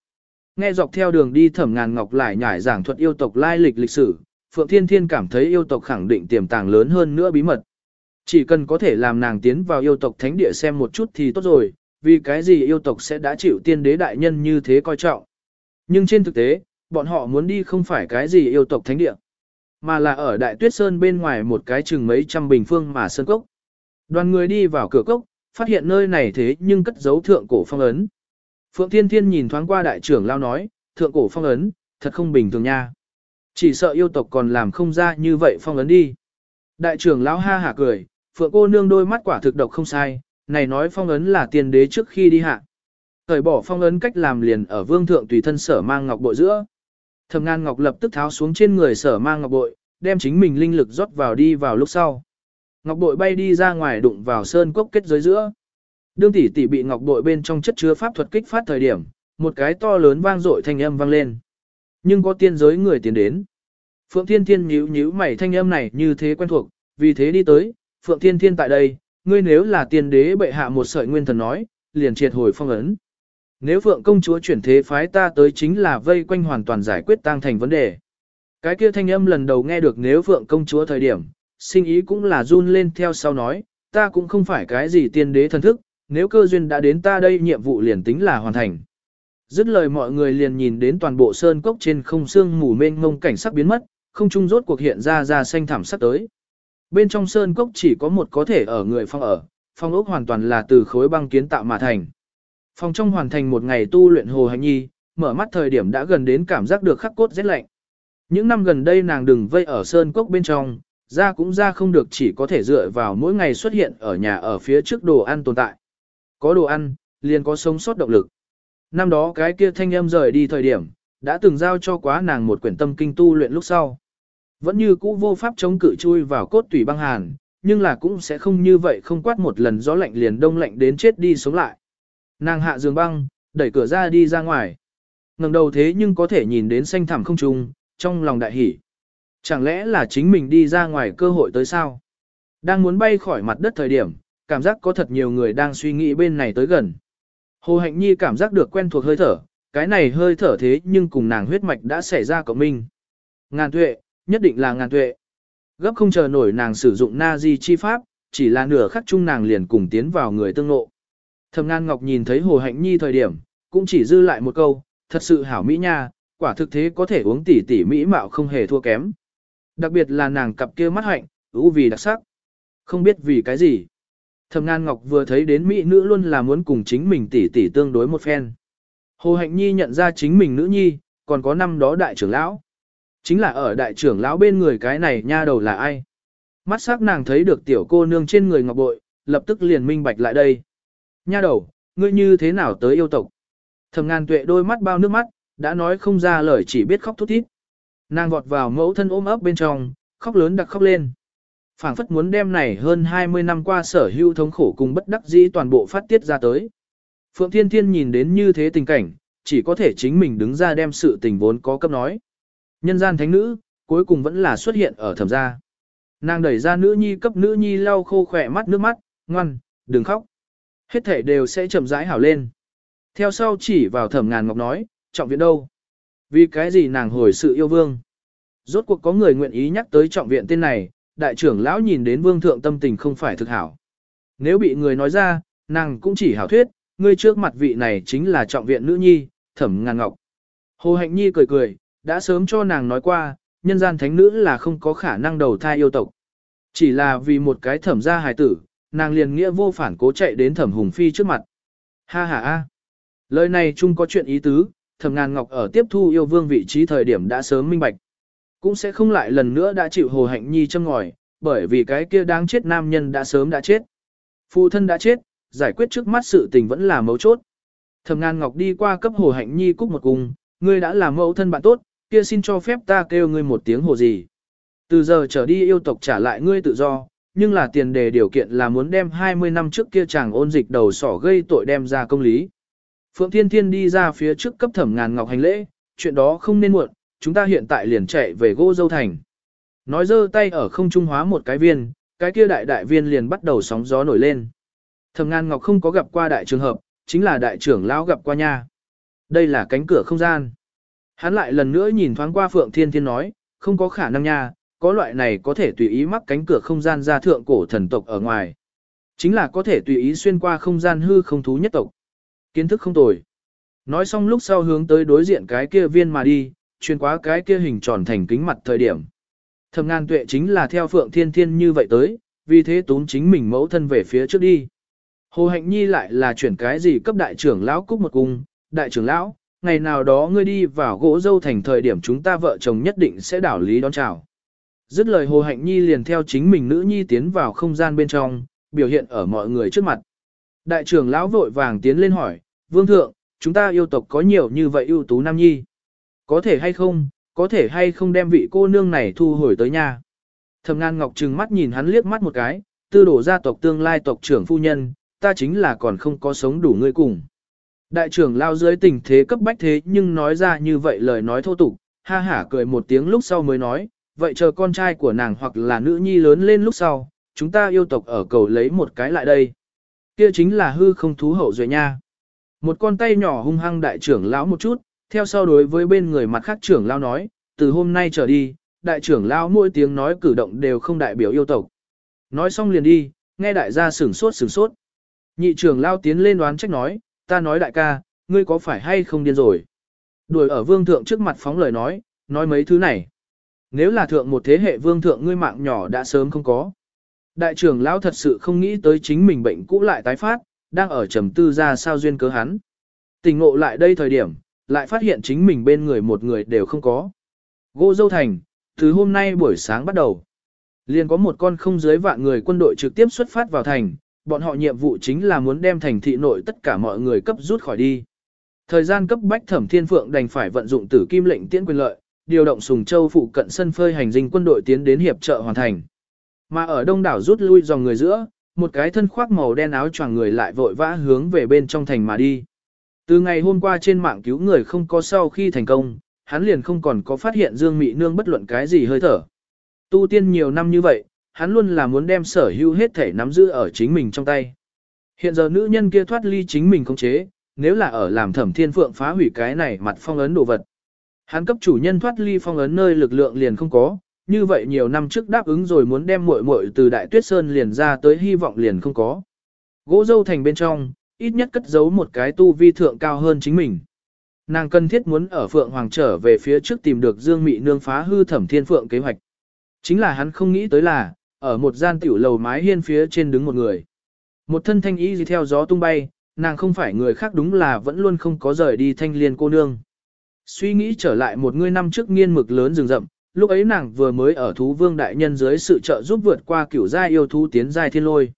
Nghe dọc theo đường đi thẩm ngàn ngọc lại nhải giảng thuật yêu tộc lai lịch lịch sử, Phượng Thiên Thiên cảm thấy yêu tộc khẳng định tiềm tàng lớn hơn nữa bí mật. Chỉ cần có thể làm nàng tiến vào yêu tộc thánh địa xem một chút thì tốt rồi, vì cái gì yêu tộc sẽ đã chịu tiên đế đại nhân như thế coi trọng. Nhưng trên thực tế, bọn họ muốn đi không phải cái gì yêu tộc thánh địa, mà là ở Đại Tuyết Sơn bên ngoài một cái chừng mấy trăm bình phương mà sơn cốc. Đoàn người đi vào cửa cốc, phát hiện nơi này thế nhưng cất giấu thượng cổ phong ấn. Phượng Thiên Thiên nhìn thoáng qua đại trưởng lao nói, thượng cổ phong ấn, thật không bình thường nha. Chỉ sợ yêu tộc còn làm không ra như vậy phong ấn đi. Đại trưởng lão ha hả cười, Phượng cô nương đôi mắt quả thực độc không sai, này nói phong ấn là tiền đế trước khi đi hạ. Thời bỏ phong ấn cách làm liền ở vương thượng tùy thân sở mang ngọc bội giữa. Thầm ngàn ngọc lập tức tháo xuống trên người sở mang ngọc bội, đem chính mình linh lực rót vào đi vào lúc sau. Ngọc bội bay đi ra ngoài đụng vào sơn cốc kết giới giữa. Đương tỷ tỷ bị ngọc bội bên trong chất chứa pháp thuật kích phát thời điểm, một cái to lớn vang dội thanh âm vang lên. Nhưng có tiên giới người tiến đến. Phượng Thiên Thiên nhíu nhíu mày thanh âm này như thế quen thuộc, vì thế đi tới, Phượng Thiên Thiên tại đây, ngươi nếu là tiên đế bệ hạ một sợi nguyên thần nói, liền triệt hồi phong ấn. Nếu Phượng công chúa chuyển thế phái ta tới chính là vây quanh hoàn toàn giải quyết tang thành vấn đề. Cái kia thanh âm lần đầu nghe được nếu Phượng công chúa thời điểm, sinh ý cũng là run lên theo sau nói, ta cũng không phải cái gì tiên đế thần thức, nếu cơ duyên đã đến ta đây nhiệm vụ liền tính là hoàn thành. Dứt lời mọi người liền nhìn đến toàn bộ sơn cốc trên không xương mù mênh mông cảnh sắc biến mất, không trung rốt cuộc hiện ra ra xanh thảm sắc tới. Bên trong sơn cốc chỉ có một có thể ở người phong ở, phong ốc hoàn toàn là từ khối băng kiến tạo mà thành. Phòng trong hoàn thành một ngày tu luyện hồ hành nhi, mở mắt thời điểm đã gần đến cảm giác được khắc cốt rét lạnh. Những năm gần đây nàng đừng vây ở sơn cốc bên trong, ra cũng ra không được chỉ có thể dựa vào mỗi ngày xuất hiện ở nhà ở phía trước đồ ăn tồn tại. Có đồ ăn, liền có sống sót động lực. Năm đó cái kia thanh âm rời đi thời điểm, đã từng giao cho quá nàng một quyển tâm kinh tu luyện lúc sau. Vẫn như cũ vô pháp chống cự chui vào cốt tủy băng hàn, nhưng là cũng sẽ không như vậy không quát một lần gió lạnh liền đông lạnh đến chết đi sống lại. Nàng hạ giường băng, đẩy cửa ra đi ra ngoài. ngẩng đầu thế nhưng có thể nhìn đến xanh thẳm không trung, trong lòng đại hỉ. Chẳng lẽ là chính mình đi ra ngoài cơ hội tới sao? Đang muốn bay khỏi mặt đất thời điểm, cảm giác có thật nhiều người đang suy nghĩ bên này tới gần. Hồ Hạnh Nhi cảm giác được quen thuộc hơi thở, cái này hơi thở thế nhưng cùng nàng huyết mạch đã xảy ra cộng minh. Ngàn tuệ, nhất định là ngàn tuệ. Gấp không chờ nổi nàng sử dụng na di chi pháp, chỉ là nửa khắc chung nàng liền cùng tiến vào người tương nộ. Thầm Ngan Ngọc nhìn thấy Hồ Hạnh Nhi thời điểm, cũng chỉ dư lại một câu, thật sự hảo mỹ nha, quả thực thế có thể uống tỉ tỉ mỹ mạo không hề thua kém. Đặc biệt là nàng cặp kia mắt hạnh, ưu vì đặc sắc. Không biết vì cái gì. Thẩm Ngan Ngọc vừa thấy đến mỹ nữ luôn là muốn cùng chính mình tỷ tỷ tương đối một phen. Hồ Hạnh Nhi nhận ra chính mình nữ nhi, còn có năm đó đại trưởng lão. Chính là ở đại trưởng lão bên người cái này nha đầu là ai. Mắt sắc nàng thấy được tiểu cô nương trên người ngọc bội, lập tức liền minh bạch lại đây. Nha đầu, ngươi như thế nào tới yêu tộc? Thẩm Ngan tuệ đôi mắt bao nước mắt, đã nói không ra lời chỉ biết khóc thút thít. Nàng vọt vào mẫu thân ôm ấp bên trong, khóc lớn đặc khóc lên phảng phất muốn đem này hơn 20 năm qua sở hữu thống khổ cùng bất đắc dĩ toàn bộ phát tiết ra tới. Phượng Thiên Thiên nhìn đến như thế tình cảnh, chỉ có thể chính mình đứng ra đem sự tình vốn có cấp nói. Nhân gian thánh nữ, cuối cùng vẫn là xuất hiện ở thẩm gia. Nàng đẩy ra nữ nhi cấp nữ nhi lau khô khỏe mắt nước mắt, ngoan, đừng khóc. Hết thể đều sẽ chậm rãi hảo lên. Theo sau chỉ vào thẩm ngàn ngọc nói, trọng viện đâu? Vì cái gì nàng hồi sự yêu vương? Rốt cuộc có người nguyện ý nhắc tới trọng viện tên này, đại trưởng lão nhìn đến vương thượng tâm tình không phải thực hảo. Nếu bị người nói ra, nàng cũng chỉ hảo thuyết, ngươi trước mặt vị này chính là trọng viện nữ nhi, thẩm ngàn ngọc. Hồ hạnh nhi cười cười, đã sớm cho nàng nói qua, nhân gian thánh nữ là không có khả năng đầu thai yêu tộc. Chỉ là vì một cái thẩm gia hài tử, nàng liền nghĩa vô phản cố chạy đến thẩm hùng phi trước mặt. Ha ha ha. Lời này chung có chuyện ý tứ, thẩm ngàn ngọc ở tiếp thu yêu vương vị trí thời điểm đã sớm minh bạch. Cũng sẽ không lại lần nữa đã chịu hồ hạnh nhi châm ngòi, bởi vì cái kia đáng chết nam nhân đã sớm đã chết. Phụ thân đã chết, giải quyết trước mắt sự tình vẫn là mấu chốt. Thẩm ngàn ngọc đi qua cấp hồ hạnh nhi cúc một cung, ngươi đã là mẫu thân bạn tốt, kia xin cho phép ta kêu ngươi một tiếng hồ gì. Từ giờ trở đi yêu tộc trả lại ngươi tự do, nhưng là tiền đề điều kiện là muốn đem 20 năm trước kia chàng ôn dịch đầu sỏ gây tội đem ra công lý. Phượng Thiên Thiên đi ra phía trước cấp thẩm ngàn ngọc hành lễ, chuyện đó không nên muộn, chúng ta hiện tại liền chạy về gỗ dâu thành. Nói dơ tay ở không trung hóa một cái viên, cái kia đại đại viên liền bắt đầu sóng gió nổi lên. Thẩm ngàn ngọc không có gặp qua đại trường hợp, chính là đại trưởng lão gặp qua nha. Đây là cánh cửa không gian. Hắn lại lần nữa nhìn thoáng qua Phượng Thiên Thiên nói, không có khả năng nha, có loại này có thể tùy ý mắc cánh cửa không gian ra thượng cổ thần tộc ở ngoài. Chính là có thể tùy ý xuyên qua không gian hư không thú nhất tộc. Kiến thức không tồi. Nói xong lúc sau hướng tới đối diện cái kia viên mà đi, truyền quá cái kia hình tròn thành kính mặt thời điểm. Thẩm ngàn tuệ chính là theo Phượng Thiên Thiên như vậy tới, vì thế tún chính mình mẫu thân về phía trước đi. Hồ Hạnh Nhi lại là chuyển cái gì cấp đại trưởng lão cúc một cung, đại trưởng lão, ngày nào đó ngươi đi vào gỗ dâu thành thời điểm chúng ta vợ chồng nhất định sẽ đảo lý đón chào. Dứt lời Hồ Hạnh Nhi liền theo chính mình nữ nhi tiến vào không gian bên trong, biểu hiện ở mọi người trước mặt. Đại trưởng lão vội vàng tiến lên hỏi, Vương Thượng, chúng ta yêu tộc có nhiều như vậy ưu tú nam nhi. Có thể hay không, có thể hay không đem vị cô nương này thu hồi tới nhà. Thẩm ngàn ngọc trừng mắt nhìn hắn liếc mắt một cái, tư đổ gia tộc tương lai tộc trưởng phu nhân, ta chính là còn không có sống đủ ngươi cùng. Đại trưởng lao dưới tình thế cấp bách thế nhưng nói ra như vậy lời nói thô tục, ha hả cười một tiếng lúc sau mới nói, vậy chờ con trai của nàng hoặc là nữ nhi lớn lên lúc sau, chúng ta yêu tộc ở cầu lấy một cái lại đây. Kia chính là hư không thú hậu duệ nha. Một con tay nhỏ hung hăng đại trưởng lão một chút, theo sau đối với bên người mặt khác trưởng lao nói, từ hôm nay trở đi, đại trưởng lao mỗi tiếng nói cử động đều không đại biểu yêu tộc. Nói xong liền đi, nghe đại gia sửng sốt sửng sốt. Nhị trưởng lao tiến lên đoán trách nói, ta nói đại ca, ngươi có phải hay không điên rồi? Đuổi ở vương thượng trước mặt phóng lời nói, nói mấy thứ này. Nếu là thượng một thế hệ vương thượng ngươi mạng nhỏ đã sớm không có. Đại trưởng lão thật sự không nghĩ tới chính mình bệnh cũ lại tái phát, đang ở trầm tư ra sao duyên cớ hắn. Tình ngộ lại đây thời điểm, lại phát hiện chính mình bên người một người đều không có. Gô dâu thành, từ hôm nay buổi sáng bắt đầu. Liền có một con không dưới vạn người quân đội trực tiếp xuất phát vào thành, bọn họ nhiệm vụ chính là muốn đem thành thị nội tất cả mọi người cấp rút khỏi đi. Thời gian cấp bách thẩm thiên phượng đành phải vận dụng tử kim lệnh tiễn quyền lợi, điều động sùng châu phụ cận sân phơi hành dinh quân đội tiến đến hiệp trợ hoàn thành. Mà ở đông đảo rút lui dòng người giữa, một cái thân khoác màu đen áo choàng người lại vội vã hướng về bên trong thành mà đi. Từ ngày hôm qua trên mạng cứu người không có sau khi thành công, hắn liền không còn có phát hiện Dương Mị Nương bất luận cái gì hơi thở. Tu tiên nhiều năm như vậy, hắn luôn là muốn đem sở hữu hết thể nắm giữ ở chính mình trong tay. Hiện giờ nữ nhân kia thoát ly chính mình khống chế, nếu là ở làm thẩm thiên phượng phá hủy cái này mặt phong ấn đồ vật. Hắn cấp chủ nhân thoát ly phong ấn nơi lực lượng liền không có, như vậy nhiều năm trước đáp ứng rồi muốn đem muội muội từ Đại Tuyết Sơn liền ra tới hy vọng liền không có. Gỗ dâu thành bên trong, ít nhất cất giấu một cái tu vi thượng cao hơn chính mình. Nàng cần thiết muốn ở Phượng Hoàng trở về phía trước tìm được Dương Mị Nương phá hư thẩm thiên phượng kế hoạch. Chính là hắn không nghĩ tới là, ở một gian tiểu lầu mái hiên phía trên đứng một người. Một thân thanh ý gì theo gió tung bay, nàng không phải người khác đúng là vẫn luôn không có rời đi thanh liên cô nương. Suy nghĩ trở lại một người năm trước nghiên mực lớn rừng rậm, lúc ấy nàng vừa mới ở thú vương đại nhân dưới sự trợ giúp vượt qua kiểu gia yêu thú tiến giai thiên lôi.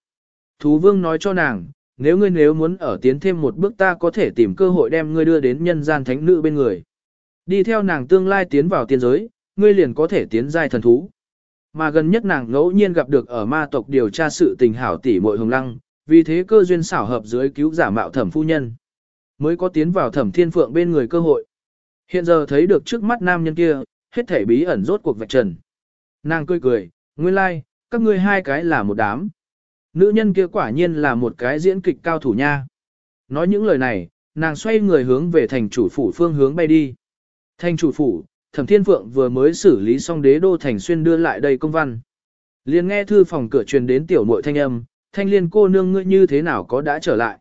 Thú vương nói cho nàng, nếu ngươi nếu muốn ở tiến thêm một bước ta có thể tìm cơ hội đem ngươi đưa đến nhân gian thánh nữ bên người. Đi theo nàng tương lai tiến vào tiên giới, ngươi liền có thể tiến giai thần thú. Mà gần nhất nàng ngẫu nhiên gặp được ở ma tộc điều tra sự tình hảo tỷ muội hồng lăng, vì thế cơ duyên xảo hợp dưới cứu giả mạo thẩm phu nhân. Mới có tiến vào thẩm thiên phượng bên người cơ hội. Hiện giờ thấy được trước mắt nam nhân kia, hết thể bí ẩn rốt cuộc vạch trần. Nàng cười cười, nguyên lai, like, các ngươi hai cái là một đám. Nữ nhân kia quả nhiên là một cái diễn kịch cao thủ nha. Nói những lời này, nàng xoay người hướng về thành chủ phủ phương hướng bay đi. Thành chủ phủ, Thẩm Thiên Phượng vừa mới xử lý xong đế đô thành xuyên đưa lại đây công văn. liền nghe thư phòng cửa truyền đến tiểu muội thanh âm, thanh liên cô nương ngươi như thế nào có đã trở lại.